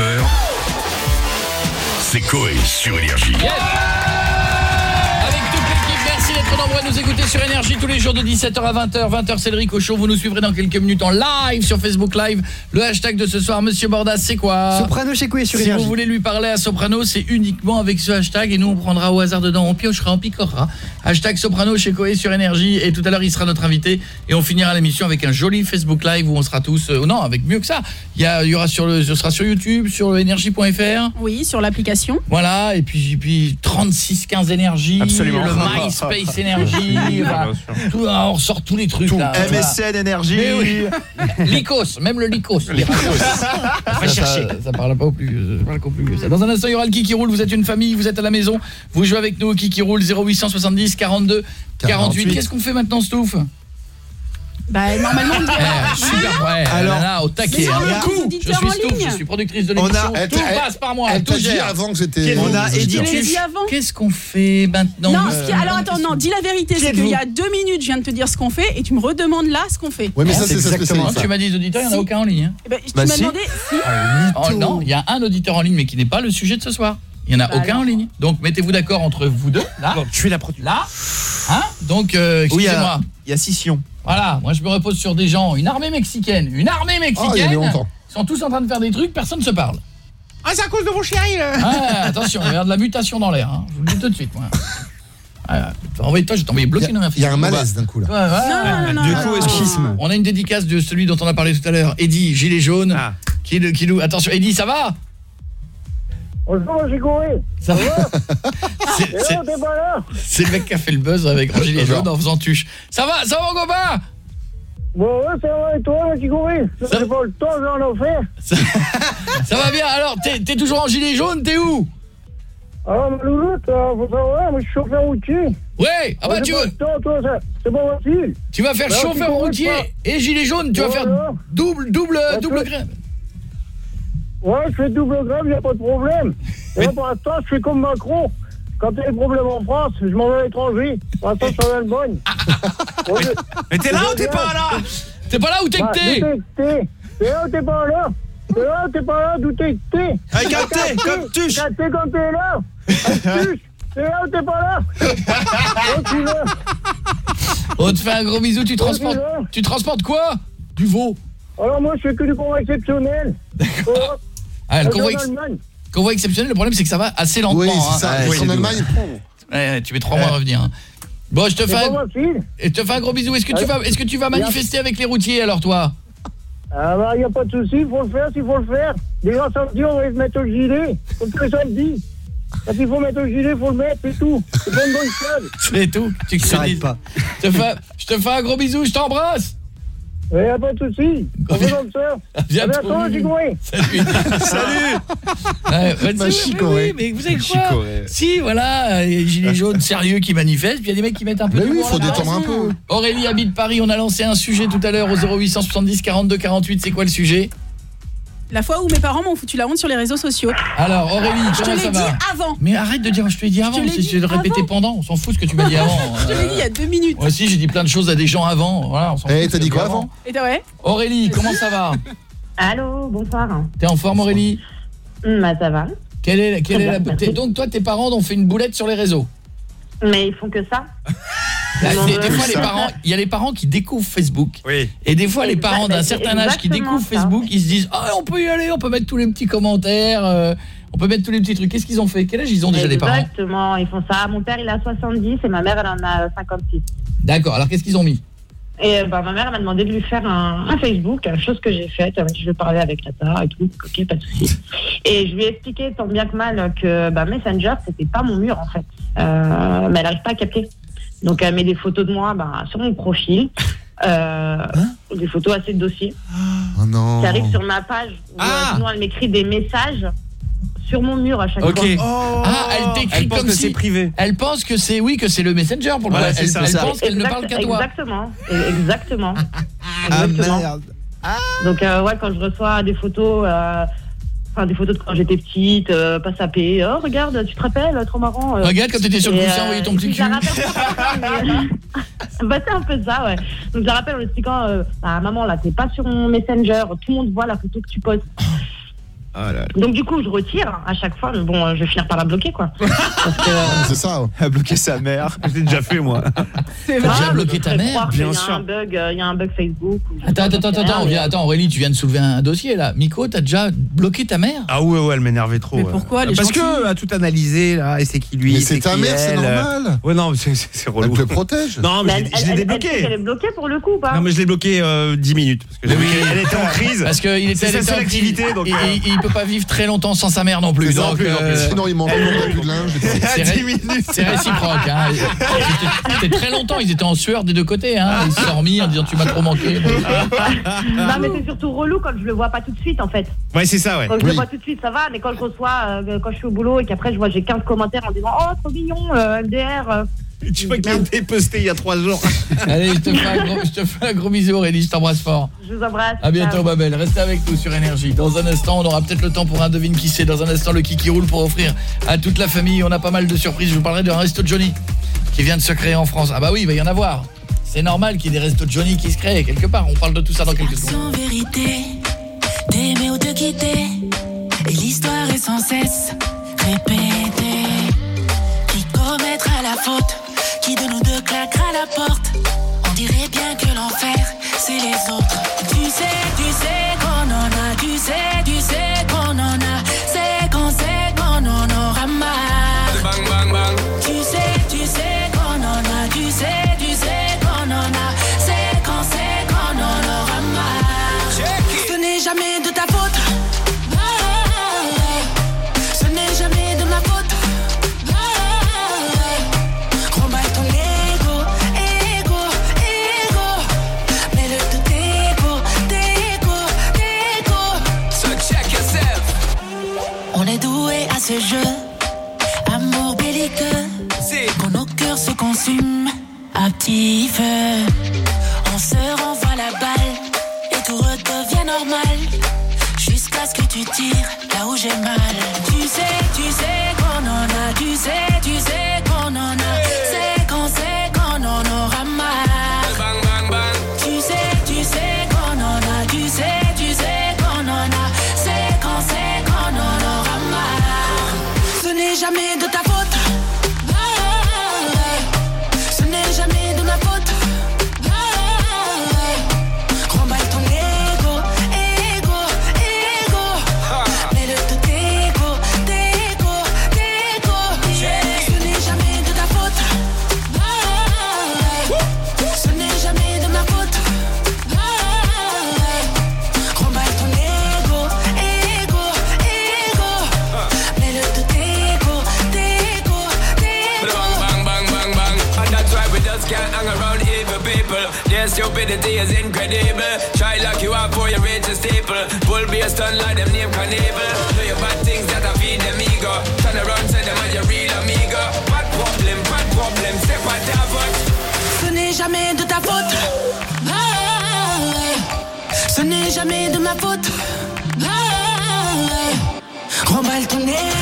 20h, c'est Coé sur Énergie. Avec toute l'équipe, merci d'être nombreux nous écouter sur Énergie tous les jours de 17h à 20h. 20h, c'est le Rico Show. Vous nous suivrez dans quelques minutes en live sur Facebook Live. Le hashtag de ce soir, Monsieur Bordas, c'est quoi? Soprano chez Coué sur Si Énergie. vous voulez lui parler à Soprano, c'est uniquement avec ce hashtag et nous on prendra au hasard dedans, on piochera, on picorera. Hashtag Soprano chez Coé sur Énergie et tout à l'heure il sera notre invité et on finira l'émission avec un joli Facebook Live où on sera tous euh, non, avec mieux que ça. Il y, a- il y aura sur le ce sera sur YouTube, sur le énergie.fr. Oui, sur l'application. Voilà, et puis, et puis 36 15 énergie, Absolument. le MySpace énergie, tout, ah, on ressort tous les trucs là. MSN énergie. Oui. Lycos, même le Lycos. Va chercher. Ça, ça parle pas au plus, ça parle qu'au plus. Ça. Dans un instant, il y aura le qui qui roule. Vous êtes une famille, vous êtes à la maison, vous jouez avec nous au qui qui roule 0870 42 48. 48. Qu'est-ce qu'on fait maintenant, Stouff? Bah normalement on dirait- Eh, super prêt. Alors, Alors là, au taquet. Non, hein. les Je suis en Stouff, ligne. je suis productrice de On a- l'émission. elle Tout t'a- passe par moi, Elle tout dit gère. avant que c'était... On a dit avant. Qu'est-ce qu'on fait maintenant Non, Euh, ce qui- alors attends, non, dis la vérité, c'est qu'il y a deux minutes, je viens de te dire ce qu'on fait et tu me redemandes là ce qu'on fait. Ouais, mais ça, c'est sa exactement spécialité. Tu m'as dit les auditeurs, il n'y en a Si. aucun en ligne. hein. Eh ben, tu Bah, m'as si. demandé si. Oh, non, il y a un auditeur en ligne mais qui n'est pas le sujet de ce soir. Il n'y en a Bah aucun alors. en ligne. Donc mettez-vous d'accord entre vous deux, là, Bon, tu es la production. là. Hein? Donc euh, Oui, il y excusez-moi. a, il y a Scission. Voilà, moi je me repose sur des gens, une armée mexicaine, une armée il y mexicaine. longtemps. Ils sont tous en train de faire des trucs, personne ne se parle. Ah, c'est à cause de vos chéris, là. Ah, attention, il y a de la mutation dans l'air, hein. je vous le dis tout de suite. Moi. Ah, envoyez-toi, je vais t'envoyer bloqué dans Il y a un malaise d'un coup là. Ouais, ouais. Non, non, non, Du non, coup, non. schisme. On a une dédicace de celui dont on a parlé tout à l'heure, Eddy, gilet jaune, Ah. qui, le- qui nous... Attention, Eddy, ça va? Bonjour, j'ai couru. Ça va C'est- le mec qui a fait le buzz avec un gilet jaune en faisant tuche. Ça va, ça va mon copain Bon, ouais, ça va, et toi, j'ai couru. Ça- J'ai pas le temps, j'en ai fait. ça, va bien, alors t'es toujours en gilet jaune, t'es où? Alors, ma louloute, euh, faut savoir, moi, je suis chauffeur routier. Ouais, ah bah tu pas veux le temps, toi, ça- c'est pas facile. Tu vas faire Bah, chauffeur routier et gilet jaune, tu vas faire double double Bah, double. Ouais, je fais double grève, y a pas de problème. Et là, pour l'instant, je fais comme Macron. Quand il y a des problèmes en France, je m'en vais à l'étranger. Pour l'instant, je suis en Allemagne. Ouais, Mais t'es là ou t'es pas là? T'es pas là ou t'es Bah, que t'es d'où t'es que t'es T'es là ou t'es pas là? T'es là ou t'es pas là D'où t'es que t'es Avec un T, comme tuche. T'as T comme t'es là? Avec tuche T'es là ou t'es pas là? Oh, tu veux On te fait un gros bisou, tu transportes tu transportes quoi? Du veau. Alors moi, je fais que du convoi exceptionnel. Oh, Ah, le je convoi, en ex- exceptionnel, le problème c'est que ça va assez lentement Oui, hein. c'est ça. Qu'en doux. Allemagne, Ouais, tu mets trois mois à revenir. hein. Bon, je te fais un, je te fais un gros bisou. Est-ce que tu vas est-ce que tu vas manifester avec les routiers alors toi? Ah bah, y a pas de souci, il faut le faire s'il faut le faire. Déjà, samedi, on va se mettre au gilet. Comme tous les samedis. Quand il faut mettre au gilet, il faut le mettre, c'est tout. C'est pas une bonne chose. C'est tout. Tu dise. pas. Je te fais je te fais un gros bisou, je t'embrasse. Mais y a pas de souci. On. À bientôt. À bientôt, Gigoé. Salut. Salut Ouais, Bah, chicoré. mais oui, mais vous savez quoi Chicoré. Si, voilà, il y a des gilets jaunes sérieux qui manifestent, puis il y a des mecs qui mettent un peu Mais de oui, humour faut à détendre un peu. Aurélie habite Paris, on a lancé un sujet tout à l'heure au 0870 42 48, c'est quoi le sujet? La fois où mes parents m'ont foutu la honte sur les réseaux sociaux. Alors Aurélie, Je te comment l'ai ça dit va avant. Mais arrête de dire je te l'ai dit avant, dit de le répéter pendant, on s'en fout ce que tu m'as dit avant. Je te l'ai dit il y a deux minutes. Moi aussi j'ai dit plein de choses à des gens avant, voilà, on s'en Eh, t'as dit quoi avant Et t'as ouais Aurélie, comment ça va Allô, bonsoir. T'es en forme Aurélie Hum, Bah, ça va. Quelle est, quelle est la Donc toi tes parents ont fait une boulette sur les réseaux Mais ils font que ça. Là, des, fois les parents, il y a les parents qui découvrent Facebook. Oui. Et des fois les parents d'un certain âge qui exactement découvrent ça. Facebook, ils se disent "Ah, on peut y aller, on peut mettre tous les petits commentaires, euh, on peut mettre tous les petits trucs." Qu'est-ce qu'ils ont fait? Quel âge ils ont déjà les parents? Exactement, ils font ça. Mon père, il a 70 et ma mère, elle en a 56. D'accord. Alors qu'est-ce qu'ils ont mis? Et euh, bah, ma mère elle m'a demandé de lui faire un, un Facebook, chose que j'ai faite. Je vais parler avec Tata et tout. Ok, pas de souci. Et je lui ai expliqué tant bien que mal que bah, Messenger, c'était pas mon mur en fait. Euh, mais elle n'arrive pas à capter. Donc elle met des photos de moi bah, sur mon profil. Euh, des photos assez de dossiers Oh non. qui arrivent sur ma page. Ou, euh, Ah. sinon, elle m'écrit des messages sur mon mur à chaque Ok. fois. Ah, elle t'écrit Elle pense comme que si c'est privé. Elle pense que c'est oui que c'est le Messenger pour le Voilà, elle, ça, elle ça. pense qu'elle ne parle qu'à toi. Exactement. Exactement. Ah Exactement. merde. Donc euh, ouais, quand je reçois des photos, euh, enfin des photos de quand j'étais petite, euh, pas sapée. Oh regarde, tu te rappelles, trop marrant. euh. Regarde quand t'étais sur le coussin, envoyer ton petit cul. bah c'est un peu ça, ouais. Donc je la rappelle en expliquant, euh, bah, maman là, t'es pas sur mon messenger, tout le monde voit la photo que tu postes. Ah là là. Donc du coup, je retire à chaque fois, mais bon, euh, je vais finir par la bloquer quoi. Parce que, euh, C'est ça. ouais. A bloqué sa mère. Je l'ai déjà fait moi. T'as déjà bloqué ta mère bien qu'il y a sûr. un bug, euh, il y a un bug Facebook. ou Attends, attends, attends, attends, attends, Aurélie, tu viens de soulever un dossier là. Miko, t'as déjà bloqué ta mère? Ah ouais ouais, elle m'énervait trop. Mais ouais. pourquoi, elle est Parce que à tout analyser là, et c'est qui lui Mais c'est c'est ta qui mère, c'est elle, euh, normal. Ouais non, mais c'est c'est c'est Elle relou. te protège. Non, mais Mais je l'ai- elle- je l'ai elle- elle- débloqué. Elle est bloquée pour le coup ou pas? Non mais je l'ai bloqué euh, 10 minutes parce que j'ai vu qu'elle- elle était en crise. Parce qu'il était C'est sa était seule en activité crise. donc euh, il peut pas vivre très longtemps sans sa mère non plus. Donc, plus, en plus. euh, Sinon, il mange plus de linge. c'est ré- c'est réciproque. Hein. C'était- C'était très longtemps, ils étaient en sueur des deux côtés. Hein. Ils se sont remis en disant tu m'as trop manqué. non, mais c'est surtout relou quand je le vois pas tout de suite, en fait. Ouais, c'est ça, ouais. Quand je le vois tout de suite, ça va, mais quand je reçois, euh, quand je suis au boulot et qu'après je vois j'ai 15 commentaires en disant Oh, trop mignon, euh, MDR. Tu vois qu'il a été posté il y a trois jours. Allez, je te fais un gros, je te fais un gros bisou Aurélie, je t'embrasse fort. Je vous embrasse. A bientôt Ciao. Babel, restez avec nous sur Énergie. Dans un instant, on aura peut-être le temps pour un devine qui c'est. Dans un instant, le Kiki roule pour offrir à toute la famille. On a pas mal de surprises. Je vous parlerai d'un resto Johnny qui vient de se créer en France. Ah bah oui, il va y en avoir. C'est normal qu'il y ait des restos Johnny qui se créent quelque part. On parle de tout ça dans quelques secondes. Sans vérité, d'aimer ou de quitter. Et l'histoire est sans cesse répétée. Qui commettra la faute De nous deux claquera la porte On dirait bien que l'enfer, c'est les autres. On se renvoie la balle et tout redevient normal. Jusqu'à ce que tu tires là où j'ai mal. Tu sais, tu sais qu'on en a, tu sais incredible. Try lock you up for you reach a staple. Bull stun like them name carnival. Do your bad things that I feed them ego. Turn around, say them are your real amigo. Bad problem, bad problem. Step at that foot. Ce n'est jamais de ta faute. Ce n'est jamais de ma faute. Remballe ton ego,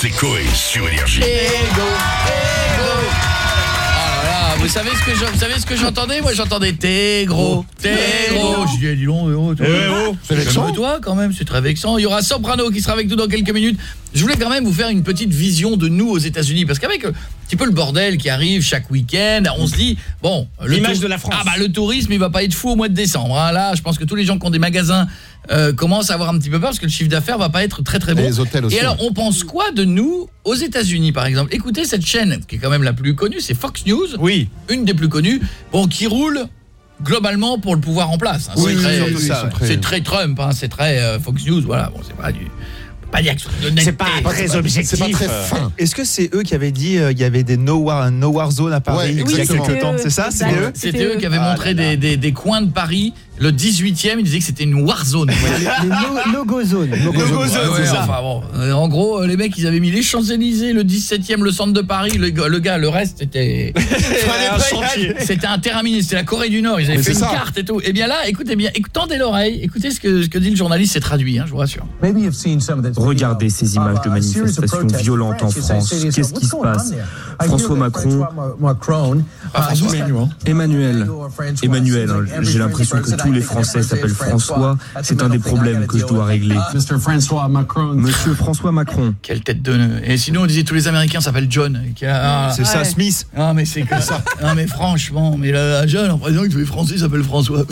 c'est Coé sur Énergie. Ego, ego. Ah là là, vous savez ce que je- vous savez ce que j'entendais? Moi j'entendais t'es gros, t'es gros. Je dis dis eh, oh, toi, Eh, oh, c'est vexant toi quand même, c'est très vexant. Il y aura Soprano qui sera avec nous dans quelques minutes. Je voulais quand même vous faire une petite vision de nous aux États-Unis parce qu'avec euh, un petit peu le bordel qui arrive chaque week-end, on se dit bon, le L'image de la France. Ah bah le tourisme, il va pas être fou au mois de décembre. hein. Là, je pense que tous les gens qui ont des magasins euh, commencent à avoir un petit peu peur parce que le chiffre d'affaires va pas être très très bon. Et les hôtels aussi, Et alors, on pense quoi de nous aux États-Unis par exemple? Écoutez cette chaîne qui est quand même la plus connue, c'est Fox News. Oui. Une des plus connues, bon qui roule globalement pour le pouvoir en place. hein. Oui, c'est oui, très, Trump, hein, c'est très euh, Fox News, voilà. Bon, c'est pas du pas C'est pas très objectif. C'est pas très fin. Est-ce que c'est eux qui avaient dit euh, il y avait des no war, no war zone à Paris Ouais, il y a quelques temps? C'est ça? C'était C'est eux? eux C'était eux qui avaient Ah montré là là. des, des, des coins de Paris. Le 18e, ils disaient que c'était une war zone. Les no-go zone. Ouais, zone, ouais, c'est ça. enfin bon, euh, en gros, euh, les mecs, ils avaient mis les Champs-Élysées, le 17e, le centre de Paris, le, gars- le gars, le reste, c'était un c'était interminé, c'était la Corée du Nord, ils avaient Mais fait une ça. carte et tout. Et bien là, écoutez bien, tendez l'oreille, écoutez ce que, ce que dit le journaliste, c'est traduit, hein, je vous rassure. Regardez ces images de manifestations violentes en France. Qu'est-ce qui se passe? François Macron, Pas François. Emmanuel, Emmanuel, hein, j'ai l'impression que tous les Français s'appellent François. C'est un des problèmes que je dois régler. Monsieur François Macron. Quelle tête de nœud. Et sinon, on disait tous les Américains s'appellent John. a- C'est ça, Ouais. Smith. Ah mais c'est comme ça. Non mais franchement, mais là, John, en président, tous les Français s'appellent François.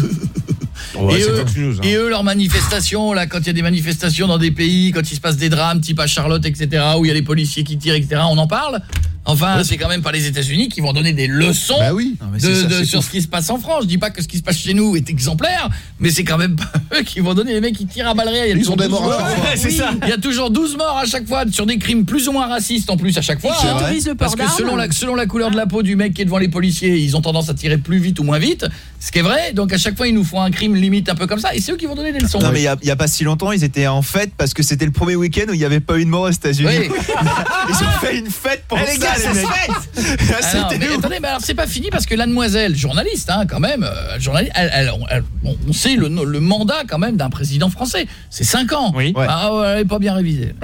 Ouais, et, c'est eux, Fox News, hein. et eux, leurs manifestations, là, quand il y a des manifestations dans des pays, quand il se passe des drames, type à Charlotte, etc., où il y a les policiers qui tirent, etc., on en parle? Enfin, c'est quand même pas les États-Unis qui vont donner des leçons Bah oui. de- c'est ça, de- c'est sur ce qui se passe en France. Je dis pas que ce qui se passe chez nous est exemplaire, mais c'est quand même pas eux qui vont donner les mecs qui tirent à balles réelles. Ils ont des 12 morts à chaque fois. Ça. Il y a toujours 12 morts à chaque fois sur des crimes plus ou moins racistes en plus à chaque fois. hein. autorisent le port Parce que selon la, selon la couleur de la peau du mec qui est devant les policiers, ils ont tendance à tirer plus vite ou moins vite, ce qui est vrai. Donc à chaque fois, ils nous font un crime limite un peu comme ça et c'est eux qui vont donner des leçons. Non mais il y a, il y a pas si longtemps ils étaient en fête parce que c'était le premier week-end où il n'y avait pas eu de mort aux États-Unis. Oui. Ils ont fait une fête pour Eh, ça les gars, ça se Ah, Ah non, mais attendez, mais alors c'est pas fini parce que la demoiselle, journaliste, hein, quand même, euh, journaliste, elle, elle- elle- on, on sait le, le mandat quand même d'un président français, c'est 5 ans. Oui. Ah ouais, elle est pas bien révisée.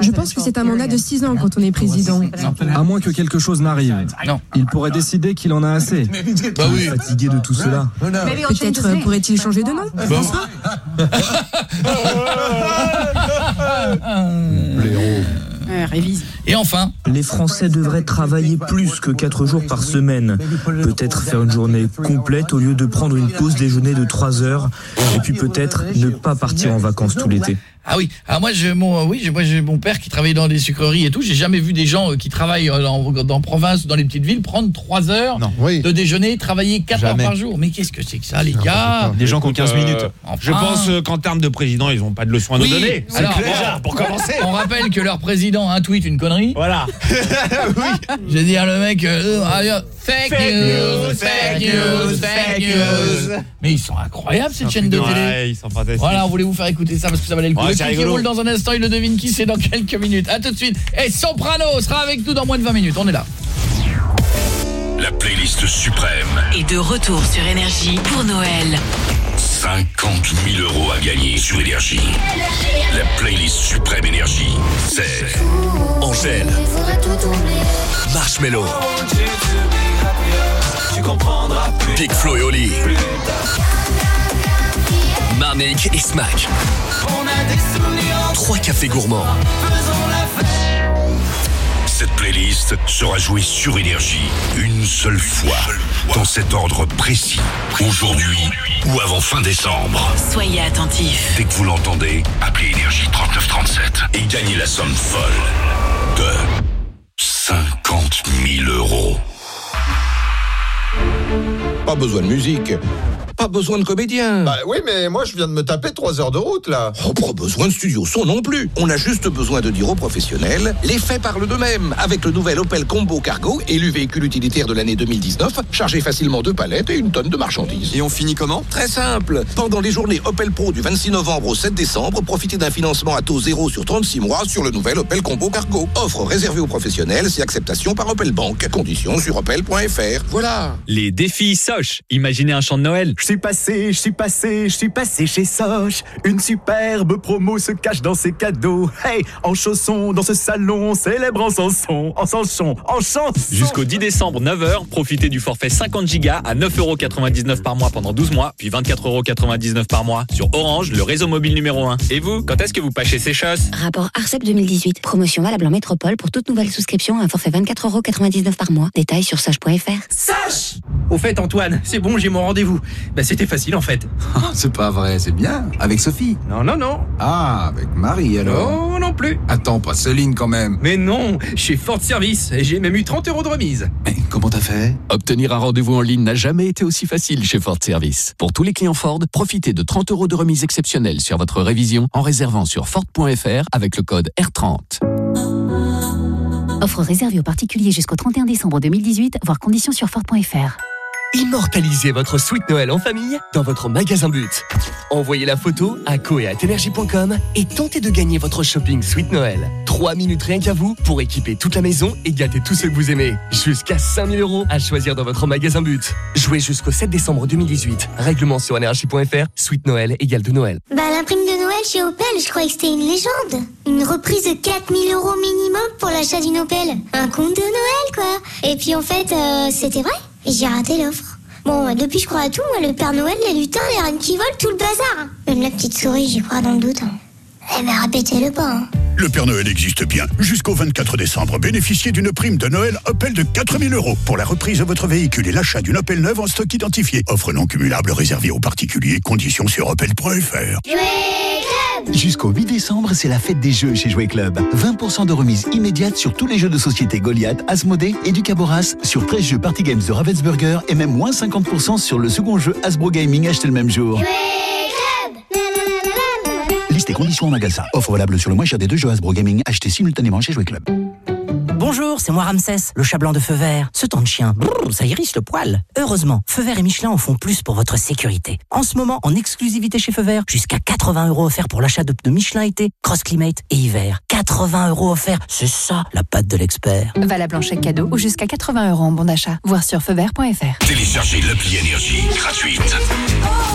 Je pense que c'est un mandat de 6 ans quand on est président. À moins que quelque chose n'arrive. Non. Il pourrait décider qu'il en a assez. Bah oui. Fatigué de tout cela. Peut-être euh, pourrait-il changer de nom? François Ouais, révise. Et enfin, Les Français devraient travailler plus que 4 jours par semaine. Peut-être faire une journée complète au lieu de prendre une pause déjeuner de 3 heures. Et puis peut-être ne pas partir en vacances tout l'été. Ah oui, ah moi j'ai mon oui, moi j'ai mon père qui travaillait dans des sucreries et tout, j'ai jamais vu des gens euh, qui travaillent euh, dans province ou dans les petites villes prendre 3 heures Non. Oui. de déjeuner, travailler 4 heures par jour. Mais qu'est-ce que c'est que ça les gars Des gens qui ont 15 Euh, minutes. Je pense qu'en termes de président, ils ont pas de leçons à nous Oui, donner. alors, déjà, bon, pour commencer. On rappelle que leur président a un tweet une connerie. Voilà. Je veux dire le mec euh, ah, euh, fake, Fake news, news, fake news, fake news. Mais ils sont incroyables cette chaîne de télé. Ouais, ils sont fantastiques. Voilà, on voulait vous faire écouter ça parce que ça valait le coup. Ouais, c'est rigolo. roule dans un instant, il le devine qui c'est dans quelques minutes. À tout de suite. Et Soprano sera avec nous dans moins de 20 minutes. On est là. La playlist suprême. Et de retour sur Énergie pour Noël. 50 000 euros à gagner sur Énergie. La playlist suprême Énergie, c'est Angèle, Marshmello, Big Flo et Oli, Marnik et Smack. Trois cafés gourmands. Cette playlist sera jouée sur Énergie une seule fois, dans cet ordre précis, aujourd'hui ou avant fin décembre. Soyez attentifs. Dès que vous l'entendez, appelez Énergie 3937 et gagnez la somme folle de 50 000 euros. Pas besoin de musique. Pas besoin de comédien. Bah oui, mais moi je viens de me taper 3 heures de route là. Oh, pas besoin de studio son non plus. On a juste besoin de dire aux professionnels, les faits parlent d'eux-mêmes. Avec le nouvel Opel Combo Cargo, élu véhicule utilitaire de l'année 2019, chargé facilement deux palettes et une tonne de marchandises. Et on finit comment? Très simple. Pendant les journées Opel Pro du 26 novembre au 7 décembre, profitez d'un financement à taux zéro sur 36 mois sur le nouvel Opel Combo Cargo. Offre réservée aux professionnels, c'est acceptation par Opel Bank. Conditions sur opel.fr. Voilà. Les défis Soch. Imaginez un chant de Noël. Je suis passé, je suis passé, je suis passé chez Soch. Une superbe promo se cache dans ses cadeaux. Hey, en chaussons, dans ce salon, on célèbre en chanson, en chanson, en chanson. Jusqu'au 10 décembre, 9h, profitez du forfait 50 Go à 9,99€ par mois pendant 12 mois, puis 24,99€ par mois sur Orange, le réseau mobile numéro 1. Et vous, quand est-ce que vous pâchez ces choses Rapport ARCEP 2018. Promotion valable en métropole pour toute nouvelle souscription à un forfait 24,99€ par mois. Détails sur soch.fr. Sache Au fait, Antoine, c'est bon, j'ai mon rendez-vous. Bah, c'était facile en fait. C'est pas vrai, c'est bien. Avec Sophie Non, non, non. Ah, avec Marie alors Non, non plus. Attends, pas Céline quand même. Mais non, chez Ford Service, et j'ai même eu 30 euros de remise. Mais comment t'as fait? Obtenir un rendez-vous en ligne n'a jamais été aussi facile chez Ford Service. Pour tous les clients Ford, profitez de 30 euros de remise exceptionnelle sur votre révision en réservant sur Ford.fr avec le code R30. Offre réservée aux particuliers jusqu'au 31 décembre 2018, voire conditions sur Ford.fr. Immortalisez votre suite Noël en famille dans votre magasin But. Envoyez la photo à coeatenergie.com et tentez de gagner votre shopping suite Noël. 3 minutes rien qu'à vous pour équiper toute la maison et gâter tous ceux que vous aimez. Jusqu'à 5000 euros à choisir dans votre magasin But. Jouez jusqu'au 7 décembre 2018. Règlement sur énergie.fr. Suite Noël égale de Noël. Bah, la prime de Noël chez Opel, je croyais que c'était une légende. Une reprise de 4000 euros minimum pour l'achat d'une Opel. Un compte de Noël, quoi. Et puis en fait, euh, c'était vrai. J'ai raté l'offre. Bon, euh, depuis je crois à tout, moi, le Père Noël, les lutins, les reines qui volent, tout le bazar. Même la petite souris, j'y crois dans le doute. hein. Eh mais répétez-le pas. hein. Le Père Noël existe bien. Jusqu'au 24 décembre, bénéficiez d'une prime de Noël Opel de 4000 euros pour la reprise de votre véhicule et l'achat d'une Opel neuve en stock identifié. Offre non cumulable réservée aux particuliers. Conditions sur opel.fr. Jusqu'au 8 décembre, c'est la fête des jeux chez Jouet Club. 20% de remise immédiate sur tous les jeux de société Goliath, Asmodée et Ducaboras, sur 13 jeux Party Games de Ravensburger et même moins 50% sur le second jeu Hasbro Gaming acheté le même jour. Et conditions en magasin. Offre valable sur le moins cher des deux jeux Hasbro Gaming achetés simultanément chez Jouet Club. Bonjour, c'est moi Ramsès, le chat blanc de feu vert. Ce temps de chien, brrr, ça irrite le poil. Heureusement, Feu vert et Michelin en font plus pour votre sécurité. En ce moment, en exclusivité chez Feu vert, jusqu'à 80 euros offerts pour l'achat de pneus Michelin été, Cross Climate et hiver. 80 euros offerts, c'est ça la patte de l'expert. Valable en chèque cadeau ou jusqu'à 80 euros en bon d'achat. Voir sur feuvert.fr. Téléchargez l'appli Énergie gratuite.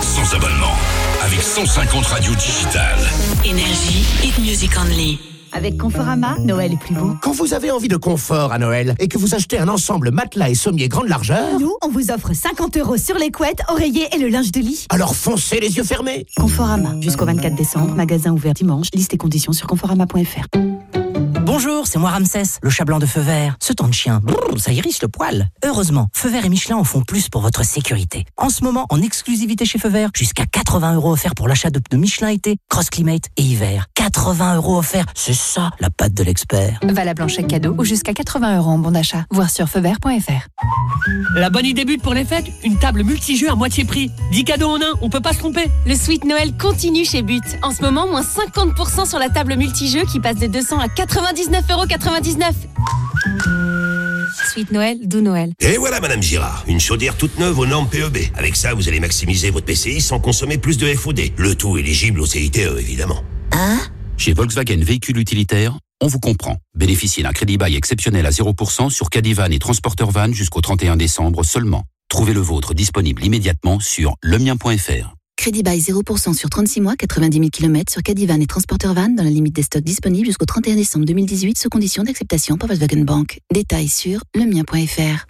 Sans abonnement. Avec 150 radios digitales. Énergie, hit music only. Avec Conforama, Noël est plus beau. Quand vous avez envie de confort à Noël et que vous achetez un ensemble matelas et sommier grande largeur, Nous, on vous offre 50 euros sur les couettes, oreillers et le linge de lit. alors foncez les yeux fermés. Conforama, jusqu'au 24 décembre, magasin ouvert dimanche, liste et conditions sur conforama.fr. Bonjour, c'est moi Ramsès, le chat blanc de Feu vert. Ce temps de chien, brrr, ça irrite le poil. Heureusement, Feu vert et Michelin en font plus pour votre sécurité. En ce moment, en exclusivité chez Feu vert, jusqu'à 80 euros offerts pour l'achat de pneus Michelin été, Cross Climate et hiver. 80 euros offerts, c'est ça la patte de l'expert. Valable en chèque cadeau ou jusqu'à 80 euros en bon d'achat. Voir sur feuvert.fr. La bonne idée but pour les fêtes, une table multijeux à moitié prix. 10 cadeaux en un, on peut pas se tromper. Le Sweet Noël continue chez But. En ce moment, moins 50% sur la table multijeux qui passe de 200 à 99,99€. Sweet Noël, doux Noël. Et voilà, Madame Girard, une chaudière toute neuve aux normes PEB. Avec ça, vous allez maximiser votre PCI sans consommer plus de FOD. Le tout éligible au CITE, évidemment. Chez Volkswagen Véhicules Utilitaires, on vous comprend. Bénéficiez d'un crédit bail exceptionnel à 0% sur Cadivan et Transporteur Van jusqu'au 31 décembre seulement. Trouvez le vôtre disponible immédiatement sur lemien.fr. Crédit bail 0% sur 36 mois, 90 000 km sur Cadivan et Transporteur Van dans la limite des stocks disponibles jusqu'au 31 décembre 2018 sous condition d'acceptation par Volkswagen Bank. Détails sur lemien.fr.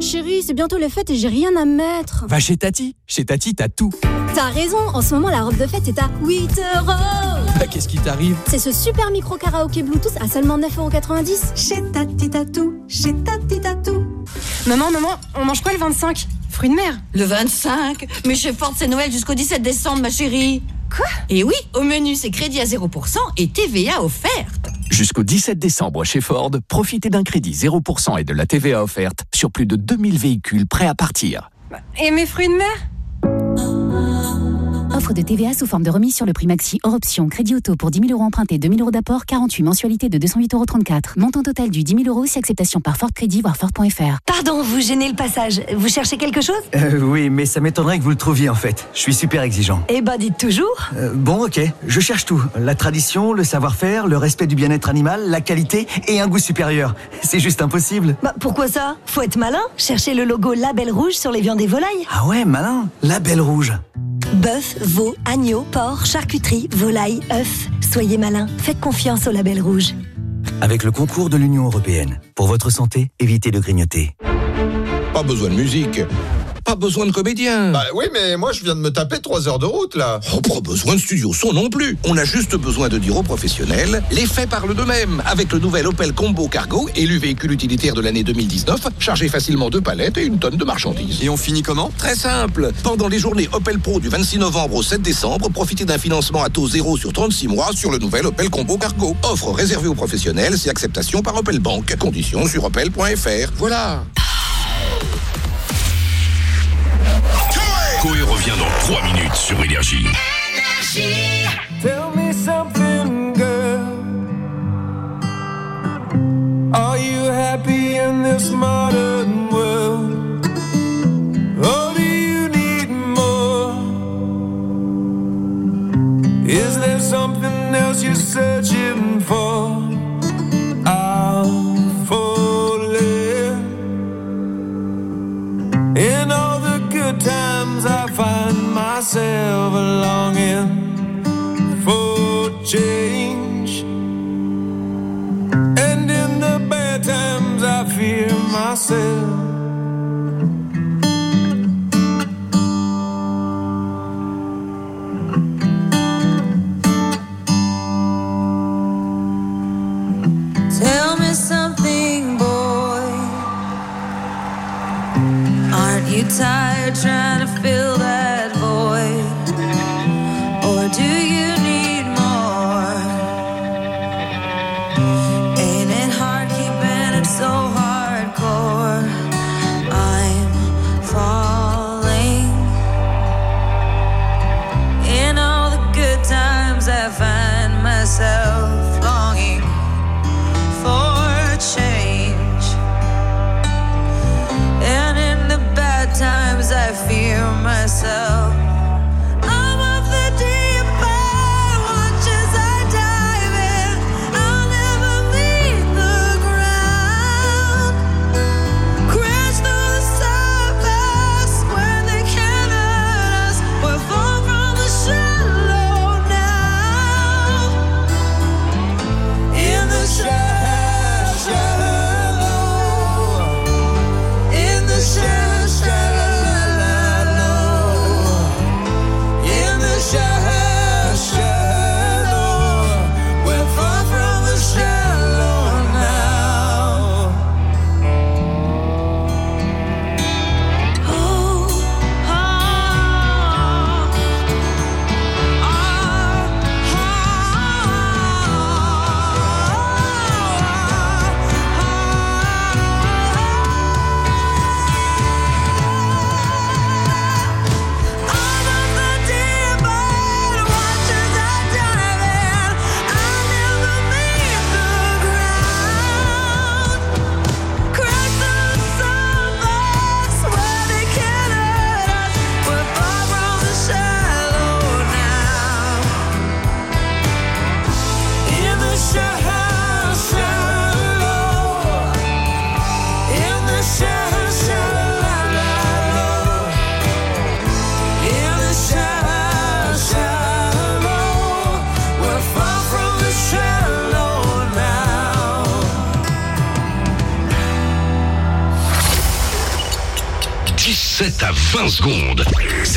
Chérie, c'est bientôt les fêtes et j'ai rien à mettre. Va chez Tati. Chez Tati, t'as tout. T'as raison, en ce moment la robe de fête est à 8 euros. Bah, qu'est-ce qui t'arrive? C'est ce super micro karaoké Bluetooth à seulement 9,90€. Chez Tati Tatou, chez Tati Tatou. Maman, maman, on mange quoi le 25 Fruits de mer Le 25 Mais chez Ford, c'est Noël jusqu'au 17 décembre, ma chérie. Quoi? Et oui, au menu, c'est crédit à 0% et TVA offerte. Jusqu'au 17 décembre chez Ford, profitez d'un crédit 0% et de la TVA offerte sur plus de 2000 véhicules prêts à partir. Et mes fruits de mer? Offre de TVA sous forme de remise sur le prix maxi hors option. Crédit auto pour 10 000 euros empruntés, 2 000 euros d'apport, 48 mensualités de 208,34 euros. Montant total du 10 000 euros si acceptation par Ford Crédit, voire Ford.fr. Pardon, vous gênez le passage. Vous cherchez quelque chose? Euh, oui, mais ça m'étonnerait que vous le trouviez en fait. Je suis super exigeant. Eh bah dites toujours. Euh, bon, ok, je cherche tout. La tradition, le savoir-faire, le respect du bien-être animal, la qualité et un goût supérieur. C'est juste impossible. Bah pourquoi ça? Faut être malin. Cherchez le logo Label Rouge sur les viandes et volailles. Ah ouais, malin. La belle rouge. Bœuf, veau, agneau, porc, charcuterie, volaille, œufs. Soyez malin. Faites confiance au Label Rouge. Avec le concours de l'Union Européenne. Pour votre santé, évitez de grignoter. Pas besoin de musique. Pas besoin de comédien. Bah oui, mais moi je viens de me taper 3 heures de route là. Oh, pas besoin de studio son non plus. On a juste besoin de dire aux professionnels, les faits parlent d'eux-mêmes. Avec le nouvel Opel Combo Cargo, élu véhicule utilitaire de l'année 2019, chargé facilement deux palettes et une tonne de marchandises. Et on finit comment? Très simple. Pendant les journées Opel Pro du 26 novembre au 7 décembre, profitez d'un financement à taux zéro sur 36 mois sur le nouvel Opel Combo Cargo. Offre réservée aux professionnels, c'est acceptation par Opel Bank. Conditions sur opel.fr. Voilà. Coé revient dans 3 minutes sur Énergie. Tell me something, girl. Are you happy in this modern world? Or do you need more? Is there something else you're searching for? I'm falling. In all myself longing for change. And in the bad times, I fear myself.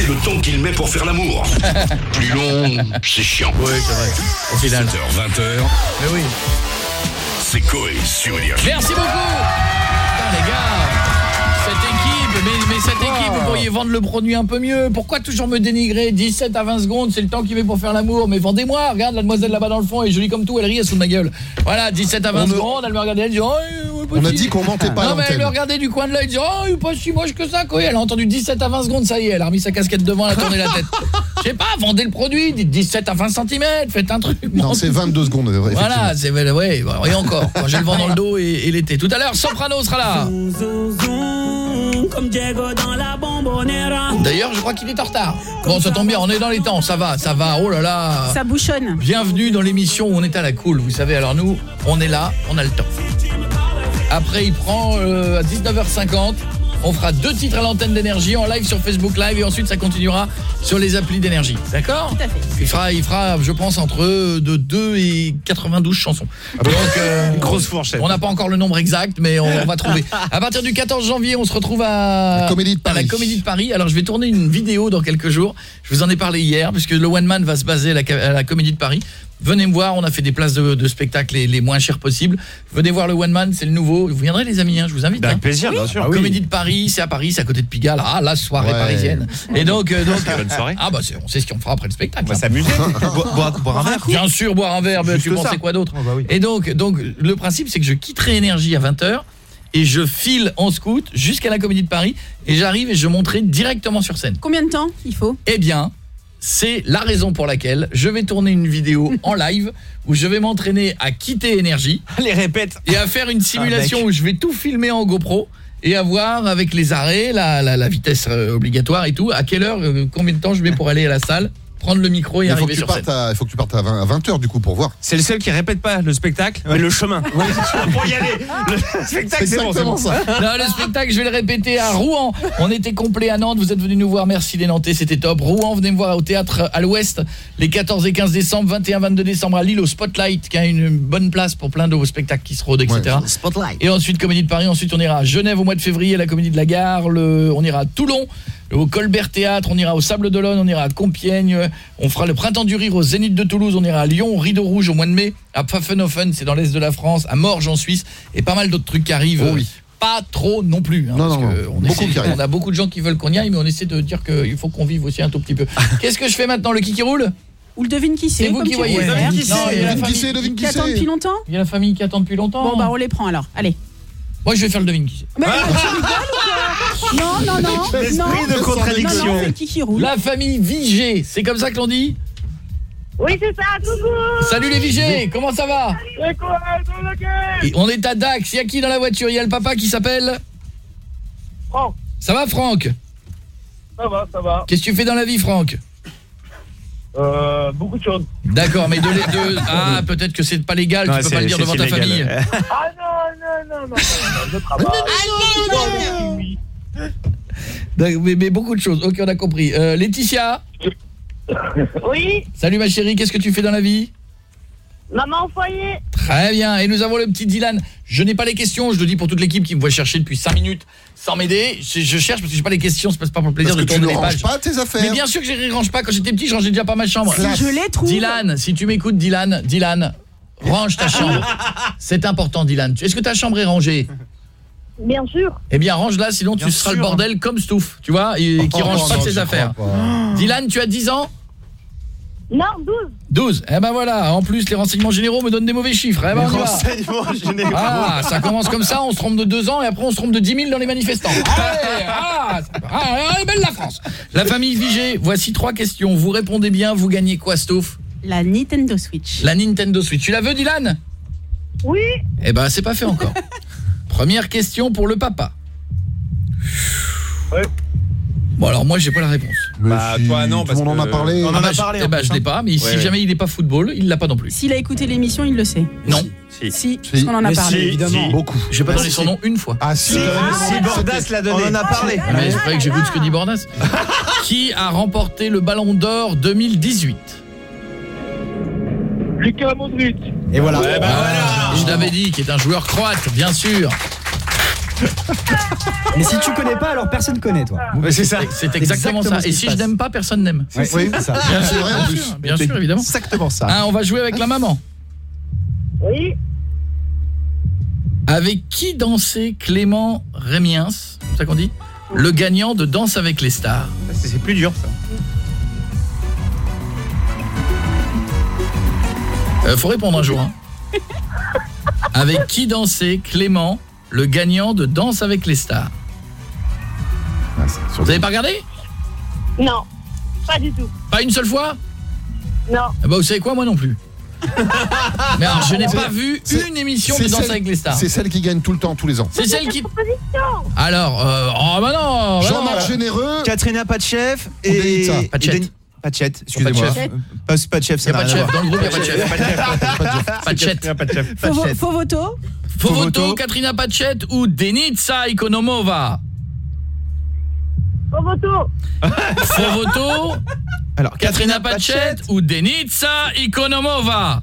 C'est le temps qu'il met pour faire l'amour. Plus long, c'est chiant. Oui, c'est vrai. Au final. 17h, 20h. Mais oui. C'est Coé sur Énergie. Merci beaucoup Putain, les gars Cette équipe, mais, mais cette équipe, vous pourriez vendre le produit un peu mieux. Pourquoi toujours me dénigrer 17 à 20 secondes, c'est le temps qu'il met pour faire l'amour. Mais vendez-moi, regarde la demoiselle là-bas dans le fond, elle est jolie comme tout, elle rit, elle se fout de ma gueule. Voilà, 17 à 20 On ne- secondes, elle me regardait, elle dit... Oh, On a dit qu'on mentait pas Non mais elle me regardait du coin de l'œil, dit Oh, il est pas si moche que ça, quoi. Elle a entendu 17 à 20 secondes, ça y est, elle a remis sa casquette devant, elle a tourné la tête. Je sais pas, vendez le produit, dites 17 à 20 cm, faites un truc. Non, c'est 22 secondes. effectivement. Voilà, c'est ouais, et encore, quand j'ai le vent dans le dos et, et l'été. Tout à l'heure, Soprano sera là. Comme Diego dans la bombonera. D'ailleurs, je crois qu'il est en retard. Bon, ça tombe bien, on est dans les temps, ça va, ça va. Oh là là. Ça bouchonne. Bienvenue dans l'émission où on est à la cool. Vous savez, alors nous, on est là, on a le temps. Après, il prend euh, à 19h50. On fera deux titres à l'antenne d'énergie en live sur Facebook Live et ensuite ça continuera sur les applis d'énergie. D'accord Il fera il fera je pense entre euh, de 2 et 92 chansons. Donc euh, Grosse fourchette. On n'a pas encore le nombre exact mais on, on va trouver. À partir du 14 janvier, on se retrouve à La Comédie de à la Paris. Comédie de Paris. Alors je vais tourner une vidéo dans quelques jours. Je vous en ai parlé hier puisque le One Man va se baser à la, à la Comédie de Paris. Venez me voir, on a fait des places de, de spectacle les, les moins chères possibles. Venez voir le One Man, c'est le nouveau. Vous viendrez les amis, hein, je vous invite. Avec hein. plaisir, bien sûr. Ah oui. Comédie de Paris, c'est à Paris, c'est à côté de Pigalle. Ah, la soirée Ouais. parisienne. Et donc, euh, donc Bonne soirée. Ah bah c'est- on sait ce qu'on fera après le spectacle. On va hein. s'amuser. Bo- boire, boire un verre. Bien sûr, boire un verre, mais tu pensais ça. quoi d'autre Oh, bah oui. Et donc, donc le principe c'est que je quitterai énergie à 20h et je file en scout jusqu'à la Comédie de Paris et j'arrive et je monterai directement sur scène. Combien de temps il faut? Eh bien, c'est la raison pour laquelle je vais tourner une vidéo en live où je vais m'entraîner à quitter énergie Allez, répète. et à faire une simulation mec. où je vais tout filmer en GoPro et à voir avec les arrêts, la, la, la vitesse euh, obligatoire et tout, à quelle heure, euh, combien de temps je mets pour aller à la salle, prendre le micro et Il faut, arriver que tu sur scène. à, il faut que tu partes à 20, à 20h du coup pour voir. C'est le seul qui répète pas le spectacle, mais le chemin. Pour y aller. Le spectacle, c'est bon, c'est bon. ça. Non, le spectacle, je vais le répéter à Rouen. On était complet à Nantes, vous êtes venus nous voir. Merci les Nantais, c'était top. Rouen, venez me voir au théâtre à l'Ouest les 14 et 15 décembre, 21 22 décembre à Lille au Spotlight qui a une bonne place pour plein de vos spectacles qui se rôdent etc. Ouais, Spotlight. Et ensuite Comédie de Paris, ensuite on ira à Genève au mois de février, la Comédie de la Gare, le on ira à Toulon au Colbert Théâtre, on ira au Sable d'Olonne, on ira à Compiègne, on fera le Printemps du Rire au Zénith de Toulouse, on ira à Lyon, au Rideau Rouge au mois de mai, à Pfaffenhofen, c'est dans l'est de la France, à Morges en Suisse et pas mal d'autres trucs qui arrivent. Oh oui. Pas trop non plus hein, Non, parce non, que non. on, essaie- qui a beaucoup de gens qui veulent qu'on y aille mais on essaie de dire qu'il faut qu'on vive aussi un tout petit peu. Qu'est-ce que je fais maintenant le kiki roule? Ou le devine qui c'est C'est vous qui voyez. Devine Ouais. qui c'est. Non, il y a la Devine qui famille c'est, devine qui qui attend c'est. depuis longtemps Il y a la famille qui attend depuis longtemps. Bon bah on les prend alors. Allez. Moi je vais faire le devine qui c'est. Mais tu rigoles ou quoi? Non, non, non. L'esprit non. de contradiction. Non, non, c'est qui qui roule. La famille Vigé, c'est comme ça que l'on dit Oui, c'est ça, coucou Salut les Vigé, comment ça va Et On est à Dax, il y a qui dans la voiture Il y a le papa qui s'appelle Franck, Ça va Franck ça va, ça va. Qu'est-ce que tu fais dans la vie Franck Euh, beaucoup de choses. D'accord, mais de, de ah peut-être que c'est pas légal, Non, tu peux pas le dire devant ta famille. Ah non, non, non, non, non, non, je travaille. Oui. D'accord, Mais, mais beaucoup de choses. OK, on a compris. Euh, Laetitia Oui, Salut ma chérie, qu'est-ce que tu fais dans la vie? Maman au foyer. Très bien, et nous avons le petit Dylan. Je n'ai pas les questions, je le dis pour toute l'équipe qui me voit chercher depuis 5 minutes sans m'aider. Je, je cherche parce que j'ai pas les questions, c'est pas pas pour le plaisir Parce de que tu tourner ne les ranges pages. pas tes affaires. Mais bien sûr que je les range pas. Quand j'étais petit, je rangeais déjà pas ma chambre. Si je les trouve. Dylan, si tu m'écoutes, Dylan, Dylan, range ta chambre. C'est important, Dylan. Est-ce que ta chambre est rangée? Bien sûr. Eh bien, range-la, sinon Bien tu seras sûr. le bordel comme Stouff, tu vois, et, et qui Oh, range pas non, ses affaires. pas. Dylan, tu as 10 ans Non, 12. 12. Eh ben voilà, en plus les renseignements généraux me donnent des mauvais chiffres. Eh ben va. Renseignements généraux. Ah, ça commence comme ça, on se trompe de 2 ans et après on se trompe de 10 000 dans les manifestants. Allez, ah, ah, est belle la France. La famille Vigé, voici trois questions. Vous répondez bien, vous gagnez quoi, Stouff? La Nintendo Switch. La Nintendo Switch. Tu la veux, Dylan? Oui. Eh ben, c'est pas fait encore. Première question pour le papa. Ouais. Bon alors moi j'ai pas la réponse. Bah, si, toi, non, parce monde en a parlé. On en Ah a bah, je- parlé, Eh en ben plus, je l'ai hein. pas, mais Ouais, si ouais. jamais il n'est pas football, il l'a pas non plus. S'il a écouté l'émission, il le sait. Non, Si. Si, parce qu'on en a Mais parlé. si, évidemment. Beaucoup. j'ai pas Bah, donné son nom une fois. Ah si. Si Bordas l'a donné. On en a parlé. Ah, mais c'est vrai que j'écoute ce que dit Bordas. Qui a remporté le Ballon d'Or 2018 Lucas Modric. Et voilà. Ouais, bah voilà. Je l'avais dit, qui est un joueur croate, bien sûr. Mais si tu connais pas, alors personne connaît, toi. c'est ça. C'est exactement, ça. Et si je n'aime pas, personne n'aime. Oui, oui, c'est ça. Bien sûr, bien sûr, évidemment. Exactement ça. Hein, on va jouer avec la maman. Oui. Avec qui dansait Clément Rémiens C'est ça qu'on dit? Le gagnant de Danse avec les stars. C'est plus dur ça. Euh, faut répondre un jour. hein. Avec qui dansait Clément, le gagnant de Danse avec les stars Vous avez pas regardé Non, pas du tout. Pas une seule fois Non. Eh ben, vous savez quoi, moi non plus. Mais alors, je n'ai pas vu une émission de Danse celle- avec les stars. C'est celle qui gagne tout le temps, tous les ans. C'est celle qui... Alors, euh, oh bah non bah Jean-Marc. Généreux. Katrina Patchef et... Patchett. Patchett, excusez-moi. Pas pas de chef, ça pas n'a rien à chef, voir. dans le groupe, il n'y a pas de chef. Patchett. Patchett. Faux, vo- faux voto Fovoto, Katrina Patchett ou Denitsa Ikonomova? Provoto. Fovoto, Alors, Katrina Patchett ou Denitsa Ikonomova?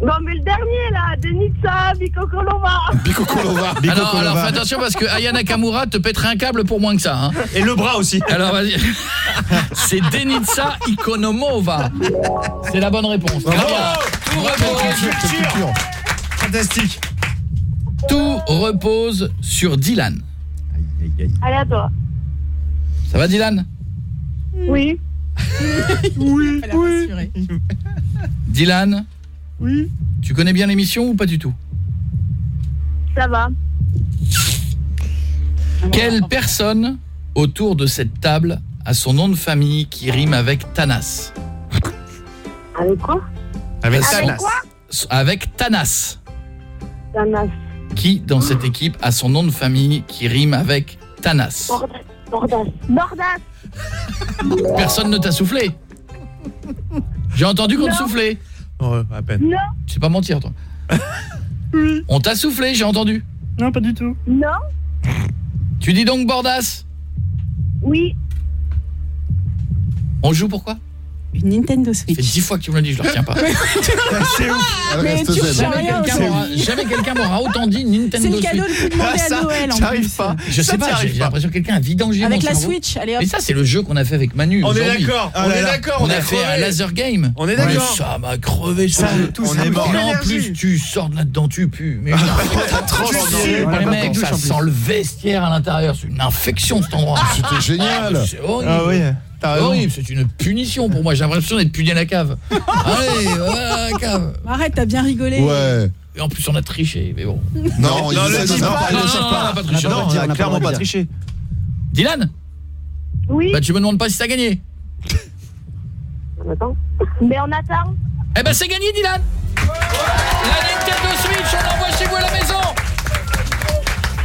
Non, mais le dernier, là, Denitsa Bikokolova. Bikokolova. alors, alors fais attention parce que Aya Nakamura te pèterait un câble pour moins que ça. Hein. Et le bras aussi. Alors vas-y. C'est Denitsa Ikonomova. C'est la bonne réponse. Bien. Tout repose, Fantastique. tout repose sur Dylan. Allez, à toi. Ça va Dylan? Oui. Oui, oui. Dylan? Oui. Tu connais bien l'émission ou pas du tout? Ça va. Quelle personne autour de cette table a son nom de famille qui rime avec Tanas Avec quoi? Avec Son- Avec quoi Avec Tanas. Qui dans cette équipe a son nom de famille qui rime avec Tanas Bordas. Bordas. Bordas. Personne ne t'a soufflé? J'ai entendu qu'on te soufflait. Oh, à peine. Non. Tu sais pas mentir toi. On t'a soufflé, j'ai entendu. Non, pas du tout. Non. Tu dis donc Bordas Oui. On joue pourquoi Une Nintendo Switch. dix fois que tu me le dis, je le retiens pas. C'est ouf. Elle Mais reste tu zen. sais Jamais quelqu'un m'aura- autant dit C'est Nintendo le cadeau Switch. le plus demandé à Ça, Noël j'arrive pas. Je sais pas, j'ai l'impression que quelqu'un a vidangé Avec la. Switch, allez hop. Mais ça c'est le jeu qu'on a fait avec Manu On est d'accord. Ah On là est d'accord. On a a fait un laser game. On est d'accord. Ça m'a crevé ce Ça, jeu. on est mort. Et en plus tu sors de là-dedans, tu pues. Mais transpiré. Mais On a mec, pas ça sent le vestiaire à l'intérieur, c'est une infection cet endroit. C'était génial. C'est. Ah oui, C'est. Horrible, c'est une punition pour moi. J'ai l'impression d'être puni à la cave. Allez, voilà la cave. Arrête, t'as bien rigolé. Ouais. Et en plus on a triché, mais bon. Non, il Non, le sait dis pas. il Non, le non, sait non, pas. on a pas triché. On a Non, on dit, on a a clairement pas dit. triché. Dylan Oui. Bah tu me demandes pas si t'as gagné. On attend. Mais on attend. Eh ben c'est gagné Dylan La Nintendo Switch, on l'envoie chez vous à la maison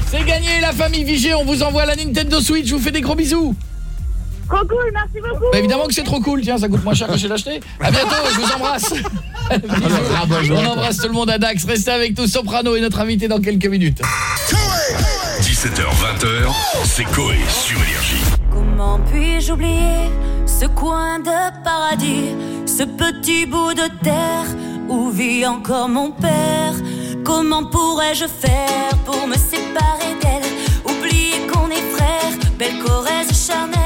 C'est gagné la famille Vigée, on vous envoie la Nintendo Switch, je vous fais des gros bisous Trop cool, merci beaucoup. Bah évidemment que c'est trop cool, tiens, ça coûte moins cher que chez l'acheter. À bientôt, je vous embrasse. Bisous. On embrasse tout le monde à Dax. Restez avec nous, Soprano et notre invité dans quelques minutes. 17h20h, c'est Coé sur Énergie. Comment puis-je oublier ce coin de paradis, ce petit bout de terre où vit encore mon père? Comment pourrais-je faire pour me séparer d'elle? Oublier qu'on est frères, belle Corrèze charnelle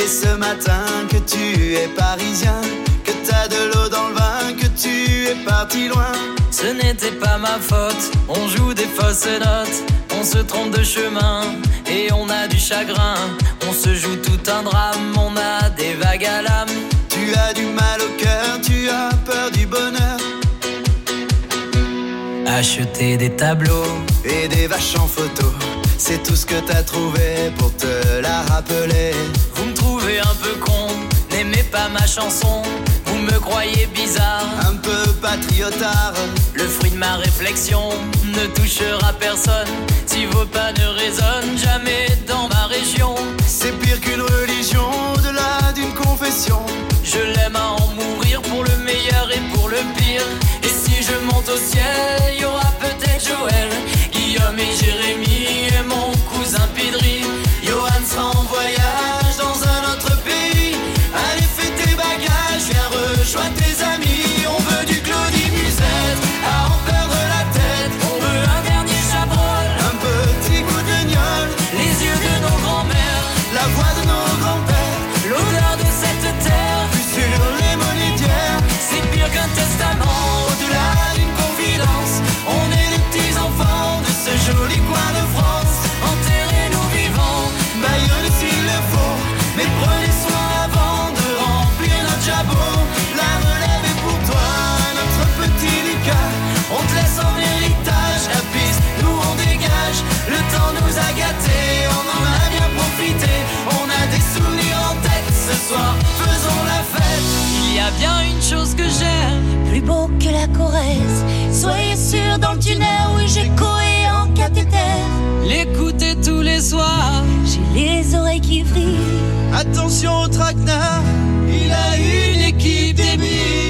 Oublier ce matin que tu es parisien, que t'as de l'eau dans le vin, que tu es parti loin. Ce n'était pas ma faute, on joue des fausses notes, on se trompe de chemin et on a du chagrin. On se joue tout un drame, on a des vagues à l'âme. Tu as du mal au cœur, tu as peur du bonheur. Acheter des tableaux et des vaches en photo. C'est tout ce que t'as trouvé pour te la rappeler. Un peu con, n'aimez pas ma chanson. Vous me croyez bizarre, un peu patriotard. Le fruit de ma réflexion ne touchera personne. Si vos pas ne résonnent jamais dans ma région, c'est pire qu'une religion, au-delà d'une confession. Je l'aime à en mourir pour le meilleur et pour le pire. Et si je monte au ciel, il y aura peut-être Joël, Guillaume et Jérémy et mon cousin Pidri. Johan sera en la Corrèze. Soyez sûr dans le tunnel, oui, j'ai coé en cathéter. L'écouter tous les soirs. J'ai les oreilles qui vrillent. Attention au traquenard, il a une équipe débile.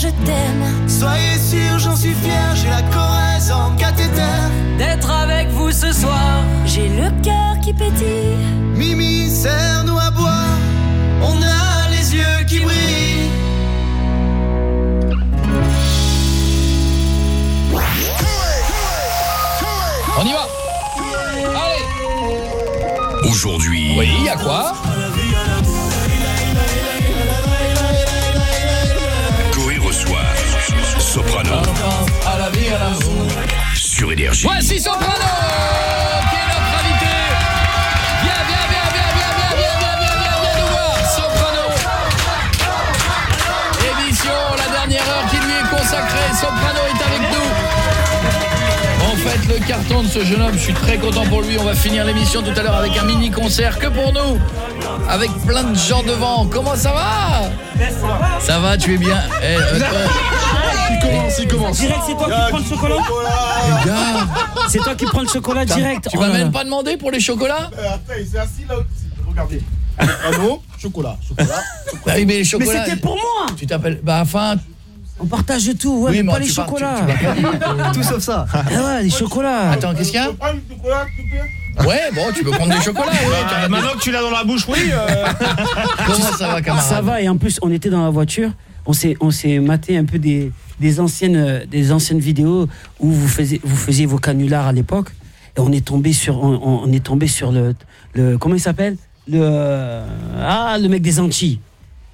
Je t'aime. Soyez sûr, j'en suis fier, j'ai la Corrèze en cathéter. D'être avec vous ce soir. J'ai le cœur qui pétille. Mimi, serre-nous à boire. On a les yeux qui brillent. On y va Allez Aujourd'hui. Oui, il y a quoi? Voici Soprano qui est notre invité. Viens, viens, viens, viens, viens, viens, viens, viens, viens, viens, nous voir. Soprano. Émission, la dernière heure qui lui est consacrée. Soprano est avec nous. On fête le carton de ce jeune homme. Je suis très content pour lui. On va finir l'émission tout à l'heure avec un mini concert que pour nous. Avec plein de gens devant. Comment ça va Ça va, tu es bien Eh, euh, Il commence, il commence. Direct, c'est toi qui prends le chocolat Les gars. C'est toi qui prends le chocolat direct. Tu Oh m'as là même pas demandé pour les chocolats Attends, il s'est assis là. Regardez. Anneau, chocolat, chocolat. Bah oui, mais les chocolats. Mais c'était pour moi Tu t'appelles. Bah, enfin. On partage tout, ouais, Oui, mais pas les chocolats. tu vas pas- Tout sauf ça. Ah ouais, les chocolats. Attends, qu'est-ce qu'il y a. Ouais, bon, tu peux prendre des chocolats. ouais, Bah, maintenant que tu l'as dans la bouche, oui. euh, Comment ça va, camarade Ça va et en plus on était dans la voiture, on s'est on s'est maté un peu des, des anciennes des anciennes vidéos où vous faisiez vous faisiez vos canulars à l'époque et on est tombé sur on, on- est tombé sur le le comment il s'appelle? Le ah le mec des Antilles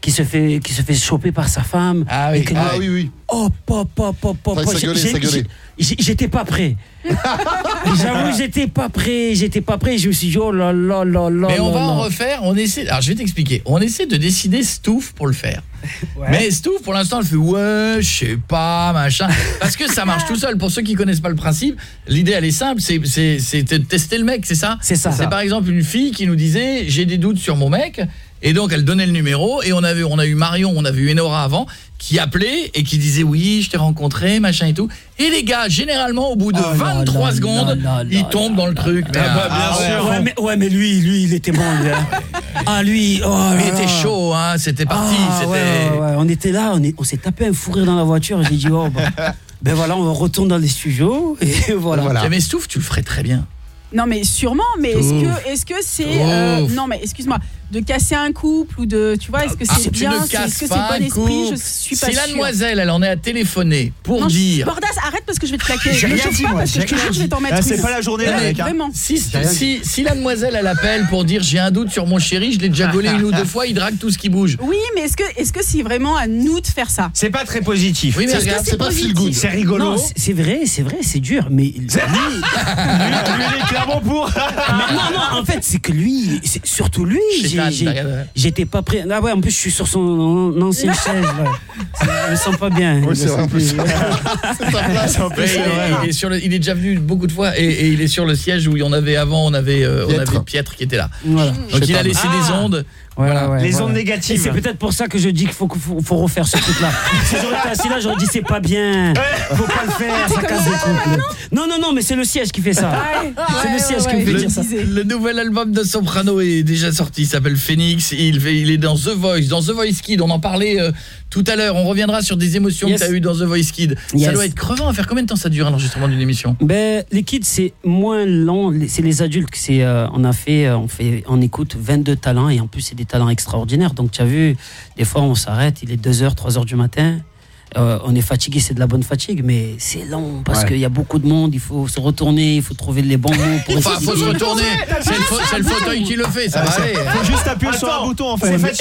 qui se fait qui se fait choper par sa femme. Ah oui. Et que- Ah oui, oui. Oh pop pop pop pop. Ça gueulait, ça gueulait. J'étais pas prêt. J'avoue, j'étais pas prêt, j'étais pas prêt. Je me suis dit oh là là là là. Mais on là va en là. refaire, on essaie. Alors je vais t'expliquer. On essaie de décider Stouff pour le faire. Mais Stouff pour l'instant elle fait ouais, je sais pas, machin parce que ça marche tout seul. Pour ceux qui connaissent pas le principe, l'idée elle est simple, c'est c'est c'est de tester le mec, c'est ça C'est ça. C'est par exemple une fille qui nous disait j'ai des doutes sur mon mec et donc elle donnait le numéro et on a vu on a eu Marion, on a vu Enora avant qui appelait et qui disait oui, je t'ai rencontré, machin et tout. Et les gars, généralement au bout de Oh là 23 là secondes, là ils tombent dans le truc. Mais, bah, bien ah, ouais, sûr. Ouais mais, ouais, mais lui, lui, il était bon. hein. Ah, lui, oh là Il était chaud, hein, c'était parti. Ah, c'était... ouais, ouais, ouais. On était là, on est- on s'est tapé un fou rire dans la voiture. J'ai dit, oh, bah, ben voilà, on retourne dans les studios. Et voilà. Voilà. Mais Stouff, tu le ferais très bien. Non mais sûrement, mais est-ce que est-ce que c'est euh, non mais excuse-moi de casser un couple ou de tu vois est-ce que Ah, c'est bien est-ce que pas c'est bon esprit je suis pas Si la demoiselle, elle en est à téléphoner pour Non, je- dire... Bordas, arrête parce que je vais te claquer. J'ai Ne chauffe pas moi, parce que je te rien jure, je vais t'en mettre Ah, c'est pas la journée, mec, hein. Vraiment. Si, si, si la demoiselle, elle appelle pour dire j'ai un doute sur mon chéri, je l'ai déjà gaulé une ou deux fois, il drague tout ce qui bouge. Oui, mais est-ce que est-ce que c'est vraiment à nous de faire ça? C'est pas très positif. Oui, mais regarde, c'est pas feel good. C'est rigolo. C'est- vrai, c'est vrai, c'est dur. Mais lui, il est clairement pour. Non, non, en fait, c'est que lui, c'est surtout lui, j'ai-. J'étais pas prêt. Ah ouais, en plus, je suis sur son an- ancienne chaise. Là. Je me sens pas bien. Oui, c'est vrai, en plus. Ouais. C'est ta place. Ouais, il, est, il est sur le, il est déjà venu beaucoup de fois et, et il est sur le siège où on avait avant, on avait, euh, on Pietre. avait Pietre qui était là. Voilà. Donc il a laissé des Ah. ondes. Voilà, ouais, Les ondes négatives. c'est peut-être pour ça que je dis qu'il faut, faut, faut refaire ce truc-là. si j'aurais été assis là, j'aurais dit c'est pas bien. Faut pas le faire, ça casse des couples. Non, non, non, mais c'est le siège qui fait ça. C'est le siège qui me fait Le, dire ça. le nouvel album de Soprano est déjà sorti, il s'appelle Phoenix, il, fait- il est dans The Voice, dans The Voice Kid, on en parlait euh, tout à l'heure, on reviendra sur des émotions Yes. que tu as eues dans The Voice Kid. Ça doit être crevant à faire, combien de temps ça dure un enregistrement d'une émission Ben, les kids, c'est moins lent. Les- C'est les adultes que c'est. euh, on a fait, euh, on fait, on écoute 22 talents et en plus c'est des talents extraordinaires. Donc tu as vu, des fois on s'arrête, il est 2h, 3h du matin. Euh, on est fatigué, c'est de la bonne fatigue, mais c'est long parce Ouais. qu'il y a beaucoup de monde, il faut se retourner, il faut trouver les bons mots pour Enfin, faut se retourner. C'est le, fa- le fauteuil qui le fait, ça Ah, va c'est- aller. faut juste appuyer sur un bouton, en fait. C'est Mais,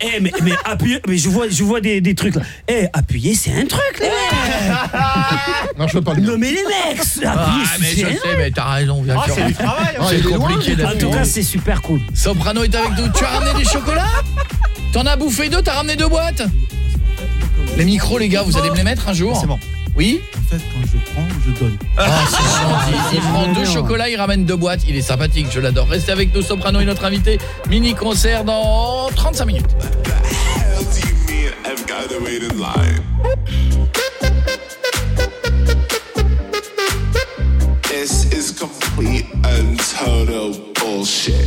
eh, eh, mais, mais appuyer, mais je vois, je vois des, des trucs là. Eh, appuyer, c'est un truc, les mecs Non, je peux pas le Non, mais les mecs, appuyer, Ah, mais je sais, mais t'as raison, bien Ah, sûr. c'est du travail, hein. C'est loin. compliqué En d'appuyer. tout cas, c'est super cool. Soprano est avec nous. Tu as ramené des chocolats T'en as bouffé deux, t'as ramené deux boîtes? Les micros, les gars, vous allez me les mettre un jour C'est bon. Oui En fait, quand je prends, je donne. Ah, c'est gentil. Il prend deux chocolats, il ramène deux boîtes. Il est sympathique, je l'adore. Restez avec nous, Soprano est notre invité. Mini concert dans 35 minutes. I've got to wait in line. This is complete and total bullshit.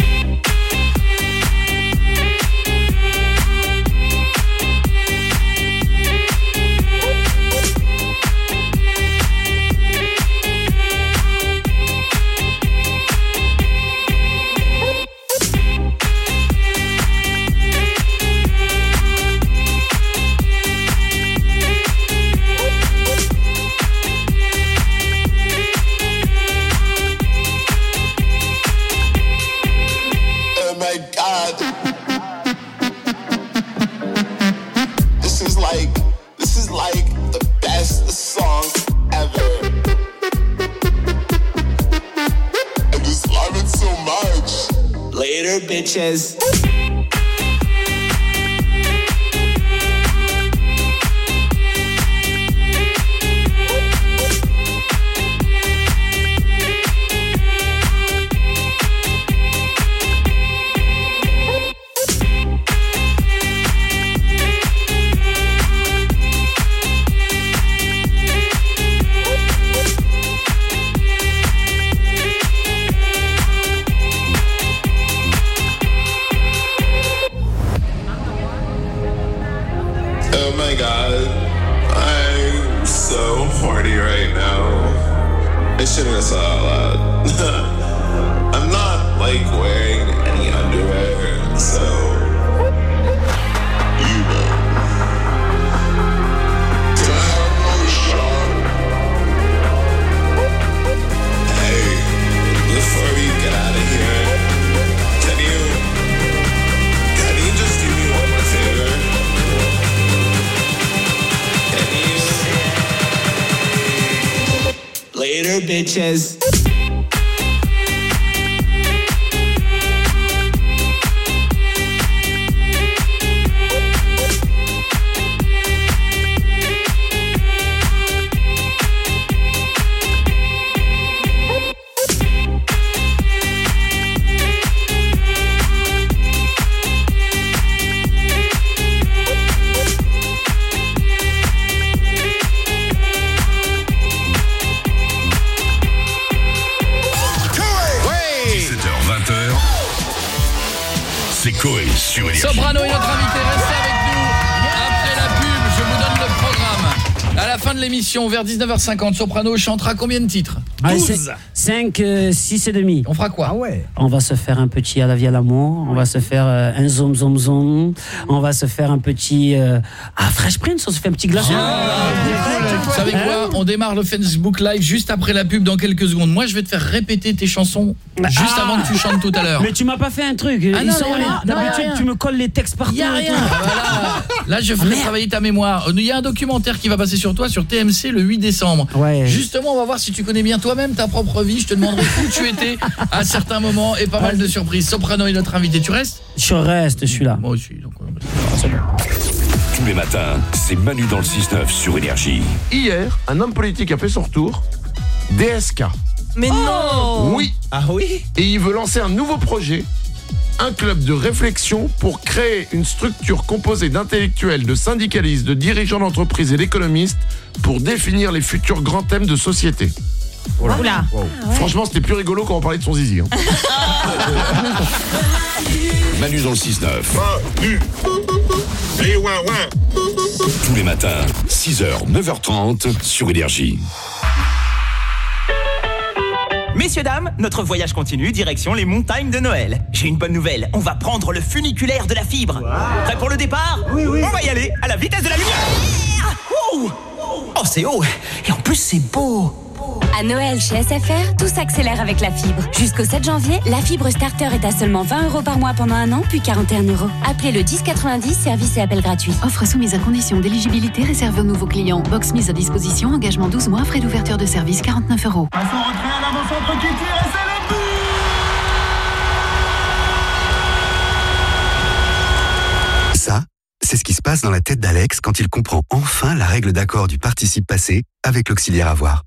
Bitches. Vers 19h50, Soprano chantera combien de titres? 5, 6 et demi. On fera quoi? Ah ouais. On va se faire un petit à la vie à l'amour, on va se faire euh, un zoom zoom zoom, on va se faire un petit euh, ah Fresh Prince, on se fait un petit glaçon. Vous savez quoi? On démarre le Facebook Live juste après la pub dans quelques secondes. Moi, je vais te faire répéter tes chansons juste Ah. avant que tu chantes tout à l'heure. Mais tu m'as pas fait un truc. Ah Ils non, sont les- tu me colles les textes partout. A et rien. Voilà. Là, je ferai travailler ta mémoire. Il y a un documentaire qui va passer sur toi sur TMC le 8 décembre. Justement, on va voir si tu connais bien toi-même ta propre vie. Je te demanderai où tu étais à certains moments et pas mal de surprises. Soprano est notre invité. Tu restes? Je reste, je suis là. Moi aussi. Donc, Tous les matins, c'est Manu dans le 6-9 sur Énergie. Hier, un homme politique a fait son retour. DSK. Mais non Oui. Ah oui? Et il veut lancer un nouveau projet. Un club de réflexion pour créer une structure composée d'intellectuels, de syndicalistes, de dirigeants d'entreprise et d'économistes pour définir les futurs grands thèmes de société. Oula. Franchement, c'était plus rigolo quand on parlait de son zizi. hein. Manu dans le 6-9. Manu. Les ouin Tous les matins, 6h, 9h30 sur Énergie. Messieurs, dames, notre voyage continue, direction les montagnes de Noël. J'ai une bonne nouvelle, on va prendre le funiculaire de la fibre. Prêt pour le départ Oui, oui. On va y aller, à la vitesse de la lumière Oh, oh c'est haut, et en plus c'est beau À Noël chez SFR, tout s'accélère avec la fibre. Jusqu'au 7 janvier, la fibre starter est à seulement 20 euros par mois pendant un an, puis 41 euros. Appelez le 1090, service et appel gratuit. Offre soumise à condition d'éligibilité réservée aux nouveaux clients. Box mise à disposition, engagement 12 mois, frais d'ouverture de service 49 euros. Ça, c'est ce qui se passe dans la tête d'Alex quand il comprend enfin la règle d'accord du participe passé avec l'auxiliaire avoir.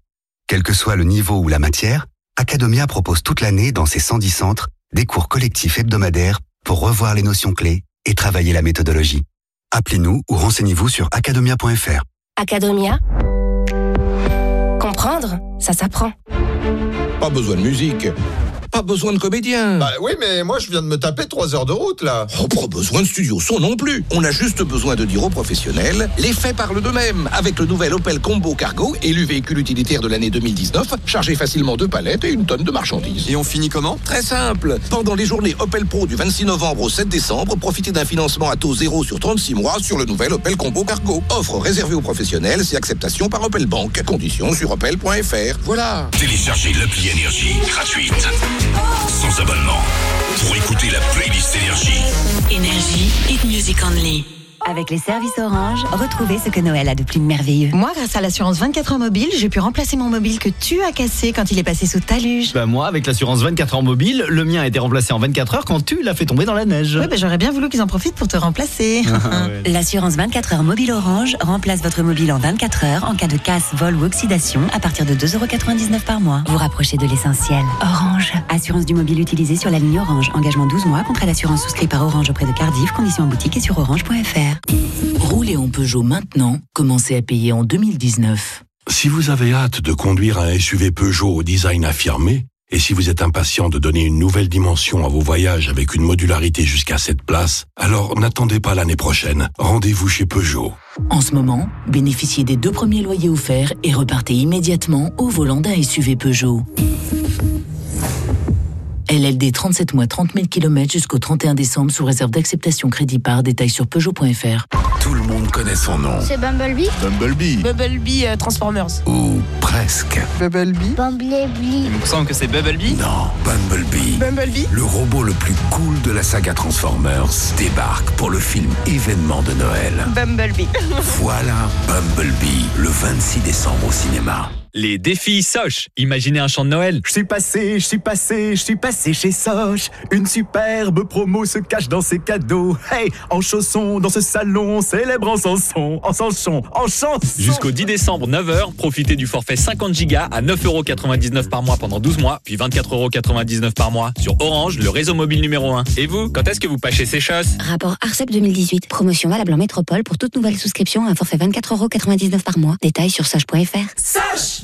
Quel que soit le niveau ou la matière, Academia propose toute l'année dans ses 110 centres des cours collectifs hebdomadaires pour revoir les notions clés et travailler la méthodologie. Appelez-nous ou renseignez-vous sur academia.fr. Academia Comprendre, ça s'apprend. Pas besoin de musique. Pas besoin de comédien. Bah oui, mais moi je viens de me taper 3 heures de route là. Oh, pas besoin de studio son non plus. On a juste besoin de dire aux professionnels, les faits parlent d'eux-mêmes. Avec le nouvel Opel Combo Cargo, élu véhicule utilitaire de l'année 2019, chargé facilement deux palettes et une tonne de marchandises. Et on finit comment? Très simple. Pendant les journées Opel Pro du 26 novembre au 7 décembre, profitez d'un financement à taux zéro sur 36 mois sur le nouvel Opel Combo Cargo. Offre réservée aux professionnels, c'est acceptation par Opel Bank. Conditions sur opel.fr. Voilà. Téléchargez l'appli Énergie gratuite. Sans abonnement. Pour écouter la playlist Énergie. Énergie, hit music only. Avec les services Orange, retrouvez ce que Noël a de plus merveilleux. Moi, grâce à l'assurance 24 heures mobile, j'ai pu remplacer mon mobile que tu as cassé quand il est passé sous ta luge. Bah moi, avec l'assurance 24 heures mobile, le mien a été remplacé en 24 heures quand tu l'as fait tomber dans la neige. Oui, bah, j'aurais bien voulu qu'ils en profitent pour te remplacer. L'assurance 24 heures mobile Orange remplace votre mobile en 24 heures en cas de casse, vol ou oxydation à partir de 2,99€ par mois. Vous rapprochez de l'essentiel. Orange. Assurance du mobile utilisé sur la ligne Orange. Engagement 12 mois. Contrat d'assurance souscrit par Orange auprès de Cardiff. Conditions en boutique et sur orange.fr. Roulez en Peugeot maintenant, commencez à payer en 2019. Si vous avez hâte de conduire un SUV Peugeot au design affirmé, et si vous êtes impatient de donner une nouvelle dimension à vos voyages avec une modularité jusqu'à 7 places, alors n'attendez pas l'année prochaine. Rendez-vous chez Peugeot. En ce moment, bénéficiez des deux premiers loyers offerts et repartez immédiatement au volant d'un SUV Peugeot. LLD 37 mois 30 000 km jusqu'au 31 décembre sous réserve d'acceptation crédit par détail sur Peugeot.fr. Tout le monde connaît son nom. C'est Bumblebee Bumblebee. Bumblebee euh, Transformers. Ou presque. Bumblebee Bumblebee. Il me semble que c'est Bumblebee. Non, Bumblebee. Bumblebee. Le robot le plus cool de la saga Transformers débarque pour le film événement de Noël. Bumblebee. Voilà Bumblebee, le 26 décembre au cinéma. Les défis Soch. Imaginez un chant de Noël. Je suis passé, je suis passé, je suis passé chez Soch. Une superbe promo se cache dans ses cadeaux. Hey, en chaussons, dans ce salon, on célèbre en chanson, en chanson, en chanson. Jusqu'au 10 décembre, 9h, profitez du forfait 50 Go à 9,99€ par mois pendant 12 mois, puis 24,99€ par mois sur Orange, le réseau mobile numéro 1. Et vous, quand est-ce que vous pâchez ces choses Rapport ARCEP 2018. Promotion valable en métropole pour toute nouvelle souscription à un forfait 24,99€ par mois. Détails sur soch.fr. Sache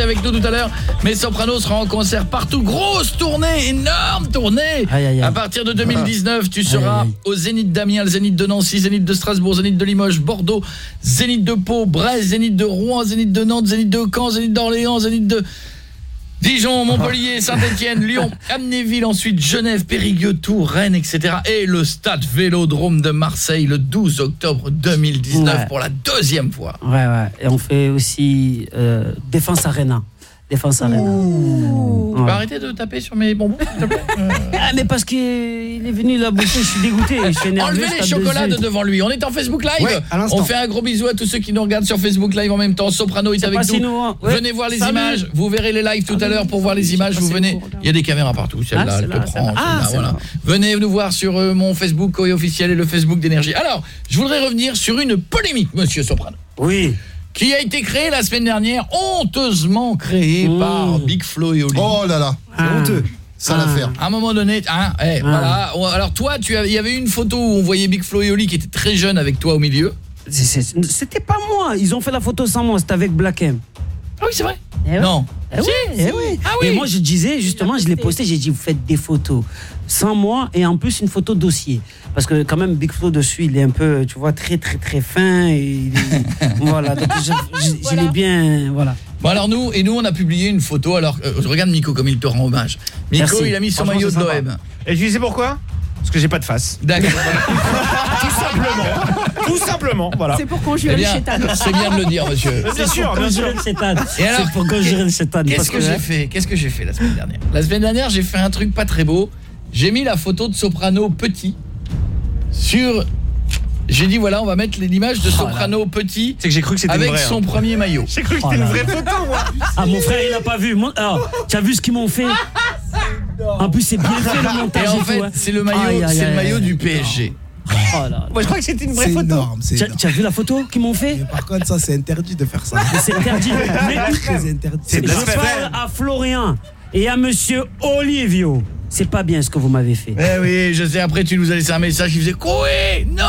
chanter avec nous tout à l'heure, mais Soprano sera en concert partout. Grosse tournée, énorme tournée Aïe, aïe, aïe. À partir de 2019, tu seras au Zénith d'Amiens, le Zénith de Nancy, Zénith de Strasbourg, Zénith de Limoges, Bordeaux, Zénith de Pau, Brest, Zénith de Rouen, Zénith de Nantes, Zénith de Caen, Zénith d'Orléans, Zénith de Dijon, Montpellier, Saint-Etienne, Lyon, Amnéville, ensuite Genève, Périgueux, Tours, Rennes, etc. Et le stade Vélodrome de Marseille le 12 octobre 2019 Ouais. pour la deuxième fois. Ouais, ouais. Et on fait aussi euh, Défense Arena. Défense Arena. Tu peux arrêter de taper sur mes bonbons, s'il te plaît Ah, mais parce qu'il est venu là bouffer, je suis dégoûté. Je suis énervé. Enlevez les de Zurich. devant lui. On est en Facebook Live. Ouais, on fait un gros bisou à tous ceux qui nous regardent sur Facebook Live en même temps. Soprano est C'est avec nous. si nous, hein. Ouais. Venez voir les Salut. images. Vous verrez les lives tout à l'heure pour voir les images. Vous venez. Il y a des caméras partout. Celle-là, Ah, elle te prend. Ah, voilà. Venez nous voir sur euh, mon Facebook Coé officiel et le Facebook d'énergie. Alors, je voudrais revenir sur une polémique, Monsieur Soprano. Oui. Qui a été créée la semaine dernière, honteusement créée Mmh. par Big Flo et Oli. Oh là là, Ah. honteux. Ça Ah. l'affaire. À un moment donné, hein, eh, voilà. Alors toi, tu il y avait une photo où on voyait Big Flo et Oli qui était très jeune avec toi au milieu. C'était pas moi. Ils ont fait la photo sans moi. C'était avec Black M. Ah oui, c'est vrai. Eh. Non. Eh oui, si. eh oui. Ah oui. Et moi, je disais, justement, je l'ai posté, j'ai dit, vous faites des photos sans moi et en plus une photo dossier. Parce que quand même, Big Flo dessus, il est un peu, tu vois, très, très, très fin. Et il est- voilà, donc je, je- je l'ai bien, voilà. Bon alors nous et nous on a publié une photo alors euh, regarde Nico comme il te rend hommage. Nico Merci. il a mis son maillot de l'OM. Et tu sais pourquoi? Parce que j'ai pas de face. D'accord. Tout simplement. Tout simplement, voilà. C'est pour conjurer Eh le bien, chétan. c'est bien de le dire monsieur. Bien sûr, bien sûr. Conjurer le chétan. Et alors, C'est pour conjurer le chétan. Qu'est-ce que j'ai fait? Qu'est-ce que j'ai fait la semaine dernière? La semaine dernière, j'ai fait un truc pas très beau. J'ai mis la photo de Soprano petit sur j'ai dit voilà, on va mettre l'image de Soprano petit C'est que j'ai cru que c'était une avec vraie, son hein. premier maillot. J'ai cru que Oh c'était une là vraie photo, moi. Ah, mon frère, il a pas vu. Mon- Alors, tu as vu ce qu'ils m'ont fait? En plus, c'est bien fait le montage. Et en fait, hein. c'est le maillot, c'est le maillot du PSG. Oh là là. Moi, je crois que c'était une vraie photo. énorme, Tu as- énorme. tu as vu la photo qu'ils m'ont fait? Mais par contre, ça, c'est interdit de faire ça. C'est interdit. Mais- Très interdit. C'est Je parle à Florian et à monsieur Olivio. C'est pas bien ce que vous m'avez fait. Eh oui, je sais, après tu nous as laissé un message qui faisait Coué Non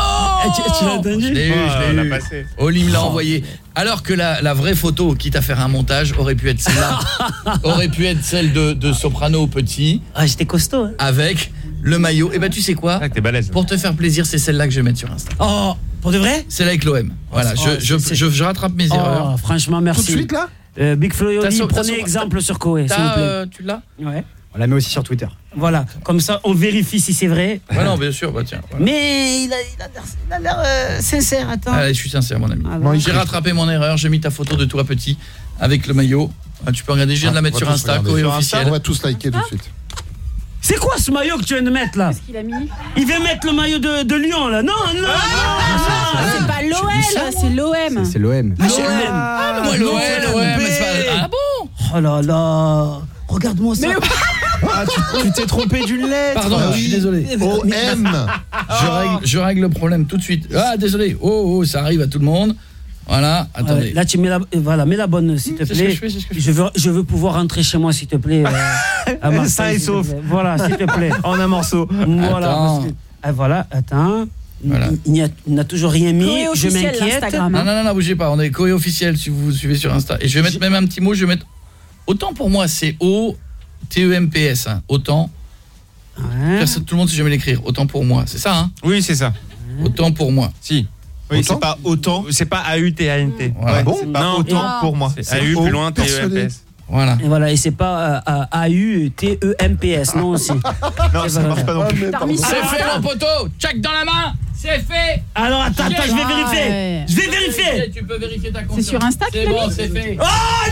Eh, tu- tu l'as entendu? Je l'ai eu, Oh, je l'ai l'a eu. passé. Oli me l'a envoyé. Alors que la, la vraie photo, quitte à faire un montage, aurait pu être celle-là. aurait pu être celle de, de Soprano petit, Ah, j'étais costaud. hein. avec le maillot. Et bah tu sais quoi Ah, balèze. Pour te faire plaisir, c'est celle-là que je vais mettre sur Insta. Oh, pour de vrai? Celle avec l'OM. Voilà, Oh, je, je, c'est- je, je rattrape mes erreurs. Oh, franchement, merci. Tout de suite, là? Euh, Big Flo et T'as Oli, so- prenez so- exemple sur Koé, s'il vous T'as, plaît. euh, tu l'as? Ouais. On la met aussi sur Twitter. Voilà, comme ça, on vérifie si c'est vrai. Ouais, non, bien sûr, bah tiens. voilà. Mais il a l'air- euh, sincère, attends. Allez, je suis sincère, mon ami. Ah, bon. J'ai rattrapé mon erreur, j'ai mis ta photo de toi petit avec le maillot. Ah, tu peux regarder, je viens de la mettre On sur Insta, Insta, officiel. On va tous liker tout de suite. C'est quoi ce maillot que tu viens de mettre là Qu'est-ce qu'il a mis Il vient mettre le maillot de, de Lyon là. Non, non, Ah, C'est pas l'OL, c'est l'OM. C'est l'OM. non. Ah, mais moi, l'OL, pas... Ah bon Oh là là. Regarde-moi ça. Ah, tu t'es trompé d'une lettre. Pardon, Ah je suis désolé. OM. Je règle, je règle le problème tout de suite. Ah, désolé. Oh, oh, ça arrive à tout le monde. Voilà, Ouais, attendez. là tu mets la voilà, mets la bonne s'il te C'est ce que plaît. je fais, c'est ce que je je veux je veux pouvoir rentrer chez moi s'il te plaît. euh, à Marseille, Sain et te sauf. Voilà, s'il te plaît. En un morceau. Voilà. Attends. parce que- ah, voilà, attends. Voilà. Il n'y a- il n'a toujours rien mis. Je m'inquiète. l'Instagram. Non, non, non, non, bougez pas. On est Coé officiel si vous vous suivez sur Insta. Et je vais mettre même un petit mot. Je vais mettre. Autant pour moi, c'est O T E M P S. hein. Autant. Ouais. Personne, tout le monde sait jamais l'écrire. Autant pour moi. C'est ça, hein Oui, c'est ça. Autant pour moi. Si. Oui, Autant c'est pas autant. C'est pas A-U-T-A-N-T. Voilà. Ouais, Bon c'est pas Non, autant et- pour moi. C'est A-U plus loin. T-E-M-P-S. Voilà. Et voilà, et c'est pas euh, A-U-T-E-M-P-S, non aussi. Non, ça marche pas non plus. C'est fait, mon poteau Check dans la main C'est fait Alors attends, attends, je vais Ah, vérifier. ouais. Je vais vérifier. Tu peux vérifier ta compte. C'est sur Insta C'est bon, c'est fait. Oh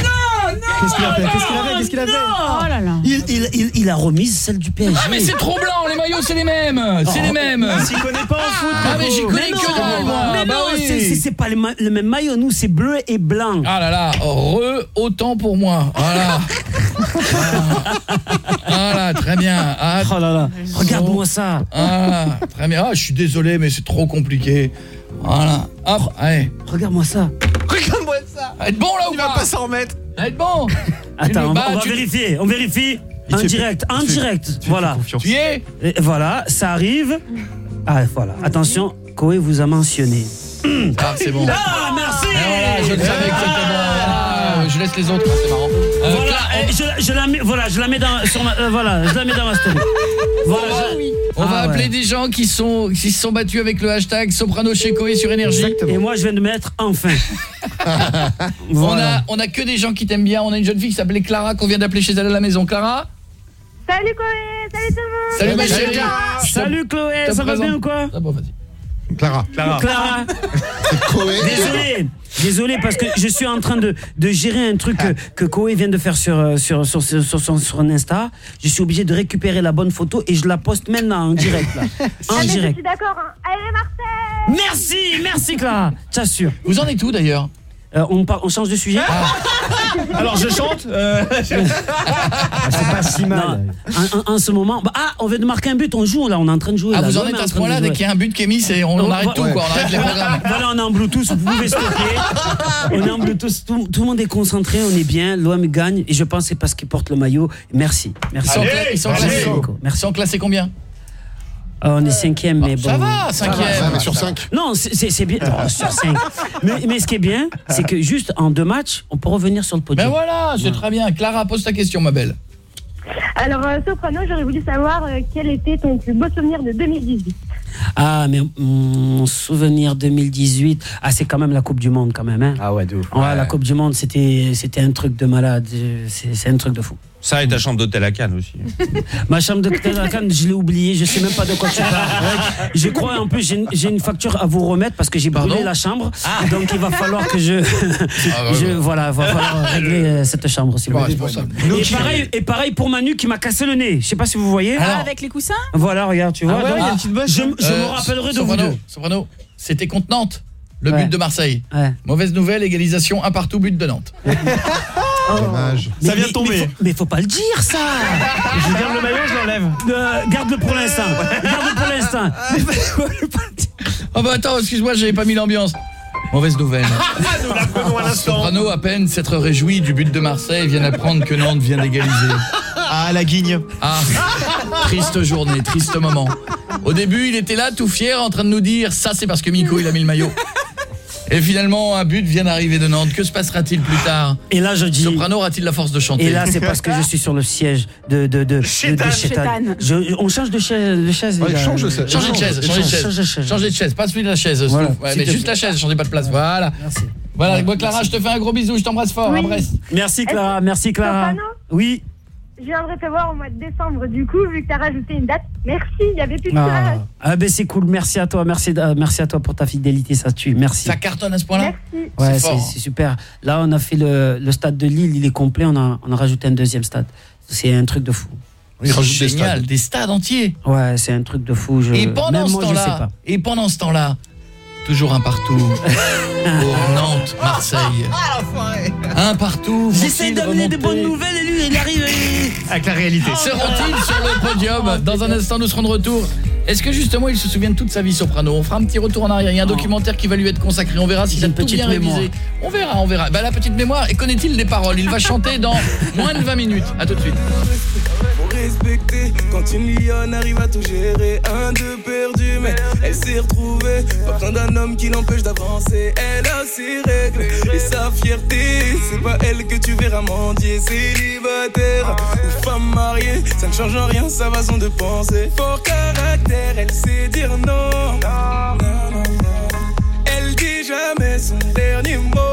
non, Qu'est-ce qu'il a fait? Qu'est-ce qu'il a fait? Qu'est-ce qu'il a fait? Oh là là. il, il, il, il a remise celle du PSG. Ah mais c'est trop blanc, les maillots c'est les mêmes C'est les mêmes S'y connaît pas en foot. Ah mais j'y connais Mais que non, dalle moi mais Bah non, oui. c'est- pas le, ma- le même maillot. Nous, c'est bleu et blanc. Ah là là, re autant pour moi. Voilà. Voilà, très bien. Ah, Oh là là, regarde-moi ça. ah, très bien. Ah, je suis désolé mais c'est trop compliqué. Voilà. Hop, allez. Regarde-moi ça. Regarde-moi ça. Être bon là ou Il va pas pas s'en remettre. Être bon Attends, on, Bah, va- on va tu- vérifier. On vérifie. En direct, en direct. Voilà. Tu y es Et voilà, ça arrive. Ah, voilà. Attention, Koé vous a mentionné. Ah, c'est bon. Ah, merci Et voilà, je le savais que c'était bon. Voilà, je laisse les autres, hein, c'est marrant. Euh, Voilà, eh, je, je la mets, voilà, je la mets dans, sur ma, euh, voilà, je la mets dans ma story. Voilà, je- On va Ah, appeler ouais. des gens qui sont qui se sont battus avec le hashtag Soprano chez Koé sur énergie. Et moi, je viens de mettre enfin. On a on a que des gens qui t'aiment bien. On a une jeune fille qui s'appelait Clara qu'on vient d'appeler chez elle à la maison. Clara Salut Chloé, salut tout le monde Salut ma Salut, chérie. Clara. Salut Chloé, ça va bien ou quoi Ah bon, vas-y. Clara. Clara. Clara, désolé, désolé parce que je suis en train de, de gérer un truc que, que Koé vient de faire sur, euh, sur, sur, sur, sur son sur un Insta. Je suis obligé de récupérer la bonne photo et je la poste maintenant en direct là. En mais Je direct. suis d'accord, hein. Allez Marseille Merci, merci Clara, t'assure. Vous en êtes où d'ailleurs? Euh, on, par- on change de sujet Alors je chante. euh, Ah, C'est pas si mal. En, ce moment, bah, ah, on vient de marquer un but, on joue là, on est en train de jouer. Ah là. vous en êtes à ce point-là jouer. dès qu'il y a un but qui est mis, c'est on, on arrête tout quoi, on arrête les programmes. Voilà, on est en Bluetooth, vous pouvez stopper. On est en Bluetooth, tout, tout le monde est concentré, on est bien, l'OM gagne et je pense que c'est parce qu'il porte le maillot. Merci, merci. Allez. Ils sont classés combien? Ah, on est cinquième, mais bon. Ça va, cinquième. Mais sur 5. Non, c'est- bien. Non, sur cinq. Mais, mais ce qui est bien, c'est que juste en deux matchs, on peut revenir sur le podium. Ben voilà, c'est très bien. Clara, pose ta question ma belle. Alors euh, Soprano, j'aurais voulu savoir euh, quel était ton plus beau souvenir de 2018 Ah, mais mon souvenir 2018, ah, c'est quand même la Coupe du Monde, quand même. Hein. Ah ouais, de ouf. Ouais, la Coupe du Monde, c'était c'était un truc de malade. C'est un truc de fou. Ça et ta chambre d'hôtel à Cannes aussi. Ma chambre de Cannes, je l'ai oublié. Je sais même pas de quoi tu parles. Je crois, en plus, j'ai une- facture à vous remettre parce que j'ai brûlé la chambre. Donc, il va falloir que je. Ah, bah, je bah. voilà, il va falloir régler euh, cette chambre, vous responsable. Et pareil, et pareil pour Manu qui m'a cassé le nez. Je sais pas si vous voyez. Alors- Ah, avec les coussins Voilà, regarde, tu vois. ouais, donc, il y a une petite bosse, je hein. je me Euh, rappellerai de vous Soprano, deux. Soprano, c'était contre Nantes, le Ouais. but de Marseille. Ouais. Mauvaise nouvelle, égalisation, un partout, but de Nantes. Dommage. Ça vient de tomber. Mais faut, mais faut pas le dire, ça Je garde le maillot, je l'enlève. Euh, Garde-le pour l'instant. Garde-le pour l'instant. Oh bah attends, excuse-moi, j'avais pas mis l'ambiance. Mauvaise nouvelle. Nous l'apprenons à l'instant. Soprano, à peine s'être réjoui du but de Marseille, vient d'apprendre que Nantes vient d'égaliser. Ah, la guigne. Ah, triste journée, triste moment. Au début, il était là, tout fier, en train de nous dire « ça, c'est parce que Miko, il a mis le maillot ». Et finalement, un but vient d'arriver de Nantes. Que se passera-t-il plus tard Et là, je dis. Soprano aura-t-il la force de chanter Et là, c'est parce que je suis sur le siège de de de, de, de Chétane. Je- on change de chaise, de chaise. Ouais, change de chaise. Changez de chaise, changez de chaise. Change de chaise. Changez de chaise, pas celui de la chaise. Voilà. Ouais, mais te juste la chaise, changez pas de place. Voilà. Merci. Voilà, moi Clara, je te fais un gros bisou, je t'embrasse fort, Oui. à Brest. Merci Clara, merci Clara. Soprano Oui. Je viendrai te voir au mois de décembre du coup, vu que tu as rajouté une date. Merci, il y avait plus de Ah, place. ah ben c'est cool, merci à toi, merci merci à toi pour ta fidélité, ça tue, merci. Ça cartonne à ce point-là Merci. Ouais, c'est c'est c'est super. Là, on a fait le, le stade de Lille, il est complet, on a on a rajouté un deuxième stade. C'est un truc de fou. Il rajoute des Génial, stades. des stades entiers. Ouais, c'est un truc de fou. Je, Et pendant même ce moi, je sais temps-là, pas. et pendant ce temps-là, toujours un partout pour Nantes, Marseille. Un partout. J'essaie vont-ils d'amener des remonter bonnes nouvelles et lui, il arrive. et- Avec la réalité. Seront-ils sur le podium Dans un instant, nous serons de retour. Est-ce que justement, il se souvient de toute sa vie, Soprano On fera un petit retour en arrière. Il y a un documentaire qui va lui être consacré. On verra s'il J'ai a une tout petite bien mémoire. révisé. On verra, on verra. Bah, la petite mémoire. Et connaît-il les paroles? Il va chanter dans moins de 20 minutes. À tout de suite. Faut respecter quand une lionne arrive à tout gérer. Un, deux perdu, mais elle s'est retrouvée. Pas besoin d'un homme qui l'empêche d'avancer. Elle a ses règles et sa fierté. C'est pas elle que tu verras mendier. Célibataire ou femme mariée, ça ne change en rien sa façon de penser. Fort caractère, elle sait dire non. Elle dit jamais son dernier mot.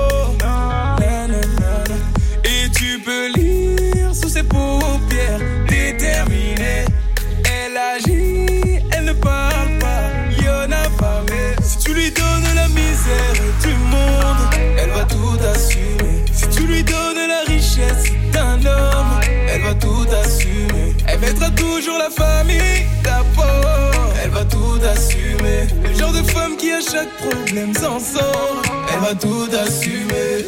La famille d'abord. Elle va tout assumer. Le genre de femme qui à chaque problème s'en sort. Elle va tout assumer.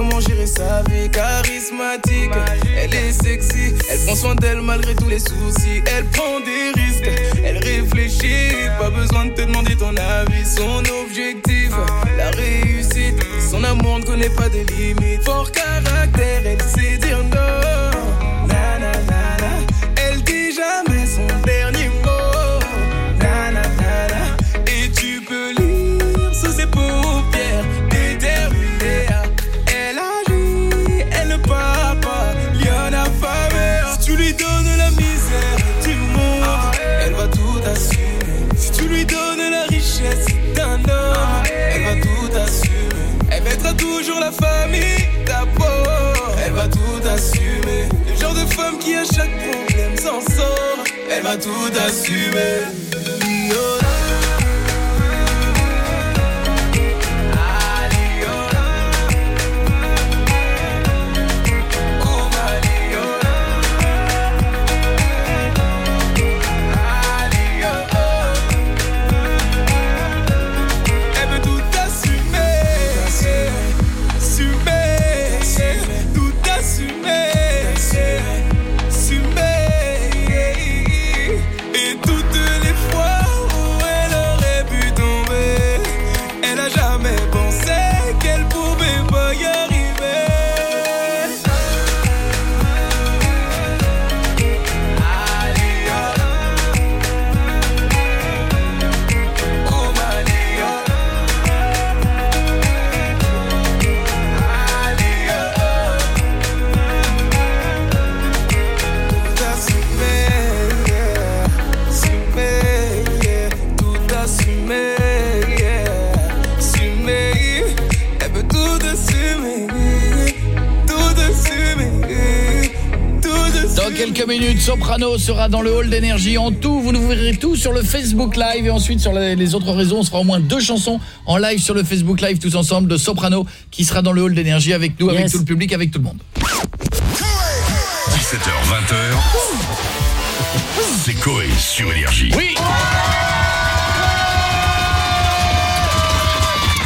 Comment gérer sa vie. Charismatique, elle est sexy, elle prend soin d'elle malgré tous les soucis. Elle prend des risques, elle réfléchit, pas besoin de te demander ton avis. Son objectif, la réussite, son amour ne connaît pas de limites. Fort caractère, elle sait va tout assumer. Liola. Minutes, Soprano sera dans le hall d'énergie. En tout, vous nous verrez tout sur le Facebook Live et ensuite sur les autres réseaux, on sera au moins deux chansons en live sur le Facebook Live tous ensemble de Soprano qui sera dans le hall d'énergie avec nous, avec tout le public, avec tout le monde. 17h, 20h. C'est Coé sur Énergie. Oui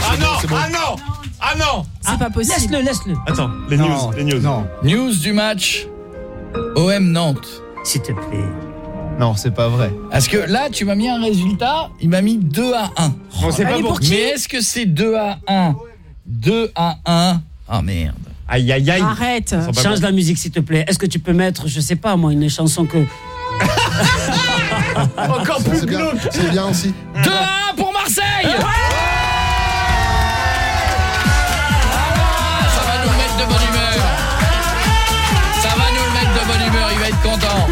Ah non Ah non Ah non C'est pas possible. Laisse-le, laisse-le. Attends, les Non, news, les news. non. News du match OM Nantes. S'il te plaît. Non, c'est pas vrai. Parce que là, tu m'as mis un résultat, il m'a mis 2 à 1. Bon, c'est pas pour qui Mais est-ce que c'est 2 à 1 2 à 1 Ah merde. Aïe aïe aïe. Arrête. Change la musique, s'il te plaît. Est-ce que tu peux mettre, je sais pas moi, une chanson que. Encore plus glauque. c'est bien aussi. 2 à 1 pour Marseille Ça va nous le mettre de bonne humeur. Content.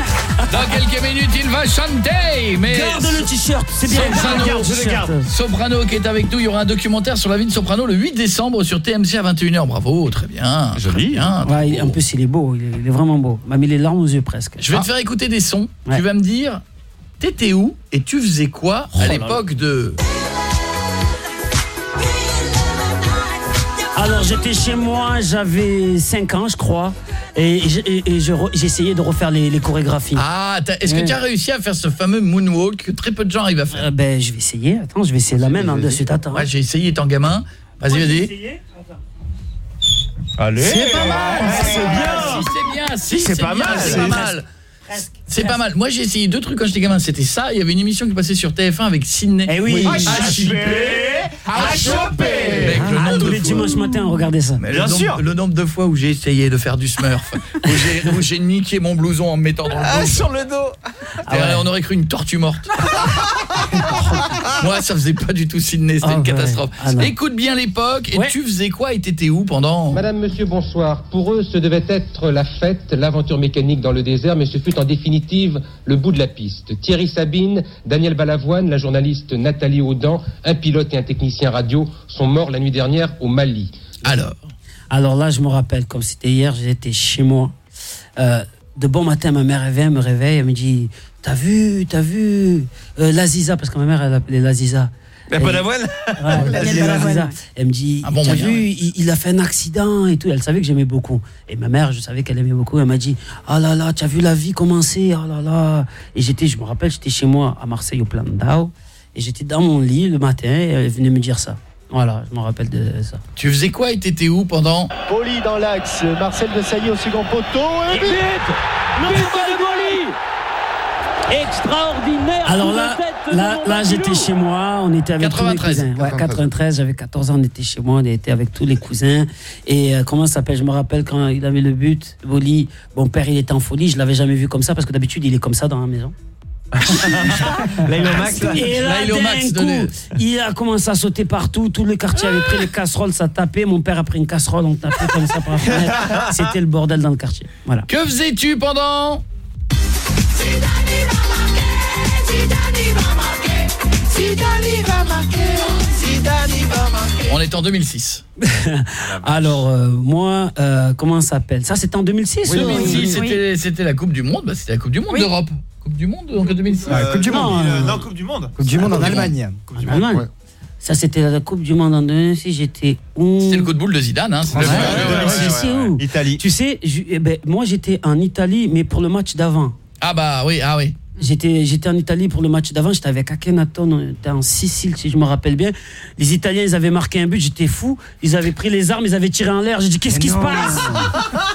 Dans quelques minutes, il va chanter. Mais Garde le t-shirt, c'est bien. Soprano, Garde le t-shirt. Soprano qui est avec nous, il y aura un documentaire sur la vie de Soprano le 8 décembre sur TMC à 21h. Bravo, très bien. Joli. Très bien. Ouais, en plus, il est beau, il est, il est vraiment beau. Il m'a mis les larmes aux yeux presque. Je vais Ah. te faire écouter des sons. Ouais. Tu vas me dire, t'étais où et tu faisais quoi Oh à là l'époque de... Alors j'étais chez moi, j'avais 5 ans je crois, et, je j'essayais de refaire les, les chorégraphies. Ah, est-ce que Ouais. tu as réussi à faire ce fameux moonwalk que très peu de gens arrivent à faire Euh, ben je vais essayer, attends, je vais essayer la même hein, de suite, attends. Ouais, j'ai essayé étant gamin. Vas-y, vas-y. Allez. C'est pas mal. Ouais, c'est bien. Si, c'est bien. Si, C'est pas bien, mal. C'est pas mal. C'est pas mal. Moi, j'ai essayé deux trucs quand j'étais gamin. C'était ça. Il y avait une émission qui passait sur TF1 avec Sydney. Eh oui. HIP. Ah, nombre tous de les fois- dimanches matin, regardez ça. Mais Bien le, sûr. nombre, le nombre de fois où j'ai essayé de faire du smurf, où j'ai- où j'ai niqué mon blouson en me mettant dans le Ah, dos. sur le dos. Et On aurait cru une tortue morte. Moi, ça faisait pas du tout Sydney, c'était Ah une ouais. catastrophe. Ah non. Écoute bien l'époque, et Ouais. tu faisais quoi et t'étais où pendant Madame, monsieur, bonsoir. Pour eux, ce devait être la fête, l'aventure mécanique dans le désert, mais ce fut en définitive le bout de la piste. Thierry Sabine, Daniel Balavoine, la journaliste Nathalie Audan, un pilote et un technicien radio sont morts la nuit dernière au Mali. Alors Alors là, je me rappelle, comme c'était hier, j'étais chez moi. Euh, de bon matin, ma mère elle vient, elle me réveille, elle me dit T'as vu, t'as vu euh, l'Aziza, parce que ma mère elle appelait l'Aziza. La Elle- me dit, Un bon t'as vu, ouais. il, il a fait un accident et tout. Elle savait que j'aimais beaucoup. Et ma mère, je savais qu'elle aimait beaucoup. Elle m'a dit, ah là là, tu as vu la vie commencer, oh là là. Et j'étais, je me rappelle, j'étais chez moi à Marseille au plan d'Ao. Et j'étais dans mon lit le matin et elle venait me dire ça. Voilà, je me rappelle de ça. Tu faisais quoi et t'étais où pendant? Poli dans l'axe, Marcel de Sailly au second poteau et de Poli Extraordinaire Alors là, là, là j'étais chez moi, on était avec 93. tous les cousins. Ouais, 93, j'avais 14 ans, on était chez moi, on était avec tous les cousins. Et euh, comment ça s'appelle? Je me rappelle quand il avait le but, Voli, mon père il était en folie, je l'avais jamais vu comme ça parce que d'habitude il est comme ça dans la maison. Là, il est au max, là. Et là, Là, il est au d'un max de coup, il a commencé à sauter partout. Tout le quartier avait pris les casseroles, ça tapait. Mon père a pris une casserole, on tapait comme ça par la fenêtre. C'était le bordel dans le quartier. Voilà. Que faisais-tu pendant On est en 2006. Alors, euh, moi, euh, comment ça s'appelle? Ça, c'était en 2006 Oui, ou- 2006, c'était c'était la Coupe du Monde, bah, c'était la Coupe du Monde d'Europe. Coupe du Monde donc en 2006. Coupe du non, Monde. euh, non, Coupe du Monde. Coupe du Monde en Coupe du Allemagne. Allemagne. Ça, c'était la Coupe du Monde en 2006. J'étais où C'était le coup de boule de Zidane hein, Ouais, ouais, ouais, c'est où Italie. Tu sais, je- eh ben, moi, j'étais en Italie, mais pour le match d'avant. Ah bah oui, ah oui. J'étais j'étais en Italie pour le match d'avant, j'étais avec Akhenaton, on était en Sicile si je me rappelle bien. Les Italiens, ils avaient marqué un but, j'étais fou. Ils avaient pris les armes, ils avaient tiré en l'air. J'ai dit qu'est-ce qui se passe?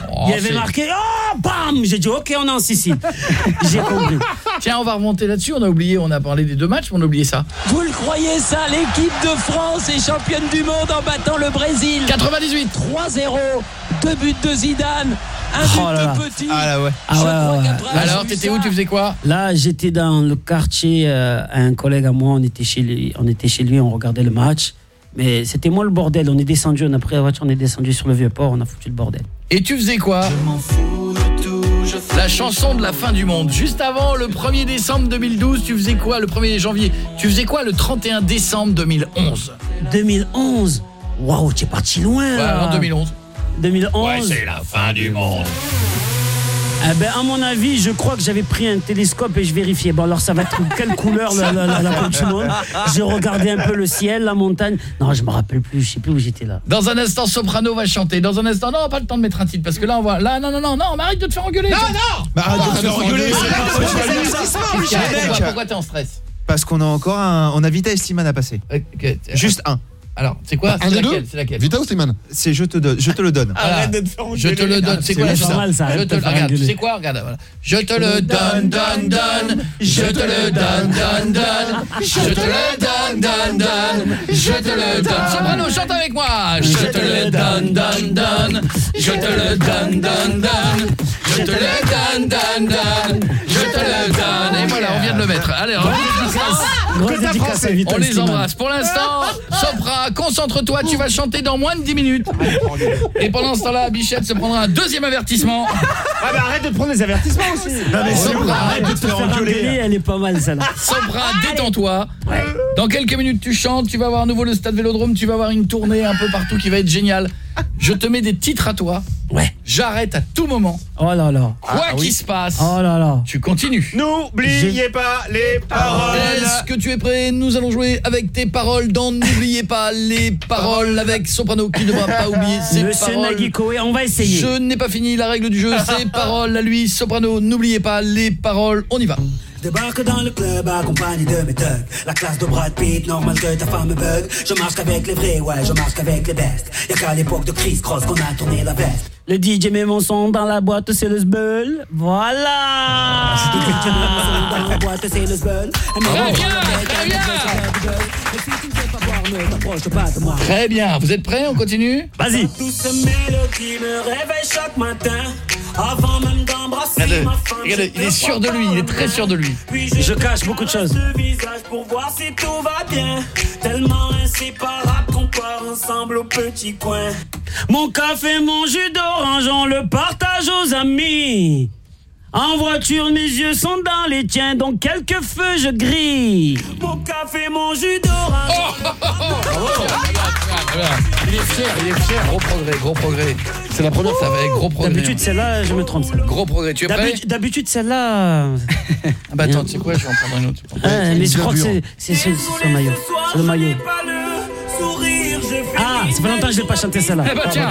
Oh, Il y avait c'est- marqué oh bam, j'ai dit OK, on est en Sicile. J'ai compris. Tiens, on va remonter là-dessus, on a oublié, on a parlé des deux matchs, mais on a oublié ça. Vous le croyez ça L'équipe de France est championne du monde en battant le Brésil 98 3-0 Deux buts de Zidane Un Oh là de Petit Ah là ouais. Ah ouais, ouais, ouais. Alors, t'étais où Tu faisais quoi? Là, j'étais dans le quartier euh, un collègue à moi, on était chez lui, on était chez lui, on regardait le match. Mais c'était moi le bordel, on est descendu, on a pris la voiture, on est descendu sur le vieux port, on a foutu le bordel. Et tu faisais quoi? La chanson de la fin du monde. Juste avant le 1er décembre 2012, tu faisais quoi? Le 1er janvier Tu faisais quoi le 31 décembre 2011 2011 Waouh, tu es parti loin Ouais, en 2011. 2011 la fin du monde. Eh ben, à mon avis, je crois que j'avais pris un télescope et je vérifiais. Bon, alors ça va être quelle couleur la, la, la, la Coupe du Monde? J'ai regardé un peu le ciel, la montagne. Non, je me rappelle plus, je sais plus où j'étais là. Dans un instant, Soprano va chanter. Dans un instant, non, pas le temps de mettre un titre parce que là, on va. Là, non, non, non, non, mais arrête de te faire engueuler. Non, non Bah, arrête de te faire engueuler, c'est pas Arrête de te faire possible. engueuler. Pourquoi- Pourquoi t'es en stress? Parce qu'on a encore un. On a Vita et Slimane à passer. Juste un. Alors, c'est quoi Un C'est laquelle deux C'est laquelle Vita ou Slimane C'est je te donne, je te le donne. Voilà. Je te le donne, c'est quoi la C'est chanson pas mal, ça, Je arrête te de te faire regarde, c'est quoi Regarde, voilà. Je te le donne, donne, donne. Je te le donne, donne, donne. Je te le donne, donne, donne. Je te le donne. Soprano, chante avec moi. Je te le donne, donne, donne. Je te le donne, donne, donne. Je te le donne, donne, donne. Et voilà, on vient de le mettre. Allez, on les embrasse. Pour l'instant, Sopra, concentre-toi, tu vas chanter dans moins de 10 minutes. Et pendant ce temps-là, Bichette se prendra un deuxième avertissement. Ah bah arrête de prendre des avertissements aussi Non mais c'est Sopra, arrête de te faire engueuler, elle est pas mal celle-là. Sopra, détends-toi. Dans quelques minutes, tu chantes, tu vas voir à nouveau le stade Vélodrome, tu vas avoir une tournée un peu partout qui va être géniale. Je te mets des titres à toi. Ouais. J'arrête à tout moment. Oh là là. Quoi qu'il se passe, Oh là là. tu N'oubliez pas les paroles Est-ce que tu es prêt Nous allons jouer avec tes paroles dans N'oubliez pas les paroles avec Soprano qui ne va pas oublier ses Monsieur paroles. Nagui Koé, on va essayer. Je n'ai pas fini la règle du jeu, ses paroles à lui, Soprano, n'oubliez pas les paroles, on y va. Débarque dans le club accompagné de mes thugs. La classe de Brad Pitt, normal que ta femme me bug. Je marche qu'avec les vrais, ouais, je marche qu'avec les bestes. Y'a qu'à l'époque de Chris Cross qu'on a tourné la veste. Le DJ met mon son dans la boîte, c'est le sbeul. Voilà. Dans la boîte, c'est le zbeul. Et moi, Très on bien, prend la pas de moi. Très bien, vous êtes prêts On continue? Vas-y. Douce mélodie me réveille chaque matin Avant même d'embrasser ma femme regardez, il est sûr de lui, il est très sûr de lui. Je cache beaucoup de choses. ce visage pour voir si tout va bien. Tellement inséparable qu'on part ensemble au petit coin. Mon café, mon jus d'orange, on le partage aux amis. En voiture, mes yeux sont dans les tiens, donc quelques feux je grille. Mon café, mon jus d'orange. Il est fier, il est fier. Gros progrès, gros progrès. C'est la première fois avec gros progrès. D'habitude, celle-là, je me trompe. celle-là. Gros progrès. Tu es prêt D'habitude- D'habitude, celle-là. Ah bah attends, tu sais quoi, je vais en prendre une autre. Ah, mais je crois que c'est c'est c'est- c'est son maillot. C'est le maillot. Ah, ça fait longtemps que je n'ai pas chanté celle-là. Eh bah tiens.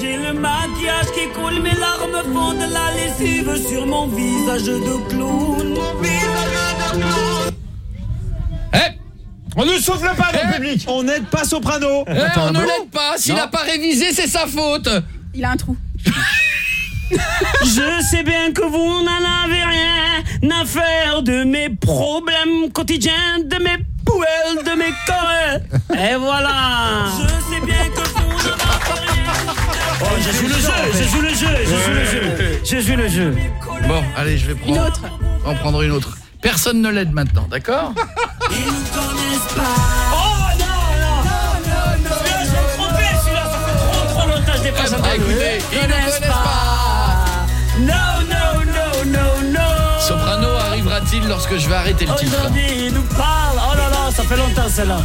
J'ai le maquillage qui coule, mes larmes font de la lessive sur mon visage de clown. Eh On ne souffle pas dans le public. On n'aide pas Soprano. Eh, on ne l'aide pas. S'il n'a pas révisé, c'est sa faute. Il a un trou. Je sais bien que vous n'en avez rien à faire de mes problèmes quotidiens, de mes poêles, de mes querelles. Et voilà. Je sais bien que vous n'en avez rien. Oh, je joue le jeu, je joue le jeu, je joue le jeu. Je joue le jeu. Bon, allez, je vais prendre. Une autre. On va en prendre une autre. Personne ne l'aide maintenant, d'accord? Lorsque je vais arrêter le titre Aujourd'hui, il nous parle. Oh là là, ça fait longtemps celle-là.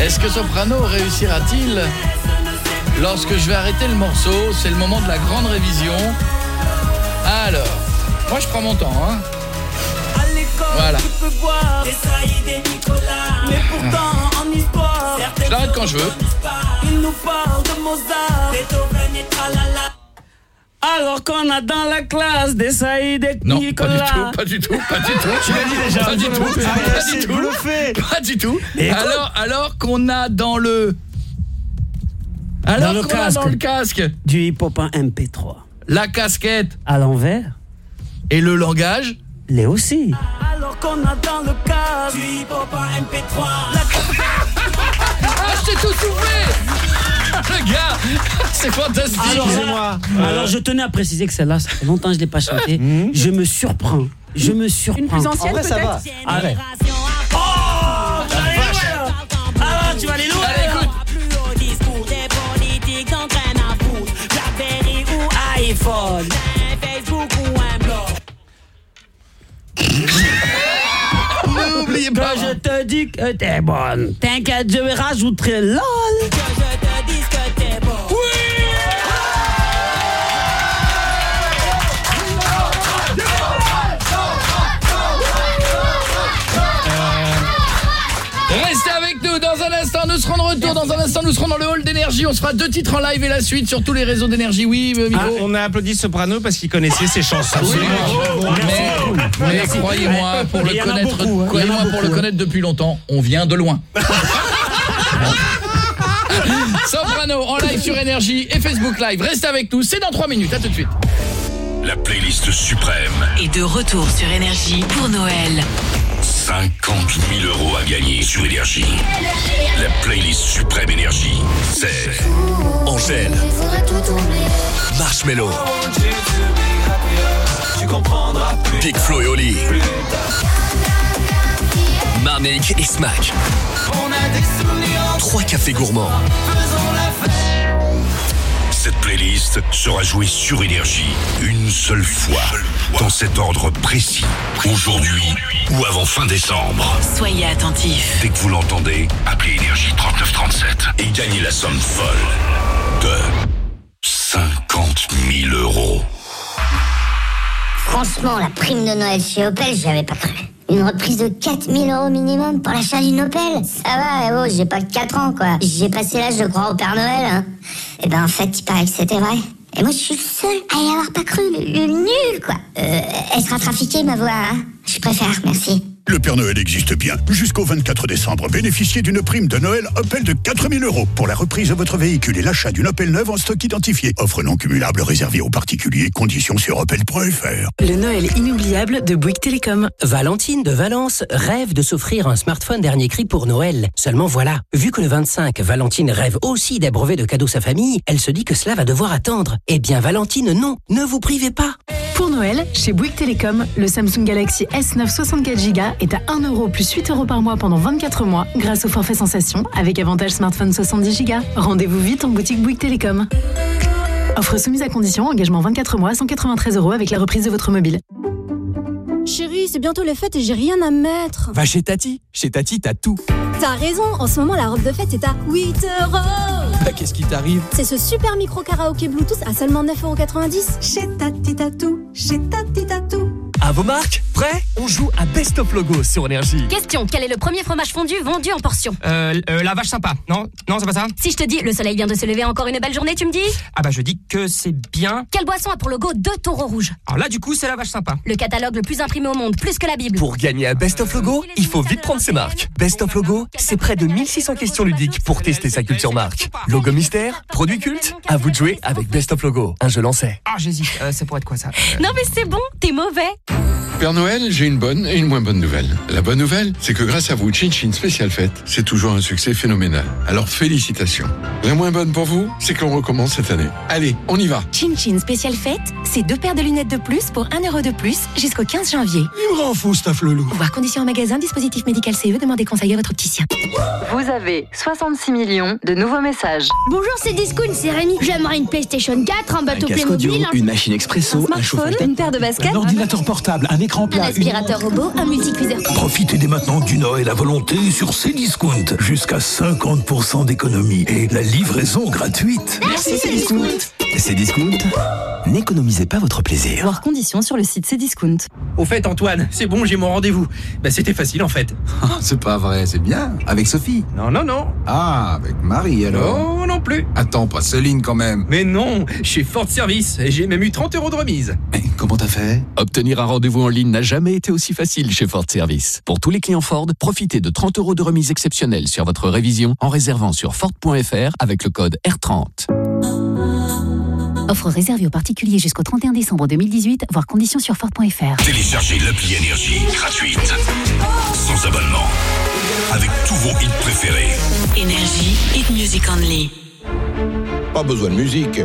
Est-ce que Soprano réussira-t-il lorsque je vais arrêter le morceau C'est le moment de la grande révision. Alors, moi je prends mon temps, hein. Voilà. Tu peux voir des Saïd et Nicolas. Mais pourtant, en histoire, Je l'arrête quand je veux. nous de Mozart, Beethoven et tralala. Alors qu'on a dans la classe des Saïd et Non, Nicolas. pas du tout, pas du tout, pas du tout. Tu l'as dit déjà. Pas du tout, Ah, pas du tout. Pas du tout. Alors, alors qu'on a dans le... Alors qu'on a casque. dans le casque Du hip-hop en MP3. la casquette À l'envers, et le langage les aussi. Alors qu'on a dans le cas du hip-hop en MP3. La Ah, je t'ai tout soufflé Le gars, c'est fantastique Alors, Excusez-moi. alors, je tenais à préciser que celle-là, ça fait longtemps que je ne l'ai pas chantée. Je me surprends. Je me surprends. Une plus ancienne vrai, ça va. peut-être Ah ouais. Oh tu vas aller loin, là. Alors, tu vas aller loin. Allez, écoute iPhone. Facebook ou un blog. Pas Quand je te dis que t'es bonne, t'inquiète, je vais rajouter LOL. Retour dans un instant, nous serons dans le hall d'énergie, on se fera deux titres en live et la suite sur tous les réseaux d'énergie. Oui, euh, Ah, on a applaudi Soprano parce qu'il connaissait ses chansons. mais, mais croyez-moi, pour le connaître, hein. croyez-moi, a pour le beaucoup, connaître depuis longtemps, on vient de loin. Soprano en live sur énergie et Facebook live. Restez avec nous, c'est dans 3 minutes. À tout de suite. La playlist suprême. Et de retour sur Énergie pour Noël. 50 000 euros à gagner sur Énergie. La playlist suprême Énergie, c'est Angèle, Marshmello, Big Flo et Oli, Marnik et Smack, Trois cafés gourmands. Cette playlist sera jouée sur Énergie une seule fois, dans cet ordre précis, aujourd'hui ou avant fin décembre. Soyez attentifs. Dès que vous l'entendez, appelez Énergie 3937 et gagnez la somme folle de 50 000 euros. Franchement, la prime de Noël chez Opel, j'y avais pas cru. Une reprise de 4000 euros minimum pour l'achat d'une Opel Ça va, eh oh, j'ai pas que 4 ans, quoi. J'ai passé l'âge de croire au Père Noël, hein. Et ben, en fait, il paraît que c'était vrai. Et moi, je suis le seul à y avoir pas cru. Le, le nul, quoi. Euh, elle sera trafiquée, ma voix, hein. Je préfère, merci. Le Père Noël existe bien. Jusqu'au 24 décembre, bénéficiez d'une prime de Noël Opel de 4000 euros pour la reprise de votre véhicule et l'achat d'une Opel neuve en stock identifié. Offre non cumulable réservée aux particuliers. Conditions sur opel.fr. Le Noël inoubliable de Bouygues Télécom. Valentine de Valence rêve de s'offrir un smartphone dernier cri pour Noël. Seulement voilà, vu que le 25, Valentine rêve aussi d'abreuver de cadeaux sa famille, elle se dit que cela va devoir attendre. Eh bien Valentine, non, ne vous privez pas. Pour Noël, chez Bouygues Télécom, le Samsung Galaxy S9 64 Go est à 1 euro plus 8 euros par mois pendant 24 mois grâce au forfait sensation avec avantage smartphone 70 Go. Rendez-vous vite en boutique Bouygues Télécom. Offre soumise à condition, engagement 24 mois, 193 euros avec la reprise de votre mobile. Chérie, c'est bientôt les fêtes et j'ai rien à mettre. Va chez Tati. Chez Tati, t'as tout. T'as raison, en ce moment la robe de fête est à 8 euros. Bah, Qu'est-ce qui t'arrive? C'est ce super micro karaoké Bluetooth à seulement 9,90€. Chez Tati Tatou, chez Tati Tatou. À vos marques Prêt On joue à Best of Logo sur Énergie. Question, quel est le premier fromage fondu vendu en portion Euh, euh, la vache sympa. Non, non, c'est pas ça. Si je te dis le soleil vient de se lever, encore une belle journée, tu me dis Ah bah je dis que c'est bien. Quelle boisson a pour logo deux taureaux rouges Alors là, du coup, c'est la vache sympa. Le catalogue le plus imprimé au monde, plus que la Bible. Pour gagner à Best of Logo, il faut vite prendre ses marques. Best of Logo, c'est près de 1600 questions ludiques pour tester sa culture marque. Logo mystère, produit culte, à vous de jouer avec Best of Logo. Un jeu lancé. Ah, j'hésite. Euh, c'est pour être quoi ça? Euh, Non mais c'est bon, t'es mauvais. Père Noël, j'ai une bonne et une moins bonne nouvelle. La bonne nouvelle, c'est que grâce à vous, Chin Chin Spécial Fête, c'est toujours un succès phénoménal. Alors félicitations. La moins bonne pour vous, c'est qu'on recommence cette année. Allez, on y va. Chin Chin spécial fête, c'est deux paires de lunettes de plus pour 1 euro de plus jusqu'au 15 janvier. Il me rend fou, Staff Lelou. Voir conditions en magasin, dispositif médical CE, demandez conseil à votre opticien. Vous avez 66 millions de nouveaux messages. Bonjour, c'est Discount, c'est Rémi. J'aimerais une PlayStation 4, un bateau audio, Playmobil, un- une machine expresso, un, chauffage une paire de baskets, un ordinateur portable, un écran un plat, une... aspirateur robot, un multicuiseur. Profitez dès maintenant du Noël à volonté sur Cdiscount. Jusqu'à 50% d'économie et la livraison gratuite. Merci, c'est Discount. C'est discount. N'économisez pas votre plaisir. Voir conditions sur le site Cdiscount. Au fait, Antoine, c'est bon, j'ai mon rendez-vous. Bah, c'était facile en fait. c'est pas vrai, c'est bien. Avec Sophie Non, non, non. Ah, avec Marie alors Non, non plus. Attends, pas Céline quand même. Mais non, chez Ford Service, et j'ai même eu 30 euros de remise. Mais comment t'as fait? Obtenir un rendez-vous en ligne n'a jamais été aussi facile chez Ford Service. Pour tous les clients Ford, profitez de 30 euros de remise exceptionnelle sur votre révision en réservant sur Ford.fr avec le code R30. Offre réservée aux particuliers jusqu'au 31 décembre 2018, voir conditions sur Ford.fr. Téléchargez l'appli Énergie gratuite. Sans abonnement. Avec tous vos hits préférés. Énergie, hit music only. Pas besoin de musique.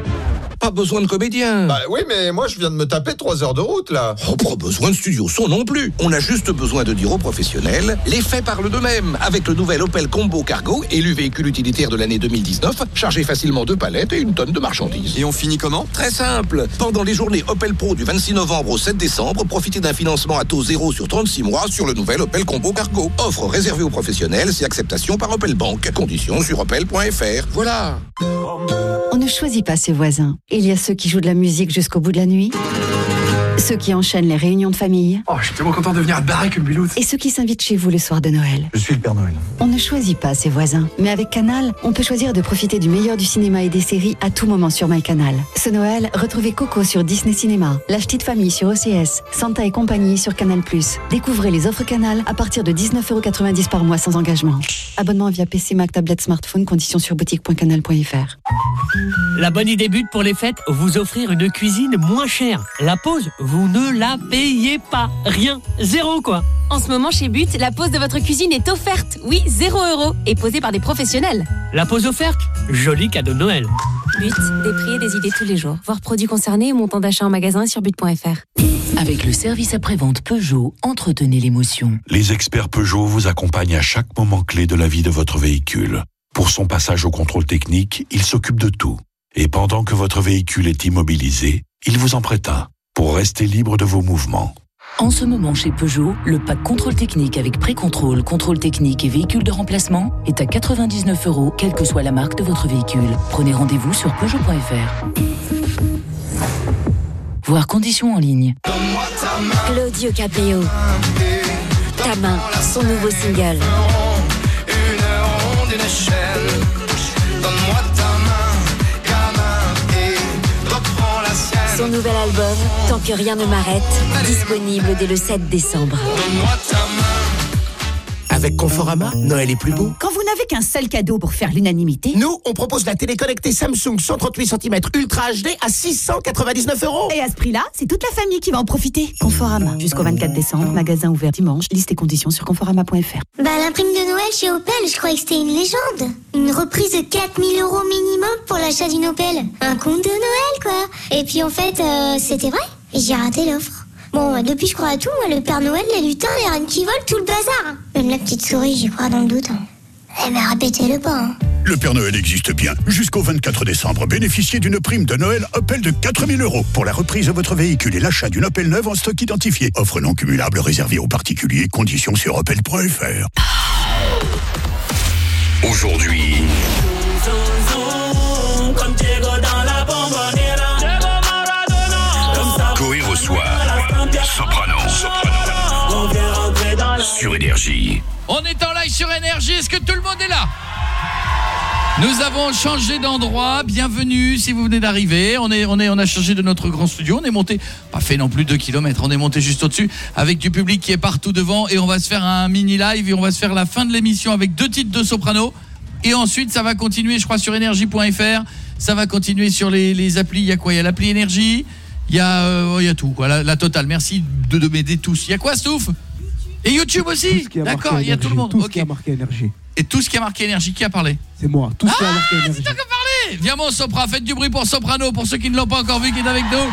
Pas besoin de comédien. Bah oui, mais moi je viens de me taper 3 heures de route là. Oh, pas besoin de studio son non plus. On a juste besoin de dire aux professionnels, les faits parlent d'eux-mêmes. Avec le nouvel Opel Combo Cargo, élu véhicule utilitaire de l'année 2019, chargé facilement deux palettes et une tonne de marchandises. Et on finit comment? Très simple. Pendant les journées Opel Pro du 26 novembre au 7 décembre, profitez d'un financement à taux zéro sur 36 mois sur le nouvel Opel Combo Cargo. Offre réservée aux professionnels, c'est acceptation par Opel Bank. Conditions sur opel.fr. Voilà. On ne choisit pas ses voisins. Il y a ceux qui jouent de la musique jusqu'au bout de la nuit, ceux qui enchaînent les réunions de famille Oh, je suis tellement content de venir à Baraque Bulout. et ceux qui s'invitent chez vous le soir de Noël. Je suis le Père Noël. On ne choisit pas ses voisins, mais avec Canal, on peut choisir de profiter du meilleur du cinéma et des séries à tout moment sur MyCanal. Ce Noël, retrouvez Coco sur Disney Cinéma, La Petite Famille sur OCS, Santa et compagnie sur Canal+. Découvrez les offres Canal à partir de 19,90€ par mois sans engagement. Abonnement via PC, Mac, tablette, smartphone, conditions sur boutique.canal.fr. La bonne idée but pour les fêtes, vous offrir une cuisine moins chère. La pause, vous ne la payez pas. Rien. Zéro quoi. En ce moment chez But, la pose de votre cuisine est offerte. Oui, 0 euros. Et posée par des professionnels. La pause offerte Joli cadeau de Noël. But, des prix et des idées tous les jours. Voir produits concernés et montant d'achat en magasin sur but.fr. Avec le service après-vente Peugeot, entretenez l'émotion. Les experts Peugeot vous accompagnent à chaque moment clé de la vie de votre véhicule. Pour son passage au contrôle technique, ils s'occupent de tout. Et pendant que votre véhicule est immobilisé, ils vous en prêtent un pour rester libre de vos mouvements. En ce moment chez Peugeot, le pack contrôle technique avec pré-contrôle, contrôle technique et véhicule de remplacement est à 99 euros, quelle que soit la marque de votre véhicule. Prenez rendez-vous sur Peugeot.fr. Voir conditions en ligne. Claudio Capéo. Ta main, son nouveau single. Une ronde, une échelle. Son nouvel album, Tant que rien ne m'arrête, disponible dès le 7 décembre. Avec Conforama, Noël est plus beau. Quand vous n'avez qu'un seul cadeau pour faire l'unanimité, Nous, on propose la télé connectée Samsung 138 cm Ultra HD à 699 euros. et à ce prix-là, c'est toute la famille qui va en profiter. Conforama, jusqu'au 24 décembre, magasin ouvert dimanche, liste et conditions sur conforama.fr. Bah, la prime de Noël chez Opel, je croyais que c'était une légende. Une reprise de 4000 euros minimum pour l'achat d'une Opel. Un compte de Noël, quoi. Et puis, en fait, euh, c'était vrai. J'ai raté l'offre. Bon, euh, depuis, je crois à tout. Moi, le Père Noël, les lutins, les reines qui volent, tout le bazar. hein. Même la petite souris, j'y crois dans le doute. hein. Eh mais répétez-le pas. hein. Le Père Noël existe bien. Jusqu'au 24 décembre, bénéficiez d'une prime de Noël Opel de 4000 euros pour la reprise de votre véhicule et l'achat d'une Opel neuve en stock identifié. Offre non cumulable réservée aux particuliers. Conditions sur opel.fr. Aujourd'hui, Sur Énergie. On est en live sur Énergie, est-ce que tout le monde est là? Nous avons changé d'endroit, bienvenue si vous venez d'arriver. On est on est on a changé de notre grand studio, on est monté pas fait non plus 2 km, on est monté juste au-dessus avec du public qui est partout devant et on va se faire un mini live et on va se faire la fin de l'émission avec deux titres de soprano et ensuite ça va continuer je crois sur énergie.fr, ça va continuer sur les applis, il y a quoi? Il y a l'appli énergie, il y a euh, y a tout la, la totale. Merci de, de m'aider tous. Il y a quoi Stouff? Et YouTube aussi D'accord, il y a tout le monde. Tout ce OK. qui a marqué énergie. Et tout ce qui a marqué énergie, qui a parlé C'est moi. Tout ce qui a marqué Ah, énergie. c'est toi qui as parlé Viens mon Sopra, faites du bruit pour Soprano, pour ceux qui ne l'ont pas encore vu, qui est avec nous.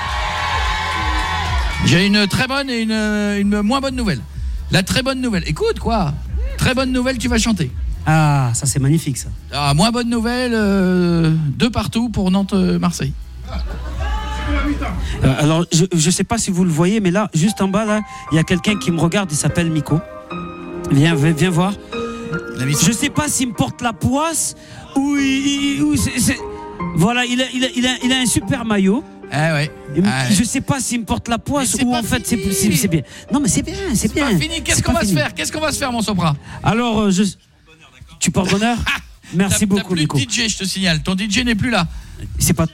J'ai une très bonne et une, une moins bonne nouvelle. La très bonne nouvelle, écoute quoi Très bonne nouvelle, tu vas chanter. Ah, ça c'est magnifique ça. Ah, moins bonne nouvelle, euh, deux partout pour Nantes-Marseille. Euh, alors, je ne sais pas si vous le voyez, mais là, juste en bas, là, il y a quelqu'un qui me regarde, il s'appelle Miko. Viens, viens, viens voir. Je sais pas s'il me porte la poisse ou, il- Voilà, il a, il, a, il, a, il a un super maillot. Ah ouais. Ah ouais. Je sais pas s'il me porte la poisse ou en fait c'est bien. Non mais c'est bien, c'est bien. Pas fini, qu'est-ce qu'on va se faire? Qu'est-ce qu'on va se faire mon Sopra? Alors, euh, je... tu portes bonheur? Merci beaucoup, T'as plus Nico. de DJ, je te signale. Ton DJ n'est plus là. C'est pas,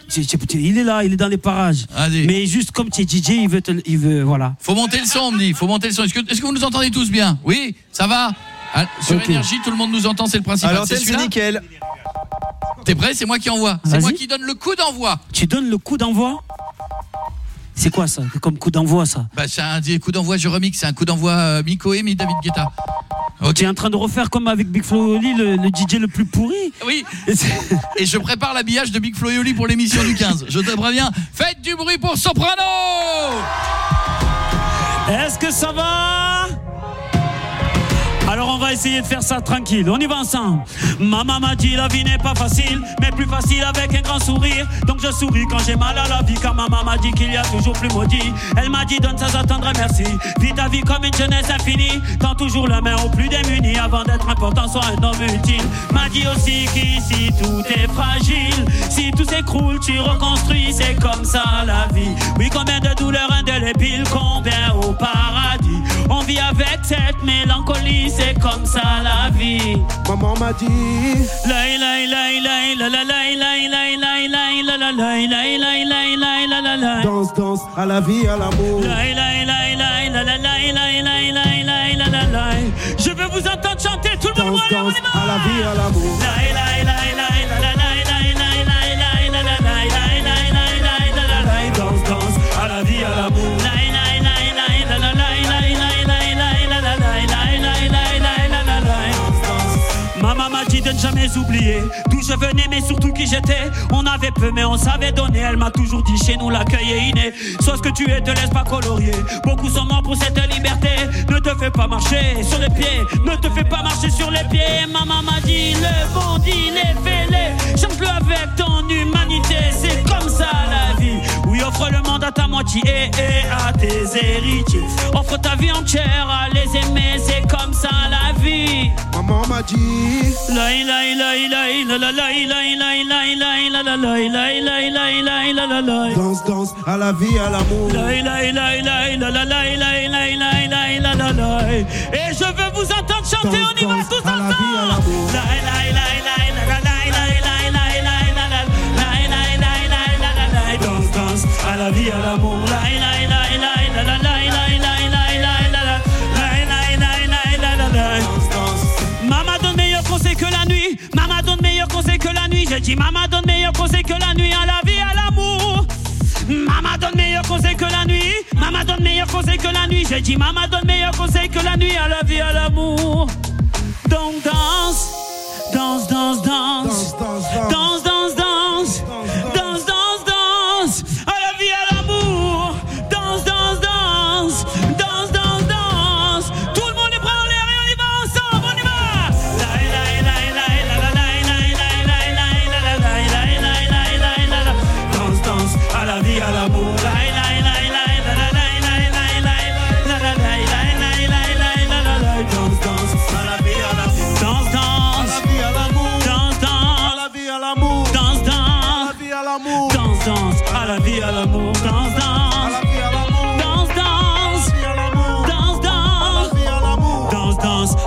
il est là, il est dans les parages. Mais juste comme tu es DJ, il veut, te, il veut, voilà. Faut monter le son, on me dit. Faut monter le son. Est-ce que, est-ce que vous nous entendez tous bien? Oui, ça va? Ah, Sur Ok. énergie, tout le monde nous entend, c'est le principal. L'antenne, c'est celui-là? nickel. T'es prêt? C'est moi qui envoie. C'est moi qui donne le coup d'envoi. Tu donnes le coup d'envoi? C'est quoi ça? Comme coup d'envoi ça? Bah c'est un des coups d'envoi, je remix, c'est un coup d'envoi euh, Miko et David Guetta. Tu es en train de refaire comme avec Big Flo Oli, le, le DJ le plus pourri? Oui. Et je prépare l'habillage de Big Flo Oli pour l'émission du 15. Je te préviens, faites du bruit pour Soprano Est-ce que ça va? Alors on va essayer de faire ça tranquille, on y va ensemble. Maman m'a dit la vie n'est pas facile, mais plus facile avec un grand sourire. Donc je souris quand j'ai mal à la vie, car maman m'a dit qu'il y a toujours plus maudit. Elle m'a dit donne ça, j'attendrai merci. Vis ta vie comme une jeunesse infinie, tends toujours la main aux plus démunis avant d'être important, sois un homme utile. M'a dit aussi qu'ici tout est fragile. Si tout s'écroule, tu reconstruis, c'est comme ça la vie. Oui, combien de douleurs indélébiles, combien au paradis vie avec cette mélancolie, c'est comme ça la vie. Maman m'a dit. Danse, danse à la vie, à l'amour. Je veux vous entendre chanter tout le monde. Danse, la vie. De ne jamais oublier d'où je venais, mais surtout qui j'étais. On avait peu, mais on savait donner. Elle m'a toujours dit chez nous l'accueil est inné. Sois ce que tu es, te laisse pas colorier. Beaucoup sont morts pour cette liberté. Ne te fais pas marcher sur les pieds. Ne te fais pas marcher sur les pieds. Maman m'a dit le bon les fais-les. Chante-le avec ton humanité. C'est comme ça vie. Offre le monde à ta moitié et à tes héritiers. Offre ta vie entière à les aimer, c'est comme ça la vie. Maman m'a dit. Danse, danse à la vie, à l'amour. Et je veux vous entendre chanter, on y va tous ensemble. Maman donne meilleur conseil que la nuit. Maman donne meilleur conseil que la nuit. J'ai dit maman donne meilleur conseil que la nuit à la vie, à l'amour. Maman donne meilleur conseil que la nuit. Maman donne meilleur conseil que la nuit. J'ai dit maman donne meilleur conseil que la nuit à la vie, à l'amour. Donc danse, danse, danse, danse, danse, danse, danse, danse, danse, danse, vie,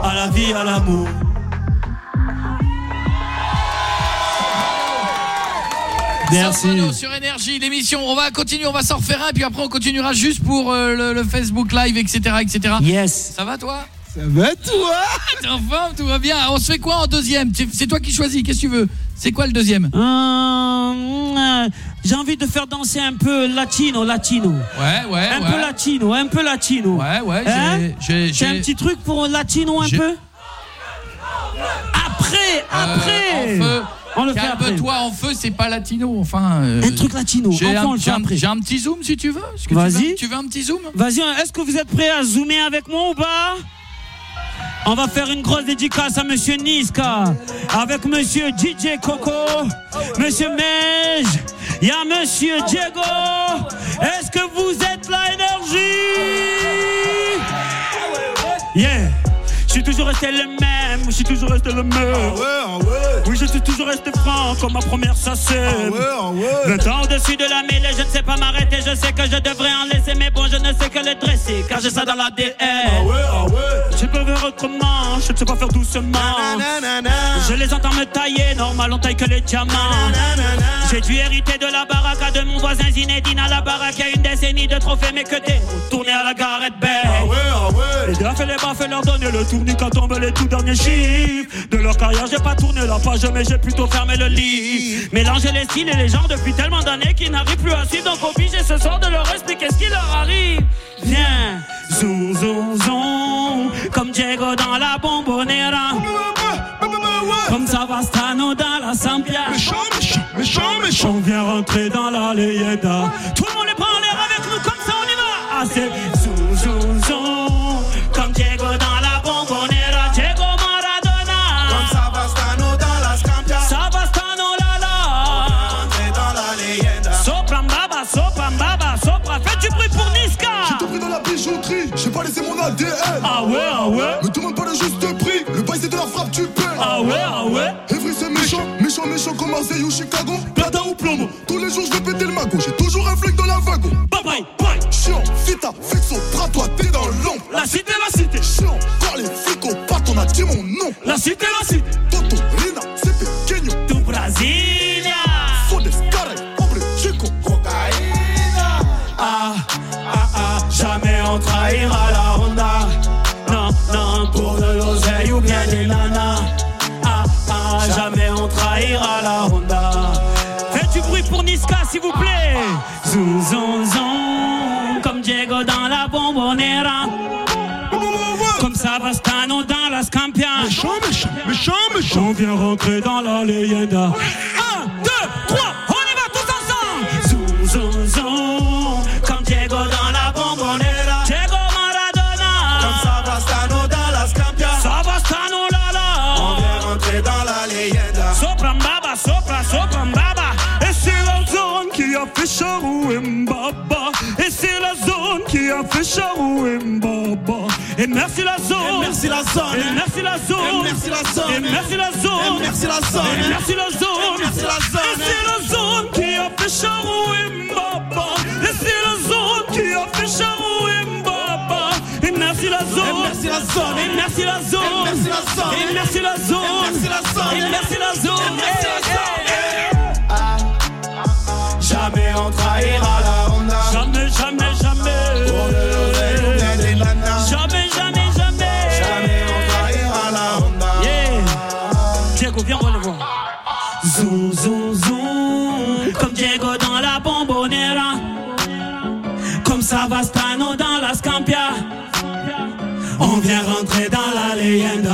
à la vie, à l'amour. Merci. Sur énergie, l'émission, on va continuer, on va s'en refaire un, puis après on continuera juste pour euh, le, le Facebook Live, etc., etc. Yes. Ça va toi? Ça va toi T'es en forme, tout va bien. On se fait quoi en deuxième C'est toi qui choisis, qu'est-ce que tu veux C'est quoi le deuxième Euh, J'ai envie de faire danser un peu latino, latino. Ouais, ouais, Un ouais. peu latino, un peu latino. Ouais, ouais, Hein j'ai- un petit truc pour latino un peu Après, après Euh, en feu. On le fait après. Calme-toi, en feu, c'est pas latino, enfin... euh, Un truc latino, J'ai un, après. petit zoom si tu veux. Tu Vas-y. veux- Tu veux un petit zoom Vas-y, est-ce que vous êtes prêts à zoomer avec moi ou pas? On va faire une grosse dédicace à Monsieur Niska, avec Monsieur DJ Coco, Monsieur Mej, il y a Monsieur Diego. Est-ce que vous êtes là, énergie? Yeah je suis toujours resté le même, je suis toujours resté le même. Oui, je suis toujours resté franc comme ma première sacelle. Le temps au-dessus de la mêlée, je ne sais pas m'arrêter. Je sais que je devrais en laisser, mais bon, je ne sais que le dresser, car j'ai ça dans l'ADN. Je je ne sais pas faire doucement. Je les entends me tailler, normal, on taille que les diamants. J'ai dû hériter de la baraque de mon voisin Zinedine à la baraque. Il y a une décennie de trophées, mais que des tourné à la Gareth Bay. Les gars, les baffes, leur donner le tournis quand tombent les tout derniers chiffres. De leur carrière, j'ai pas tourné la page, mais j'ai plutôt fermé le lit. Mélanger les styles et les genres depuis tellement d'années qu'ils n'arrivent plus à suivre. Donc, obligé ce soir de leur expliquer ce qui leur arrive. Viens, zoom, zoom, zoom, comme Diego dans la bombonera. Comme Savastano dans la Sampia. Méchant, méchant, méchant, méchant. On vient rentrer dans la leyenda. Tout le monde les prend en l'air avec nous, comme ça on y va. Ah, Ah ouais, ah ouais. Me demande pas le juste prix, le bail c'est de la frappe, tu paies. Ah ouais, ah ouais. Evry c'est méchant, méchant, méchant comme Marseille ou Chicago. Plata ou plombo, tous les jours je vais péter le magot, j'ai toujours un flingue dans la wagon. Bye bye, bye. Chiant, vita, fixo, bras toi, t'es dans l'ombre. La cité, la cité. Chiant, quand les flics au pas, on a dit mon nom. La cité, la cité. Toto, Rina, on trahira la Honda. Non, non, pour de l'oseille ou bien des nanas. Ah, ah, jamais on trahira la Honda. Faites du bruit pour Niska, s'il vous plaît. Zou, zou, zou, comme Diego dans la bombonera. Comme Savastano dans la Scampia. Méchant, méchant, méchant, méchant. On vient rentrer dans la leyenda. Un, deux, trois, on y va tous ensemble. Zoom, Mbaba. Et c'est la zone qui a fait Charou Mbaba. Et merci la zone. Et merci la zone. Et merci la zone. Et merci la zone. Et merci la zone. Et merci la zone. Et merci la zone. Et merci la zone. Et c'est la zone qui a fait Charou Mbaba. Et c'est la zone qui a fait Charou Mbaba. Et merci la zone. Et merci la zone. Et merci la zone. Et merci la zone. Et merci la zone. Et merci la zone. Et merci la zone. Jamais on trahira la Honda. Jamais, jamais, jamais. Pour des nanas. Jamais, jamais, jamais. Jamais on trahira la Honda. Yeah. Diego, viens, on va le voir. Zoom, zoom, zoom. Comme Diego dans la bombonera. Comme Savastano dans la Scampia. On vient rentrer dans la leyenda.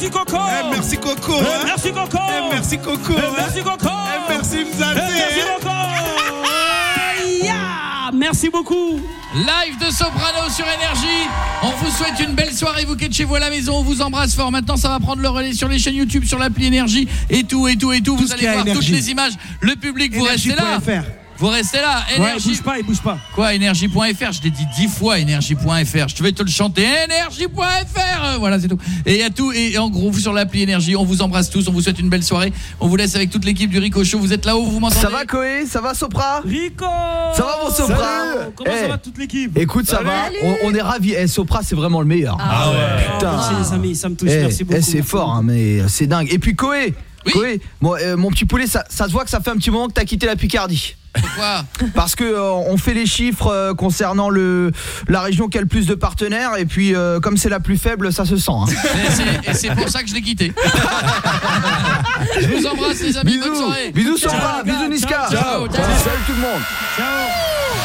Merci Coco. Eh, merci Coco. Et hein. merci Coco. Eh, merci Coco. Hein. merci Coco. Eh, merci merci Coco. Ya. merci beaucoup. Live de Soprano sur Énergie. On vous souhaite une belle soirée, vous qui êtes chez vous à la maison. On vous embrasse fort. Maintenant, ça va prendre le relais sur les chaînes YouTube, sur l'appli Énergie et tout, et tout, et tout. vous allez voir toutes les images. Le public, vous restez là. Vous restez là. Ouais, Énergie. bouge pas, il bouge pas. Quoi, énergie.fr Je l'ai dit dix fois, énergie.fr. Je vais te le chanter. Énergie.fr Voilà, c'est tout. Et il y a tout. Et en gros, vous sur l'appli Énergie, on vous embrasse tous. On vous souhaite une belle soirée. On vous laisse avec toute l'équipe du Rico Show. Vous êtes là-haut, vous m'entendez? Ça va Koé? Ça va Sopra? Rico Ça va mon Sopra? Salut Comment ça Eh, va toute l'équipe? Écoute, ça Salut. va on, on est ravis. Eh, Sopra, c'est vraiment le meilleur. Ah ouais. Putain. Merci les amis, ça me touche, Eh, merci beaucoup. eh, c'est fort, hein, mais c'est dingue. Et puis Koé, Koé, bon, euh, mon petit poulet, ça, ça se voit que ça fait un petit moment que t'as quitté la Picardie. Pourquoi Parce que euh, on fait les chiffres euh, concernant le la région qui a le plus de partenaires et puis euh, comme c'est la plus faible, ça se sent. hein. Et c'est- pour ça que je l'ai quitté. je vous embrasse les amis. Bonne soirée. Bisous Sopra, bisous Niska. Ciao. ciao. Salut tout le monde.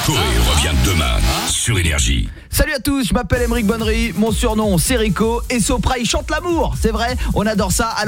Coé revient demain sur Énergie. Salut à tous, je m'appelle Émeric Bonnery, mon surnom c'est Rico et Sopra il chante l'amour, c'est vrai, on adore ça. Alors